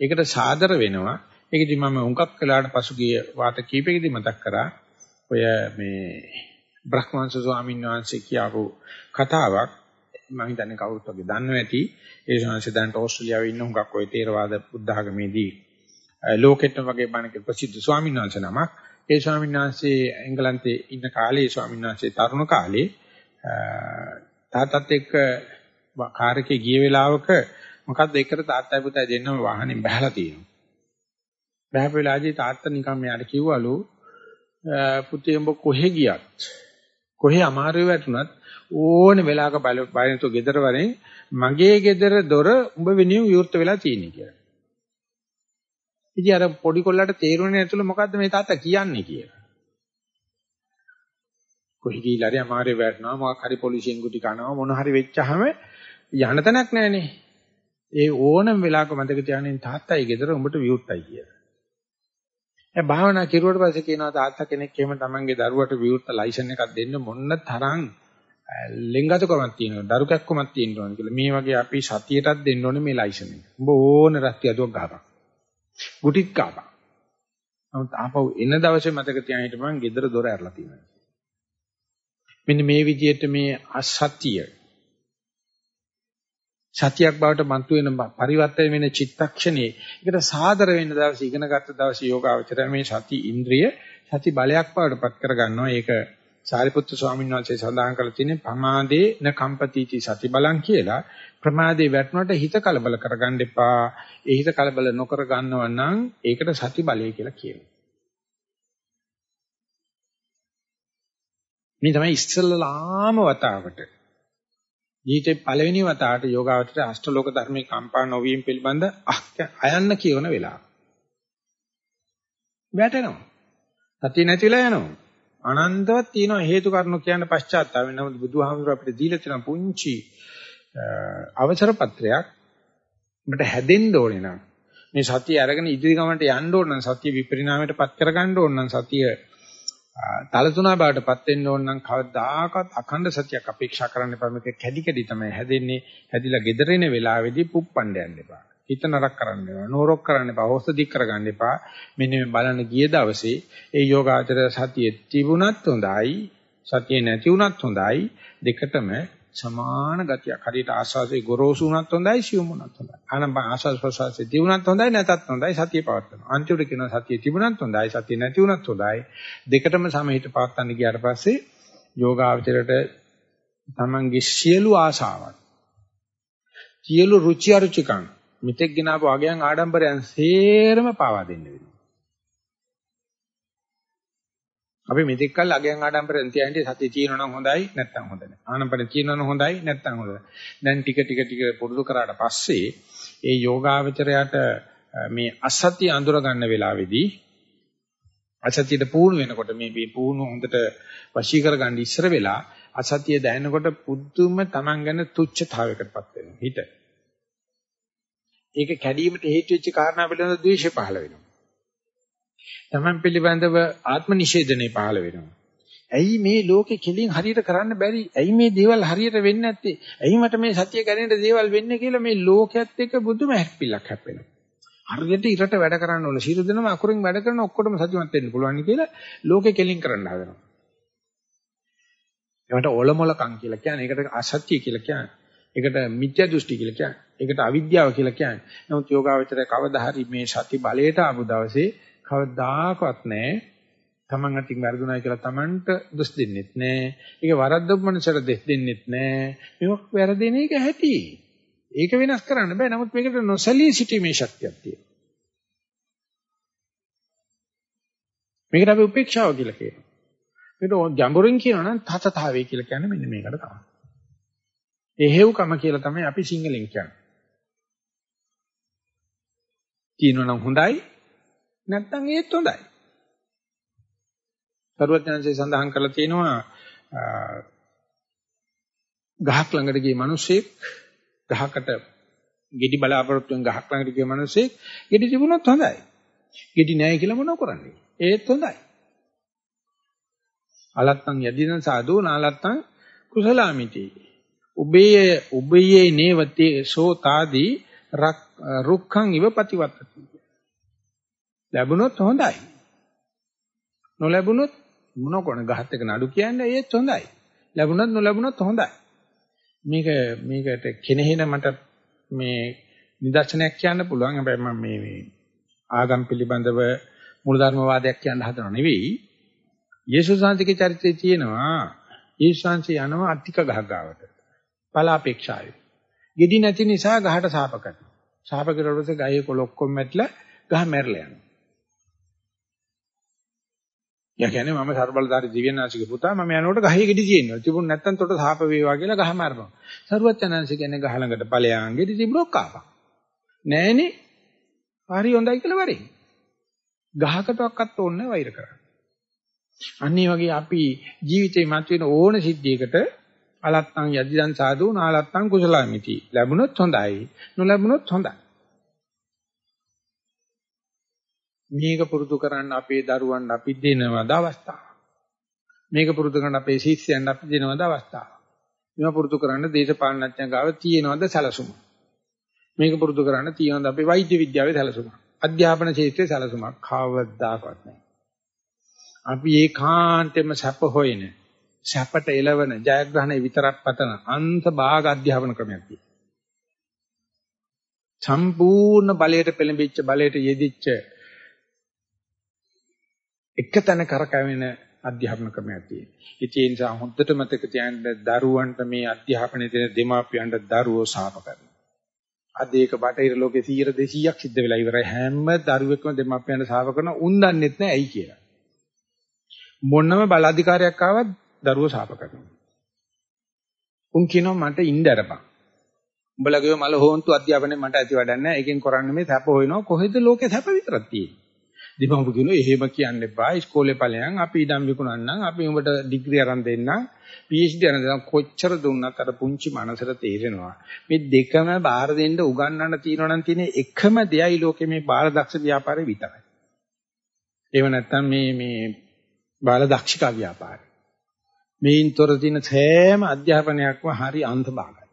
ඒකට සාදර වෙනවා. ඒකෙදි මම උඟක් කළාට පසුගිය වාත කීපෙකදී මතක් කරා ඔය මේ බ්‍රහ්මංශ ස්වාමීන් වහන්සේ කියපු කතාවක් මම හිතන්නේ කවුරුත් වගේ දන්නව ඇති. ඒ ශාංශ දැන්ට ඕස්ට්‍රේලියාවේ ඉන්න හුඟක් ඔය තේරවාද බුද්ධ ආගමේදී ලෝකෙටම වගේ බණක ප්‍රසිද්ධ ස්වාමීන් වහන්සේ නමක්. ඒ ස්වාමීන් වහන්සේ එංගලන්තේ ඉන්න කාලේ ස්වාමීන් වහන්සේ තරුණ කාලේ තාත්තත් එක්ක කාර් එකේ ගිය වෙලාවක මොකද්ද එකට තාත්තයි පුතයි දෙන්නම වාහනේ බහැලා තියෙනවා. බහැපු වෙලාවේදී තාත්තා නිකන් මෙයාට කිව්වලු පුතේ උඹ කොහෙ ගියත් කොහෙ අමාරුවේ වැටුණත් ඕන වෙලාවක බයනතු ගෙදර වරෙන් මගේ ගෙදර දොර උඹ වෙනියු විවෘත වෙලා තියෙන්නේ කියලා. ඉතින් අර පොඩි කොල්ලට තේරුණේ නැතුළු මොකද්ද මේ තාත්තා කියන්නේ කියලා. කොහි ගිහිල්ලා හරි අමාරුවේ වැටෙනවා මොකක් හරි පොලිසියෙන් ගුටි කනවා මොන හරි වෙච්චාම යන්න තැනක් නැහනේ. ඒ ඕනම වෙලාවක මතක තියාගන්න තාත්තයි ගෙදර උඹට විවෘතයි කියලා. ඒ භාවනා කිරුවට පස්සේ කියනවා තාත්තා කෙනෙක් එහෙම තමන්ගේ දරුවට විවෘත ලයිසන් එකක් දෙන්න මොන්න තරම් ලෙන්ගතකමක් තියෙනවා දරු කැක්කමක් තියෙනවා කියලා. මේ වගේ අපි සතියටත් දෙන්න ඕනේ මේ ලයිසන් එක. උඹ ඕන රත්ති අදුවක් ගහපන්. ගුටිත් කාපන්. නමුත් ආපහු එන දවසේ මතක තියාගෙන හිටපන් ගෙදර දොර ඇරලා තියෙනවා. මෙන්න මේ විදිහට මේ අසත්‍ය සතියක් බවට මතුවෙන පරිවර්තන වෙන චිත්තක්ෂණේ ඒකට සාදර වෙන්න දවසේ ඉගෙන ගත්ත දවසේ යෝගාවචරය මේ සති ඉන්ද්‍රිය සති බලයක් බවට පත් කර ගන්නවා ඒක සාරිපුත්තු ස්වාමීන් වහන්සේ සඳහන් කරලා තියෙන්නේ පමාදේ න කම්පතිටි සති බලං කියලා ප්‍රමාදේ වැටුණට හිත කලබල කරගන්න එපා. ඒ හිත කලබල නොකර ගන්නව නම් ඒකට සති බලය කියලා කියනවා. මේ තමයි ඉස්සල්ලාම වතාවට. ඊට පළවෙනි වතාවට යෝගාවචරයේ අෂ්ටලෝක ධර්මයේ කම්පා නොවීම පිළිබඳ අයන්න කියවන වෙලාව. වැටෙනවා. සතිය නැතිලා යනවා. අනන්තවත් තියෙන හේතු කාරණා කියන පශ්චාත්තාප වෙන නමුත් බුදුහාමුදුර අපිට දීලා තියෙන පුංචි අවසර පත්‍රයක් අපිට හැදෙන්න ඕනේ නම් මේ සතිය අරගෙන ඉදිරි ගමනට යන්න ඕන නම් සතිය විපරිණාමයටපත් කරගන්න ඕන නම් සතිය තලතුණා බවටපත් වෙන්න ඕන නම් කවදාකවත් අඛණ්ඩ සතියක් අපේක්ෂා කරන්න එපා. මේක කැඩි කැඩි තමයි හැදෙන්නේ. හැදිලා gedere එන වෙලාවේදී පුප්පණ්ඩ යන්න එපා. හිත නරක කරන්න එපා. නෝරොක් කරන්න එපා. හොස්ත දික් කරගන්න එපා. මෙන්න මේ බලන්න ගිය දවසේ ඒ යෝගාචර සතිය තිබුණත් හොඳයි. සතිය නැති වුණත් හොඳයි. දෙකටම සමාන ගතියක්. හරියට ආස්වාසේ ගොරෝසු වුණත් හොඳයි, සියුම් වුණත් හොඳයි. ආනම්බ ආස්වාස් ප්‍රසවාසයේ තිබුණත් හොඳයි, නැතත් හොඳයි, සතිය පවත්වනවා. අන්තිමට කියනවා සතිය තිබුණත් හොඳයි, සතිය නැති වුණත් හොඳයි. දෙකටම සමහිත පවත්වන්න ගියාට පස්සේ යෝගාවචරයට තමන්ගේ සියලු ආශාවන් සියලු රුචි අරුචිකම් මෙතෙක් ගෙනාවු අගයන් ආඩම්බරයන් සේරම පාවා දෙන්න වෙනවා. අපි මෙතෙක් කල් අගයන් ආඩම්බරෙන් තියන්නේ සතිය තියෙනවා නම් හොඳයි නැත්නම් හොඳ නැහැ. ආනපන තියෙනවා නම් හොඳයි නැත්නම් හොඳ නැහැ. දැන් ටික ටික ටික පුරුදු කරාට පස්සේ ඒ යෝගාවචරයට මේ අසත්‍ය අඳුර ගන්න වෙලාවේදී අසත්‍යයට පුහුණු වෙනකොට මේ මේ පුහුණු හොඳට වශී කරගන්න ඉස්සර වෙලා අසත්‍ය දැනෙනකොට පුදුම Taman ගැන තුච්ඡතාවයකටපත් වෙනවා හිත. ඒක කැඩීමට හේතු වෙච්ච කාරණා පිළිබඳ ද්වේෂය පහළ වෙනවා. තමන් පිළිබඳව ආත්ම නිෂේධනේ පහළ වෙනවා. ඇයි මේ ලෝකේ කෙලින් හරියට කරන්න බැරි? ඇයි මේ දේවල් හරියට වෙන්නේ නැත්තේ? ඇයි මට මේ සත්‍ය ගැනීම දේවල් වෙන්නේ කියලා මේ ලෝකයේත් එක්ක බුදුම හැප්පිලක් හැප්පෙනවා. හරියට ඉරට වැඩ කරන්න ඕන. සියලු දෙනාම අකුරින් වැඩ කරන ඔක්කොටම සත්‍යමත් වෙන්න පුළුවන් කියලා ලෝකේ කෙලින් කරන්න හදනවා. ඒකට ඔලොමලකම් කියලා කියන්නේ. ඒකට අසත්‍ය කියලා කියන්නේ. ඒකට මිත්‍යා දෘෂ්ටි කියලා කියන්නේ. ඒකට අවිද්‍යාව කියලා කියන්නේ. නමුත් යෝගාවචරය කවදා හරි මේ සති බලයට ආපු දවසේ කවදාකවත් නැහැ. Taman අතින් වැරදුනායි කියලා Tamanට දොස් දෙන්නෙත් නැහැ. ඒක වරද්දපු මනුස්සයට දෙස් දෙන්නෙත් නැහැ. මේක වැරදෙන එක ඇති. ඒක වෙනස් කරන්න බෑ. නමුත් මේකට නොසලී සිටීමේ ශක්තියක් තියෙනවා. මේකට අපි උපේක්ෂාව කියලා කියනවා. මේක ජඹුරින් කියනවා නම් තතතාවේ කියලා කියන්නේ මෙන්න මේකට තමයි. එහෙව්කම කියලා තමයි අපි සිංහලෙන් කියන්නේ. කියනවා නම් හොඳයි නැත්නම් ඒත් හොඳයි. සරුවඥාන්සේ සඳහන් කරලා තියෙනවා ගහක් ළඟට ගිය මිනිසෙක් ගහකට ගෙඩි බලාපොරොත්තුෙන් ගහක් ළඟට ගිය මිනිසෙක් ගෙඩි තිබුණොත් හොඳයි. ගෙඩි නැහැ කියලා මොනව කරන්නේ? ඒත් හොඳයි. අලත්තං යදින සාදු නාලත්තං කුසලාමිති. උබේ උබේ නේවතේ සෝතාදී රුක්ඛං ඉව ප්‍රතිවත්තති. ලැබුණොත් හොඳයි. නොලැබුණොත් මොන කොන ගහත් එක නඩු කියන්නේ ඒත් හොඳයි. ලැබුණොත් නොලැබුණොත් හොඳයි. මේක මේකට කෙනෙහින මට මේ නිදර්ශනයක් කියන්න පුළුවන්. හැබැයි මම මේ මේ ආගම් පිළිබඳව මූලධර්මවාදයක් කියන්න හදනව නෙවෙයි. යේසුස් වහන්සේගේ චරිතයේ තියෙනවා යේසුස් වහන්සේ යනවා අත්තික ගහ ගාවට. බලාපෙක්ෂාවේ. gedī නැති නිසා ගහට සාප කරනවා. සාප කරලා ගහේ කොළ ඔක්කොම මැట్లా ගහ මැරලා යනවා. යා කියන්නේ මම ਸਰබලධාරී දිව්‍යනාසික පුතා මම යනකොට ගහේ ගෙඩි තියෙනවා. තිබුණ නැත්තම් තොට සාප වේවා කියලා ගහ මරනවා. සරුවචනංශ කියන්නේ ගහ ළඟට ඵලයන් ගෙඩි තිබුණොත් කාපා. නෑනේ. හරි හොඳයි කියලා වරේ. ගහකටවත් ඕනේ වෛර කරන්න. අන්න වගේ අපි ජීවිතේ මතුවෙන ඕන සිද්ධියකට අලත්තං යදිදන් සාදු නාලත්තං කුසලාමිති. ලැබුණොත් හොඳයි. නොලැබුණොත් හොඳයි. මේක පුරුදු කරන්න අපේ දරුවන් අපි දෙනවද අවස්ථාව. මේක පුරුදු කරන්න අපේ ශිෂ්‍යයන් අපි දෙනවද අවස්ථාව. මේක පුරුදු කරන්න දේශපාලනඥයන් ගාව තියෙනවද සැලසුම. මේක පුරුදු කරන්න තියෙනවද අපේ වෛද්‍ය විද්‍යාවේ සැලසුම. අධ්‍යාපන ක්ෂේත්‍රයේ සැලසුමක් කවදාකවත් නැහැ. අපි ඒකාන්තයෙන්ම සැප හොයන සැපට එළවන ජයග්‍රහණය විතරක් පතන අන්ත භාග අධ්‍යාපන ක්‍රමයක් තියෙනවා. සම්පූර්ණ බලයට පෙළඹිච්ච බලයට යෙදිච්ච එක තැන කරකැවෙන අධ්‍යාපන ක්‍රමයක් තියෙනවා. ඒ නිසා හොඳට මතක තියාගන්න දරුවන්ට මේ අධ්‍යාපනය දෙන දෙමාපියන්ට දරුවෝ සාප කරනවා. අද ඒක බටහිර ලෝකේ 100 200ක් සිද්ධ වෙලා ඉවරයි. හැම දරුවෙක්ම දෙමාපියන්ට සාප කරන උන් දන්නෙත් නෑ ඇයි කියලා. මොනම බල අධිකාරියක් ආවත් දරුවෝ ශාප කරනවා. උන් කියනවා මට ඉන්න අරපන්. උඹලගේ මල හොන්තු අධ්‍යාපනයේ මට ඇති වැඩක් නැහැ. ඒකෙන් කරන්නේ මේ සැප හොයනවා. කොහෙද ලෝකේ සැප විතරක් තියෙන්නේ. දීපම්පු කියනවා එහෙම කියන්න එපා. ඉස්කෝලේ ඵලයන් අපි ඉඩම් විකුණන්නම්. අපි උඹට ඩිග්‍රී අරන් දෙන්නම්. PhD අරන් දෙන්නම්. කොච්චර දුන්නත් අර පුංචි මනසට තේරෙනවා. මේ දෙකම බාහිර දෙන්න උගන්වන්න තියෙනවා නම් තියෙන එකම දෙයයි ලෝකේ මේ බාහිර දක්ෂ ව්‍යාපාරේ විතරයි. ඒව නැත්තම් මේ මේ බාහිර දක්ෂිකා ව්‍යාපාරය. මේන්තර තියෙන සෑම අධ්‍යාපනයක්ම හරි අන්තභාගයි.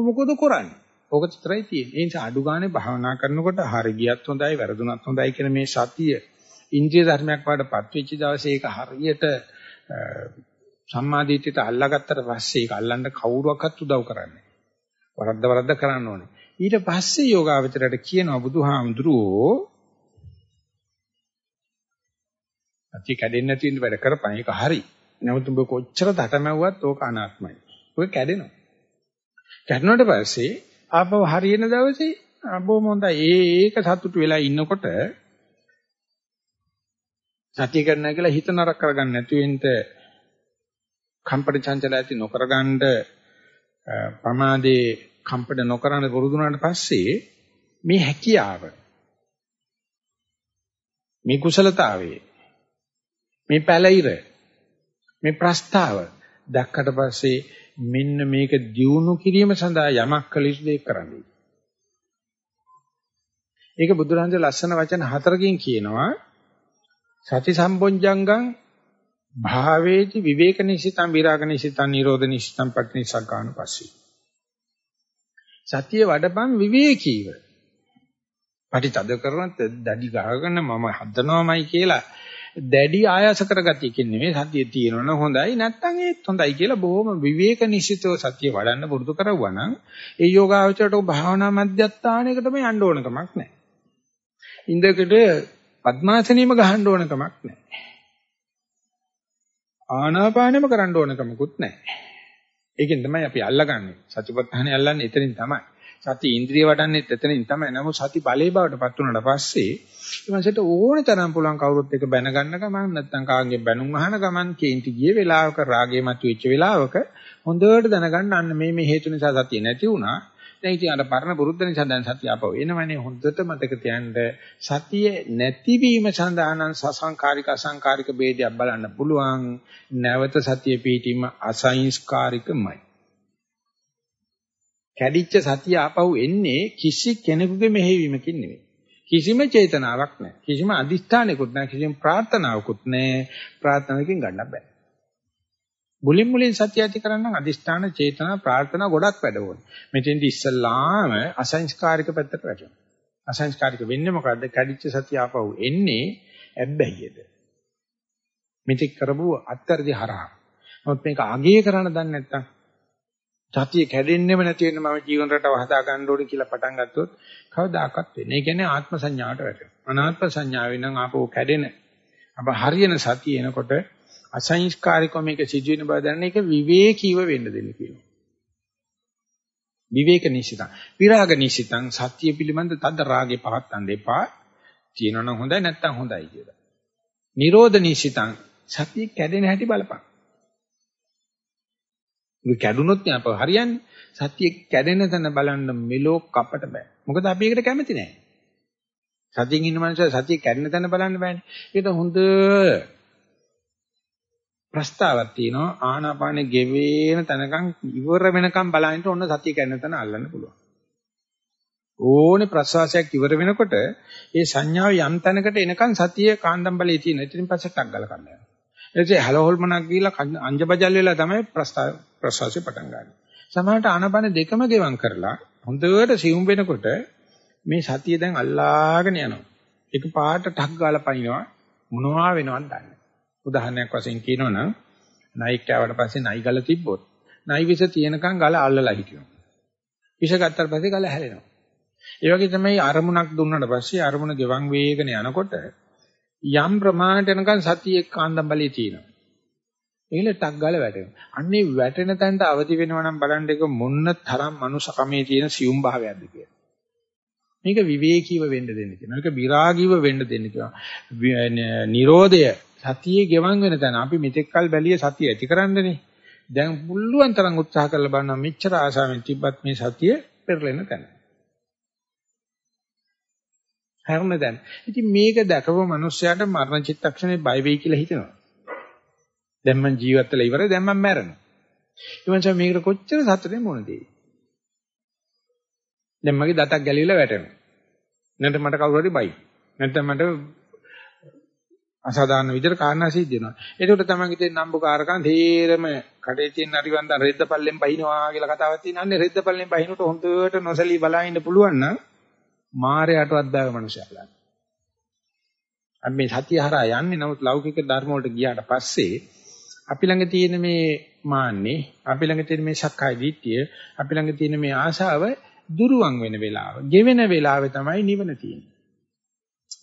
මොකද කරන්නේ? ඕක විතරයි තියෙන්නේ. ඒ නිසා අඩු ගානේ භාවනා කරනකොට හරි ගියත් හොඳයි, වැරදුනත් හොඳයි කියන මේ සතිය ඉන්ද්‍රිය ධර්මයක් වඩපත් වෙච්ච දවසේ ඒක හරියට සම්මාදිටියට අල්ලාගත්තට පස්සේ ඒක අල්ලන්න කවුරුවක්වත් උදව් කරන්නේ වරද්ද වරද්ද කරන්න ඕනේ. ඊට පස්සේ යෝගාවචරයට කියනවා බුදුහාමුදුරුවෝ අති කැඩෙන්නේ නැති වෙන්න වැඩ කරපන්. ඒක හරි. නමුත් උඹ කොච්චර දඩමැව්වත් ඕක අනාත්මයි. ඔය කැඩෙනවා. කැඩුණාට පස්සේ ආපහු හරියන දවසේ බොහොම හොඳයි. ඒ ඒක සතුටු වෙලා ඉන්නකොට සත්‍ය කරනවා කියලා හිත නරක කරගන්න නැති වෙන්න කම්පට චංචල ඇති නොකරගන්න ප්‍රමාදේ කම්පට නොකරන පුරුදුනාට පස්සේ මේ හැකියාව මේ කුසලතාවයේ මේ පැලිර මේ ප්‍රස්තාව දැක්කට පස්සේ මෙන්න මේක දියුණු කිරීම සඳහා යමක් කළ යුතු දෙයක් කරන්නේ. ඒක බුදුරජාණන් ලස්සන වචන හතරකින් කියනවා සති සම්බොජ්ජංගං භාවේති විවේක නිසිතං විරාග නිසිතං නිරෝධ නිසිතං පටිනිසග්ගාන පස්සී. සතිය වඩපන් විවේකීව. පටිතද කරන දඩි ගහගෙන මම හදනවමයි කියලා දැඩි ආයාස කරගතියකින් නෙමෙයි සතිය තියෙනවනම් හොඳයි නැත්නම් ඒත් හොඳයි කියලා බොහොම විවේක නිශ්චිතව සතිය වඩන්න පුරුදු කරවුවා නම් ඒ යෝගාවචරයට භාවනා මධ්‍යස්ථානයකටම යන්න ඕන කමක් නැහැ. ඉන්දකට පద్මාසනෙම ගහන්න ඕන කමක් නැහැ. ආනාපානෙම කරන්න ඕන කමකුත් නැහැ. ඒකෙන් තමයි අපි අල්ලගන්නේ. සතිපට්ඨානෙ අල්ලන්නේ එතනින් තමයි. සති ඉන්ද්‍රිය වඩන්නෙත් එතනින් තමයි. නමුත් සති බලේ බවට පත් වුණාට පස්සේ ඊමණසට ඕනේ තරම් පුළුවන් කවුරුත් එක බැන ගන්න ගමන් නැත්නම් කාගෙන් බැනුම් අහන ගමන් කේන්ති ගිය වෙලාවක රාගේ මතුවෙච්ච වෙලාවක හොඳට දැනගන්න අන්න මේ මේ හේතු නිසා සතිය නැති වුණා. දැන් ඉතින් අර පරණ පුරුද්ද නිසා දැන් සතිය ආපහු එනවනේ හොඳට මතක තියාගන්න සතිය නැතිවීම සඳහා නම් සසංකාරික අසංකාරික ભેදයක් බලන්න පුළුවන්. නැවත සතිය පිහිටීම අසංස්කාරිකමයි. කැඩිච්ච සතිය ආපහු එන්නේ කිසි කෙනෙකුගේ මෙහෙවීමකින් නෙවෙයි. කිසිම චේතනාවක් නැහැ. කිසිම අදිෂ්ඨානයකුත් නැහැ. කිසිම ප්‍රාර්ථනාවකුත් නැහැ. ප්‍රාර්ථනාවකින් ගන්න බෑ. මුලින් මුලින් සත්‍ය ඇති කරන්න අදිෂ්ඨාන චේතනා ප්‍රාර්ථනා ගොඩක් වැඩ ඕනේ. මෙතෙන්දි ඉස්සල්ලාම අසංස්කාරික පැත්තට වැටෙනවා. අසංස්කාරික වෙන්නේ මොකද්ද? කැඩිච්ච සත්‍ය ආපහු එන්නේ ඇබ්බැහියද. මෙතෙක් කරපු අත්තරදි හරහා. නමුත් මේක අගේ කරන්න දන්නේ නැත්තම් සතිය කැඩෙන්නෙම නැති වෙන්න මම ජීවන රටාව හදා ගන්න ඕනේ කියලා පටන් ගත්තොත් කවදාකවත් වෙන්නේ. ඒ කියන්නේ ආත්ම සංඥාවට වැටෙනවා. අනාත්ම සංඥාවෙන් නම් ආපෝ කැඩෙන අප හරියන සතිය එනකොට අසංස්කාරිකව මේක සිදුවෙන බව දැනන එක විවේකීව වෙන්න දෙන්න කියනවා. විවේක නිසිතං. විරාග නිසිතං සත්‍ය පිළිබඳ තද රාගේ පවත්තන් දෙපා. තියෙනවනම් හොඳයි නැත්නම් හොඳයි කියලා. නිරෝධ නිසිතං සත්‍ය කැඩෙන හැටි බලපන්. ඒක කැඩුනොත් නේ අප හරියන්නේ. සතිය කැඩෙන තැන බලන්න මෙලෝ කපට බෑ. මොකද අපි ඒකට කැමති නෑ. සතියෙන් ඉන්න මනුස්සය සතිය කැඩෙන තැන බලන්න බෑනේ. ඒක හොඳ ප්‍රස්තාවක් තියෙනවා ආනාපානෙ ගෙවෙන තැනකන් ඉවර වෙනකන් බලන්න ඔන්න සතිය කැඩෙන තැන අල්ලන්න පුළුවන්. ඕනේ ප්‍රසවාසයක් ඉවර වෙනකොට ඒ සංඥාව යම් තැනකට එනකන් සතිය කාන්දම් බලයේ තියෙන. ඊටින් පස්සේ ටක් ගාලා කන්න යනවා. එතකොට හැලහොල්මනක් ගිහිලා අංජබජල් වෙලා තමයි ප්‍රසවාසය පටන් ගන්න. සමහරට ආනපන දෙකම ගෙවම් කරලා හොඳට සිවුම් වෙනකොට මේ සතිය දැන් අල්ලාගෙන යනවා. එක පාට ටක් ගාලා පනිනවා මොනවා වෙනවද දන්නේ. උදාහරණයක් වශයෙන් කියනවනම් නයික් කෑවට පස්සේ නයි ගල තිබ්බොත් නයි විස තියෙනකන් ගල අල්ලලා හිටිනවා. විස ගත්තාට පස්සේ ගල හැලෙනවා. ඒ වගේ තමයි අරමුණක් දුන්නාට පස්සේ අරමුණ ගෙවන් වේගන යනකොට යම් ප්‍රමාණයට යනකන් සතියේ කාන්දම් බලය තියෙනවා. ඒල ටක් ගාලා වැටෙනවා. අන්නේ වැටෙන තැනට අවදි වෙනවා නම් බලන්න එක මොන්න තරම් මනුසකමේ තියෙන සියුම් භාවයක්ද කියලා. මේක විවේකීව වෙන්න දෙන්න කියනවා. මේක විරාගීව වෙන්න දෙන්න කියනවා. නිරෝධය සතියේ ගෙවන් වෙන තැන අපි මෙතෙක්කල් බැලිය සතිය ඇති කරන්නනේ. දැන් පුළුවන් තරම් උත්සාහ කරලා බලනවා මෙච්චර ආසාවෙන් තිබ්බත් මේ සතිය පෙරලෙන තැන. හැරෙන තැන. ඉතින් මේක දැකපු මිනිස්සයාට මරණ චිත්තක්ෂණේ බය වෙයි කියලා හිතෙනවා. දැන් මං ජීවත් වෙලා ඉවරයි දැන් මං මැරෙනවා. ඊමණස මේකට කොච්චර සතුටින් මොනද දැන් මගේ දතක් ගැලවිලා වැටෙනවා. නැත්නම් මට කවුරු හරි බයි. නැත්නම් මට අසාධාරණ විදිහට කාරණා සිද්ධ වෙනවා. ඒකට තමයි ඉතින් නම්බුකාරකන් තේරම කඩේ තියෙන අරිවන්දන් රෙද්ද පල්ලෙන් බහිනවා කියලා කතාවක් තියෙනවා. අන්නේ රෙද්ද පල්ලෙන් බහිනකොට හොඳට නොසලී බලා ඉන්න පුළුවන් නම් මායයටවත් බෑ මනුස්සයලා. අපි මේ සතිය හරහා යන්නේ නමුත් ලෞකික ධර්ම වලට ගියාට පස්සේ අපි ළඟ තියෙන මේ මාන්නේ, අපි ළඟ තියෙන මේ සක්කාය දිට්ඨිය, අපි ළඟ තියෙන මේ ආශාව දුරුවන් වෙන වෙලාව, ගෙවෙන වෙලාවේ තමයි නිවන තියෙන්නේ.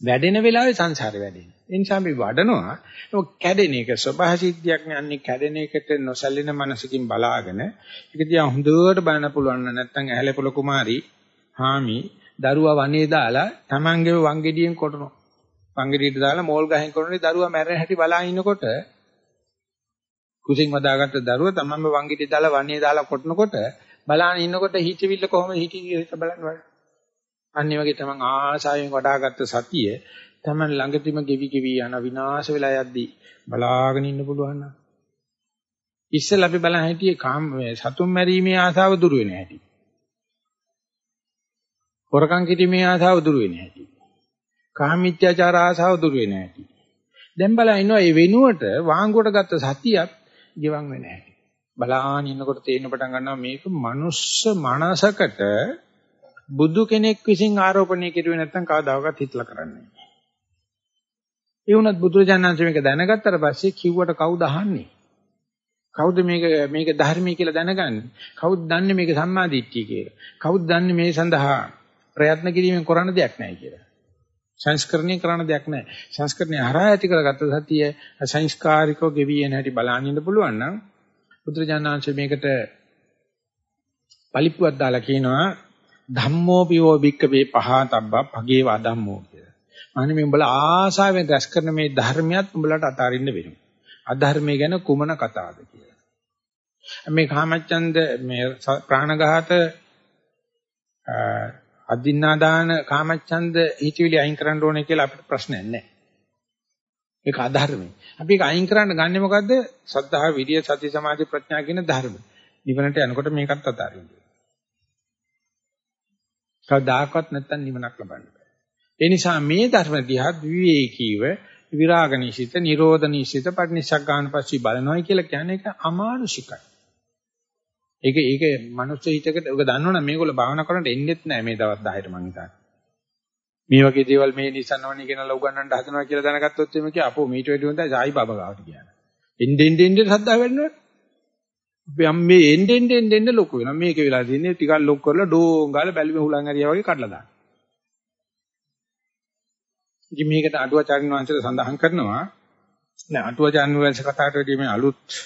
වැඩෙන වෙලාවේ සංසාරේ වැඩෙන්නේ. ඒ නිසා අපි වඩනවා ඒක කැඩෙන එක ස්වභාව සිද්ධියක් නෙන්නේ කැඩෙන එකට නොසැලෙන මනසකින් බලාගෙන ඒක දිහා හොඳට බලන්න පුළුවන් නැත්නම් ඇහැලේ පොළ කුමාරි හාමි දරුවා වනේ දාලා Tamange වංගෙඩියෙන් කොටනවා. වංගෙඩියට දාලා මෝල් ගහෙන් කොටනේ දරුවා මැරෙන හැටි බලා ඉන්නකොට කුසින් වදාගත්ත දරුවා තමන්ම වංගෙඩිය දාලා වනේ දාලා කොටනකොට බලාන ඉන්නකොට හිතවිල්ල කොහොමද හිතී බලන්න වගේ. අන්න වගේ තමන් ආසාවෙන් වඩාගත්ත සතිය තමන් ළඟදිම ගෙවි ගෙවි යන විනාශ වෙලා යද්දී බලාගෙන ඉන්න පුළුවන් නම් ඉස්සෙල්ලා අපි බලන් හිටියේ කාම සතුන් මැරීමේ ආසාව දුරු වෙන හැටි. හොරකම් කිරීමේ ආසාව දුරු වෙන හැටි. කාමීත්‍යාචාර ආසාව දුරු වෙන හැටි. දැන් බලන් ඉන්නවා මේ වෙනුවට වාංගුවට ගත්ත සතියත් ගෙවන් වෙන හැටි. බලාගෙන ඉන්නකොට තේරෙන පටන් ගන්නවා මේක මනුස්ස මනසකට බුදු කෙනෙක් විසින් ආරෝපණය කෙරුවේ නැත්නම් කවදාකවත් හිතලා කරන්නේ නැහැ. ඒ වුණත් බුදුරජාණන් මේක දැනගත්තට පස්සේ කිව්වට කවුද අහන්නේ? කවුද මේක මේක ධර්මී කියලා දැනගන්නේ? කවුද දන්නේ මේක සම්මාදිට්ඨිය කියලා? කවුද දන්නේ මේ සඳහා ප්‍රයත්න කිරීමෙන් කරන්න දෙයක් නැහැ කියලා? සංස්කරණය කරන්න දෙයක් නැහැ. සංස්කරණය හරහා ඇති කරගත්ත සතිය සංස්කාරිකව ගෙවි යන හැටි බලන්න ඉන්න පුළුවන් නම් බුදුරජාණන් මේකට පලිප්පුවක් දාලා කියනවා ධම්මෝ පියෝ භික්කවේ පහතබ්බා භගේ වදම්මෝ කියලා. අනේ මේ උඹලා ආසාවෙන් රැස් කරන මේ ධර්මියත් උඹලට අතාරින්න වෙනවා. අධර්මය ගැන කුමන කතාවද කියලා. මේ කාමච්ඡන්ද මේ ප්‍රාණඝාත අදින්නාදාන කාමච්ඡන්ද හිතවිලි අයින් කරන්න ඕනේ කියලා අපිට ප්‍රශ්නයක් නැහැ. ඒක අධර්මයි. අපි ඒක අයින් කරන්න ගන්නෙ මොකද්ද? සද්ධා, විරිය, සති, සමාධි, ප්‍රඥා කියන ධර්ම. නිවනට යනකොට මේකත් අතාරින්න. කවදාකවත් නැත්තම් නිවනක් ලබන්න බෑ. ඒ නිසා මේ ධර්ම දිහා විවේකීව විරාග නිසිත, නිරෝධ නිසිත, පටිනිසග්ගාන පස්සේ බලනවායි කියලා කියන්නේ ඒක අමානුෂිකයි. ඒක ඒක මනුස්ස හිතකට ඔක දන්නවනම් මේගොල්ලෝ භාවනා කරන්නට එන්නෙත් නැහැ මේ දවස් 10ට මං හිතන්නේ. මේ වගේ දේවල් මේ නිසන්වන්නේ කියනලා උගන්නන්න හදනවා කියලා දැනගත්තොත් එimhe කිය අපෝ මීට වැඩි හොඳයි සායි බබා ගාවට කියන්නේ. එන්න එන්න එන්න සද්දා වෙන්නවනේ. අපි අම්මේ එන්න එන්න එන්න එන්න ලොකු වෙනවා. මේක වෙලා තියෙන්නේ ටිකක් ලොක් කරලා ඩෝං ගාලා බැලුමේ හුලං හරියා වගේ කඩලා දාන්න. ඉතින් මේකට අටුවාචාර්ය වංශයට සඳහන් කරනවා නෑ අටුවාචාර්ය වංශ කතාවට වැඩිය මේ අලුත්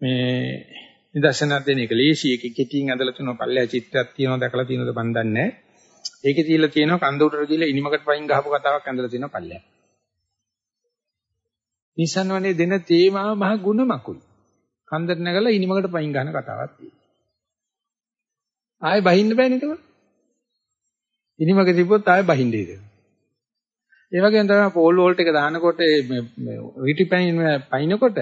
මේ නිදර්ශනයක් දෙන එක ලේසි එක කෙටියෙන් ඇදලා තුන පල්ලෙහා චිත්‍රයක් තියෙනවා දැකලා තියෙනවද මන් දන්නේ නැහැ. ඒකේ තියලා තියෙනවා කන්ද උඩට ගිහලා ඉනිමකට පයින් ගහපු කතාවක් ඇඳලා තියෙනවා පල්ලෙහා. නිසන් වනේ දෙන තේමාව මහ ගුණමකුයි. කන්දට නැගලා ඉනිමකට පයින් ගහන කතාවක් තියෙනවා. ආයෙ බහින්න බෑනේ ඒක. ඉනිමක තිබ්බොත් ආයෙ බහින්න ඉතින්. ඒ වගේම තමයි පෝල් වෝල්ට් එක දානකොට මේ රිටි පයින් පයින්නකොට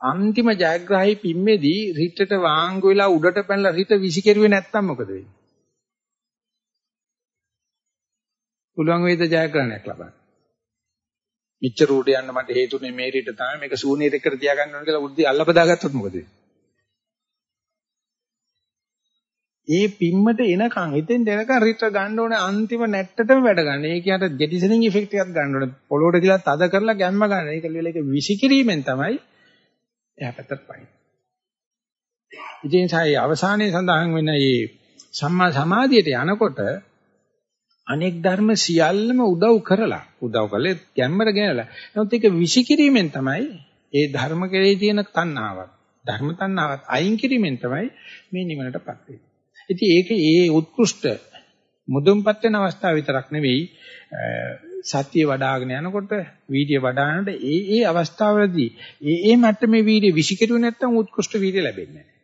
අන්තිම ජයග්‍රහයි පිම්මේදී රිටට වාංගු වෙලා උඩට පැනලා රිට විසිකරුවේ නැත්තම් මොකද වෙන්නේ? පුළුවන් වේද ජයග්‍රහණයක් ලබන්න. මිච්ඡර උඩ යන්න මට හේතුනේ මේ රිට තමයි මේක ශූන්‍ය දෙකට තියාගන්න ඕන කියලා උද්දී අල්ලපදාගත්තොත් මොකද වෙන්නේ? ඒ පිම්මට එනකන් හිතෙන් දෙනකන් රිට ගන්න ඕනේ අන්තිම නැට්ටටම වැඩ ගන්න. ඒ කියන්නේ ජෙටිසනින් ඉෆෙක්ට් එකක් ගන්න ඕනේ. පොළොවට කියලා තද කරලා ගැම්ම ගන්න. ඒක ලියලා ඒක විසිකිරීමෙන් තමයි එහා පැත්තට පයින්. ඉතින් සායි අවසානයේ සඳහන් වෙන මේ සම්මා සමාධියට යනකොට අනෙක් ධර්ම සියල්ලම උදව් කරලා උදව් කළේ ගැම්මර ගෙනලා. නමුත් ඒක විසිකිරීමෙන් තමයි ඒ ධර්ම කෙරෙහි තියෙන තණ්හාවක් ධර්ම තණ්හාවක් අයින් කිරීමෙන් තමයි මේ නිවනටපත් වෙන්නේ. ඉතින් ඒක ඒ උත්කෘෂ්ඨ මුදුන්පත් වෙන අවස්ථාව විතරක් නෙවෙයි සතිය වඩ아가න යනකොට වීර්ය වඩානට ඒ ඒ අවස්ථාවලදී ඒ ඒ මට්ටමේ වීර්ය විසිකරුවේ නැත්නම් උත්කෘෂ්ඨ වීර්ය ලැබෙන්නේ නැහැ.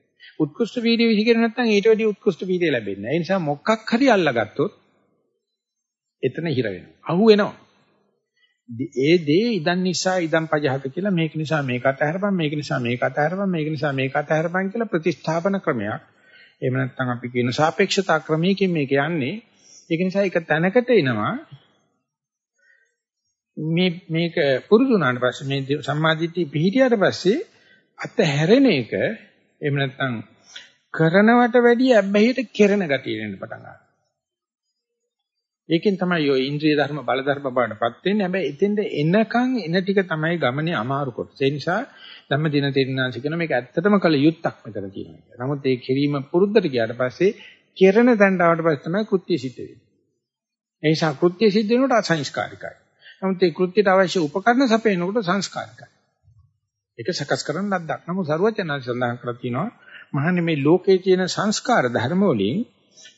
උත්කෘෂ්ඨ වීර්ය විසිකරුවේ නැත්නම් ඊට වැඩි උත්කෘෂ්ඨ වීර්ය ලැබෙන්නේ නැහැ. ඒ නිසා මොකක් හරි අල්ලගත්තොත් එතන හිර වෙනවා. අහු වෙනවා. ඒ දේ ඉදන් නිසා ඉදන් පජහත කියලා මේක නිසා මේක අතහැරපන් මේක නිසා මේක අතහැරපන් මේක නිසා මේක අතහැරපන් කියලා ප්‍රතිස්ථාපන ක්‍රමයක්. එහෙම නැත්නම් අපි කියන සාපේක්ෂතා ක්‍රමයකින් මේක යන්නේ. ඒක නිසා එක තැනකට එනවා මේ මේක පුරුදු වුණාට පස්සේ මේ සම්මාදිට්ඨිය පිහිටියට පස්සේ අතහැරෙන එක එහෙම නැත්නම් කරනවට වැඩිය අබ්බැහියට කෙරෙන ගතිය එන්න පටන් ගන්නවා. ඒකෙන් තමයි ඔය ඉන්ද්‍රිය ධර්ම බල ධර්ම බාටපත් වෙන්නේ. හැබැයි එතෙන්ද එනකන් එන ටික තමයි ගමනේ අමාරු කොටස. ඒ නිසා ධම්ම දින තේරනාංශ කියන මේක ඇත්තටම කළ යුත්තක් මෙතන තියෙනවා. නමුත් ඒ කිරීම පුරුද්දට ගියාට පස්සේ කෙරෙන තැනට ආවට පස්සේ තමයි කෘත්‍ය සිද්ධ වෙන්නේ. ඒ නිසා කෘත්‍ය සිද්ධ වෙනකොට අසංස්කාරිකයි. නමුත් ඒ කෘත්‍යයට අවශ්‍ය උපකරණ සපයනකොට සංස්කාරිකයි. ඒක සකස් කරන්න නැද්දක්. නමුත් සරුවචනාංශ සඳහන් කරලා තියෙනවා මහන්නේ මේ ලෝකයේ තියෙන සංස්කාර ධර්ම වලින්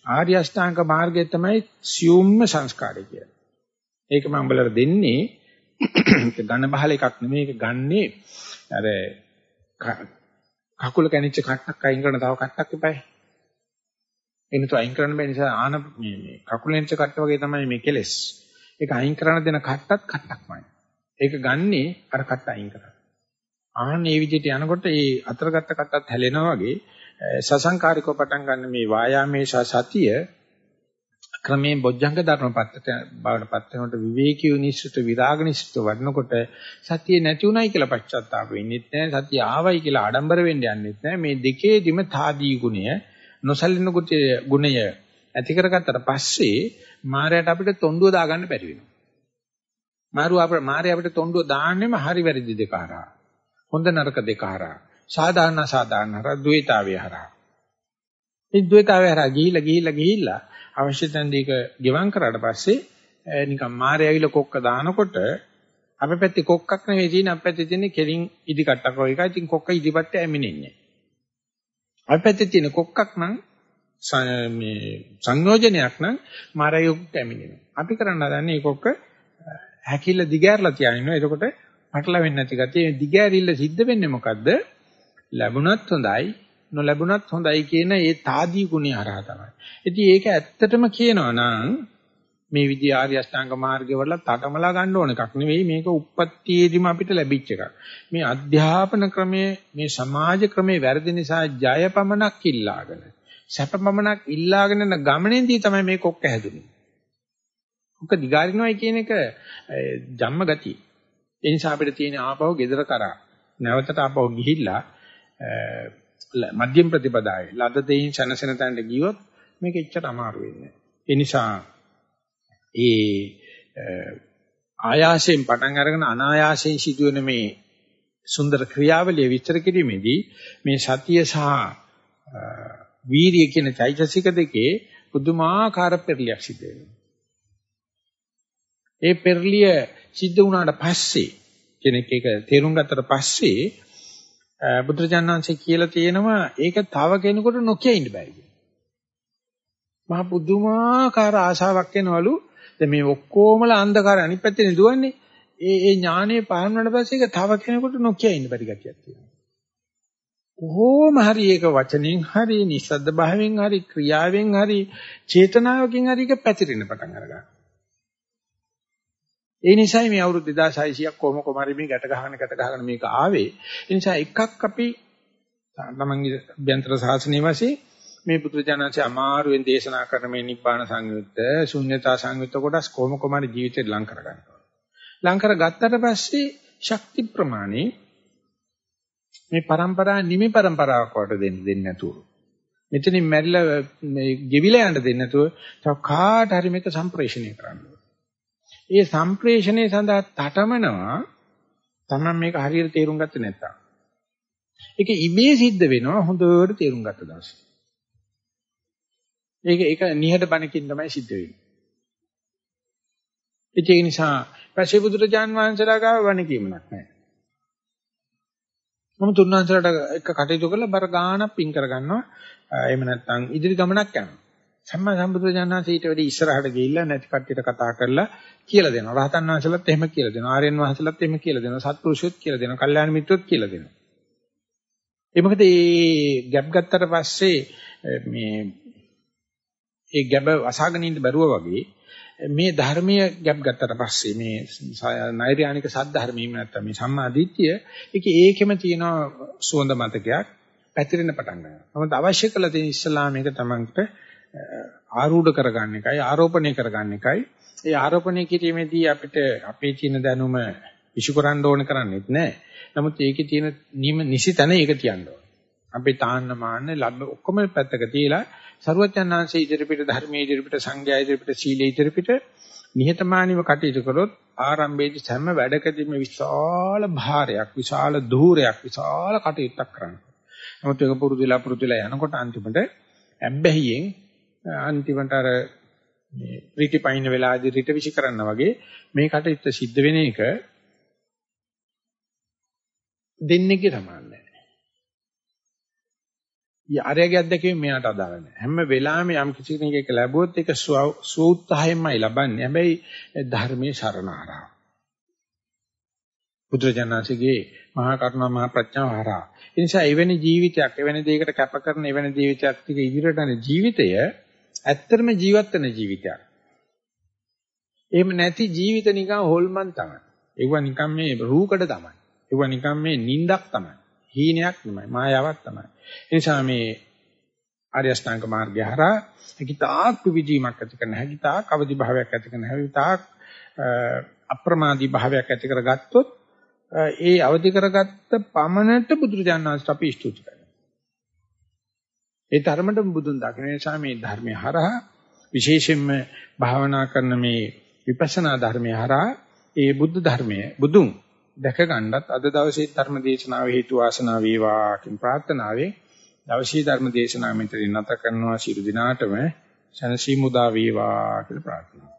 ආර්ය අෂ්ටාංග මාර්ගය තමයි සියුම්ම සංස්කාරය කියන්නේ. ඒක මම උඹලට දෙන්නේ ඝන බහල එකක් නෙමෙයි ඒක ගන්නේ අර කකුල කැණිච්ච කට්ටක් අයින් කරන තව කට්ටක් එපායි. එනිතු අයින් කරන්න බැරි නිසා ආන මේ මේ කකුල කැණිච්ච කට්ට වගේ තමයි මේ කෙලස්. ඒක අයින් කරන්න දෙන කට්ටත් කට්ටක්මයි. ඒක ගන්නේ අර කට්ට අයින් කරලා. ආන් මේ විදිහට යනකොට ඒ අතරගත්ත කට්ටත් හැලෙනවා වගේ සසංකාරිකව පටන් ගන්න මේ වායාමේ සතිය ක්‍රමයෙන් බොජ්ජංග ධර්මපත්තට බවටපත් වෙනකොට විවේකී නිශ්චිත විරාග නිශ්චිත වඩනකොට සතිය නැති උනායි කියලා පශ්චාත්තාප වෙන්නෙත් නැහැ සතිය ආවයි කියලා ආඩම්බර වෙන්න යන්නෙත් නැහැ මේ දෙකේදිම තාදී ගුණය නොසලින ගුණය ඇති කරගත්තට පස්සේ මායයට අපිට තොණ්ඩුව දාගන්න බැරි වෙනවා මාරු අපිට මායය අපිට තොණ්ඩුව දාන්නෙම හරි වැරදි දෙක හරහා හොඳ නරක දෙක හරහා සාධාරණ සාධාරණ හරහා ද්වේතාවය හරහා. මේ ද්වේතාවය හරහා ගිහිල්ලා ගිහිල්ලා ගිහිල්ලා අවශ්‍ය තැන දීක ගෙවම් කරාට පස්සේ නිකන් මාරය ඇවිල්ලා කොක්ක දානකොට අපේ පැත්තේ කොක්කක් නෙවෙයි තියෙන්නේ අපේ පැත්තේ තියෙන්නේ කෙලින් ඉදි කට්ටක් වගේ එකයි. ඉතින් කොක්ක ඉදිපත්තේ ඇමිනෙන්නේ. අපේ පැත්තේ තියෙන කොක්කක් නම් මේ සංයෝජනයක් නම් මාරයුක්ට ඇමිනෙනවා. අපි කරන්න හදන්නේ කොක්ක හැකිල්ල දිගෑරලා තියානිනවා. එතකොට පටල වෙන්නේ නැති ගතිය දිගෑරිල්ල සිද්ධ වෙන්නේ මොකද්ද? ලැබුණත් හොඳයි නොලැබුණත් හොඳයි කියන ඒ తాදී ගුණය හරහා තමයි. ඉතින් ඒක ඇත්තටම කියනවා නම් මේ විදි ආර්ය අෂ්ටාංග මාර්ගය වල තටමලා ගන්න ඕන එකක් නෙවෙයි මේක උප්පත්තියේදීම අපිට ලැබිච්ච එකක්. මේ අධ්‍යාපන ක්‍රමයේ මේ සමාජ ක්‍රමයේ වැරදි නිසා ජයපමනක් ඉල්ලාගෙන සැපපමනක් ඉල්ලාගෙන යන ගමනේදී තමයි මේ කොක්ක හැදුනේ. කොක්ක දිගාරිනවයි කියන එක ජම්ම ගතිය. ඒ නිසා අපිට තියෙන ආපහු gedara කරා නැවතට ආපහු ගිහිල්ලා මධ්‍යම ප්‍රතිපදාවේ ලද දෙයින් සනසන තැනට ගියොත් මේක එච්චර අමාරු වෙන්නේ නැහැ. ඒ නිසා ඒ ආයාසයෙන් පටන් අරගෙන අනායාසයෙන් සිදුවෙන මේ සුන්දර ක්‍රියාවලිය විස්තර කිරීමේදී මේ සතිය සහ වීරිය කියන චෛතසික දෙකේ පුදුමාකාර පෙරලියක් සිද්ධ වෙනවා. ඒ පෙරලිය සිද්ධ වුණාට පස්සේ කෙනෙක් ඒක තේරුම් ගත්තට පස්සේ බුදුරජාණන්සේ කියලා තියෙනවා ඒක තව කෙනෙකුට නොකිය ඉන්න බෑ කියලා. මහ පුදුමාකාර ආශාවක් එනවලු. දැන් මේ ඔක්කොමලා අන්ධකාර අනිත් පැත්තේ නෙදුවන්නේ. ඒ ඒ ඥානෙ පහන් වුණාට පස්සේ ඒක තව කෙනෙකුට නොකිය ඉන්න බැරි ගතියක් තියෙනවා. කොහොම හරි ඒක වචනෙන් හරි නිස්සද්ද භාවයෙන් හරි ක්‍රියාවෙන් හරි චේතනාවකින් හරි ඒක පැතිරෙන්න පටන් අරගන්නවා. ඒ නිසායි මේ අවුරුදු 2600ක් කොහොම කොමාරි මේ ගැට ගහගෙන ගැට ගහගෙන මේක ආවේ. ඒ නිසා එකක් අපි තමන්ගේ අභ්‍යන්තර සාසනයේ වශයෙන් මේ පුදුජානන්සේ අමාරුවෙන් දේශනා කරන මේ නිබ්බාන සංයුත්ත, ශුන්‍යතා සංයුත්ත කොටස් කොහොම කොමාරි ජීවිතේ ලං කරගන්නවා. ලං කරගත්තට පස්සේ ශක්ති ප්‍රමාණය මේ પરම්පරා නිමි પરම්පරාවක් වට දෙන්න දෙන්නේ නැතුව. මෙතනින් මැරිලා මේ ගෙවිලා යන්න දෙන්නේ නැතුව තව කාට හරි මේක සම්ප්‍රේෂණය කරන්න ඒ සම්ප්‍රේෂණය සඳහා තටමනවා තමයි මේක හරියට තේරුම් ගත්තේ නැත්තම්. ඒක ඉබේ සිද්ධ වෙනවා හොඳට තේරුම් ගත්ත දවස. ඒක ඒක නිහඬ බණකින් තමයි සිද්ධ වෙන්නේ. ඒ නිසා පස්සේ බුදුරජාන් වහන්සේලා ගාව වණ කීමක් නැහැ. මම තුන්වන්සලට එක කටයුතු කරලා බර ගානක් පින් කරගන්නවා. එහෙම නැත්නම් ඉදිරි ගමනක් යනවා. සම්මා සම්බුදුරජාණන්සේ ඊට වැඩි ඉස්සරහට ගිහිල්ලා නැති කට්ටියට කතා කරලා කියලා දෙනවා. රහතන් වහන්සේලාත් එහෙම කියලා දෙනවා. ආර්යයන් වහන්සේලාත් එහෙම කියලා දෙනවා. සත්පුරුෂයොත් කියලා දෙනවා. කල්යාණ මිත්‍රොත් කියලා දෙනවා. ඒ මොකද මේ ගැප් ගත්තට පස්සේ මේ ඒ ගැබ වසාගෙන ඉන්න බැරුවා වගේ මේ ධර්මීය ගැප් ගත්තට පස්සේ මේ නෛර්යානික සද්ධර්මීය නැත්තම් මේ සම්මා දිට්ඨිය ඒක ඒකෙම තියෙන සුවඳ මතකයක් පැතිරෙන්න පටන් ගන්නවා. නමුත් අවශ්‍ය කළ තියෙන ඉස්ලාමයක තමන්ට ආරූඪ කරගන්න එකයි ආරෝපණය කරගන්න එකයි. ඒ ආරෝපණය කිරීමේදී අපිට අපේ තියෙන දැනුම විශ්ුකරන්න ඕන කරන්නේත් නැහැ. නමුත් ඒකේ තියෙන නිසි තැන ඒක තියන්න ඕන. අපේ තාන්න මාන්න ලබ්බ ඔක්කොම පැත්තක තියලා සරුවචනාංශයේ ඉදිරිපිට ධර්මයේ ඉදිරිපිට සංඝයා ඉදිරිපිට සීලයේ ඉදිරිපිට නිහතමානීව කටයුතු කරොත් ආරම්භයේදී හැම වැඩකදීම විශාල භාරයක් විශාල ධූරයක් විශාල කටයුත්තක් කරනවා. නමුත් ඒක පුරුදුලා පුරුදුලා යනකොට අන්තිමට ඇබ්බැහියෙන් අන්තිමට අර මේ ප්‍රීතිපයින් වෙලාදී රිට විශ් කරන්න වගේ මේ කටයුත්ත සිද්ධ වෙන එක දෙන්නේගේ සමාන නැහැ. යාරයාගේ අත්දැකීම මෙයාට අදාළ නැහැ. හැම වෙලාවෙම යම් කිසි කෙනෙක් ලැබුවොත් ඒක සූත්‍රයෙන්මයි ලබන්නේ. හැබැයි ධර්මයේ සරණ ආරා. බුදුරජාණන්සේගේ මහා කරුණා මහා ප්‍රඥාව හරහා. ඒ නිසා එවැනි ජීවිතයක්, එවැනි දෙයකට කැප කරන එවැනි ජීවිතයක් ටික ඉදිරියට යන ජීවිතය ඇත්තටම ජීවත් වෙන ජීවිතයක්. එහෙම නැති ජීවිත නිකන් හොල්මන් තමයි. ඒව නිකන් මේ රූකඩ තමයි. ඒව නිකන් මේ නිින්දක් තමයි. හීනයක් නෙමෙයි මායාවක් තමයි. ඒ නිසා මේ ආර්ය අෂ්ටාංග මාර්ගය හරහා හිතාක් විවිධීමක් ඇති කරන හැකිතාක් අවදි භාවයක් ඇති කරන හැකිතාක් අප්‍රමාදී භාවයක් ඇති කරගත්තොත් ඒ අවදි කරගත්ත පමණට බුදුරජාණන් වහන්සේට අපි ස්තුති කරනවා. ඒ ධර්මයට බුදුන් දකින නිසා මේ ධර්මය හරහා විශේෂයෙන්ම භාවනා කරන මේ විපස්සනා ධර්මය හරහා ඒ බුද්ධ ධර්මය බුදුන් දැක ගන්නත් අද දවසේ ධර්ම දේශනාව හේතු වාසනා වේවා කියන ප්‍රාර්ථනාවෙන් දවසේ ධර්ම දේශනාව මෙතන නැත කරනවා. ශිරු දිනාටම සනසි මුදා වේවා කියලා ප්‍රාර්ථනා.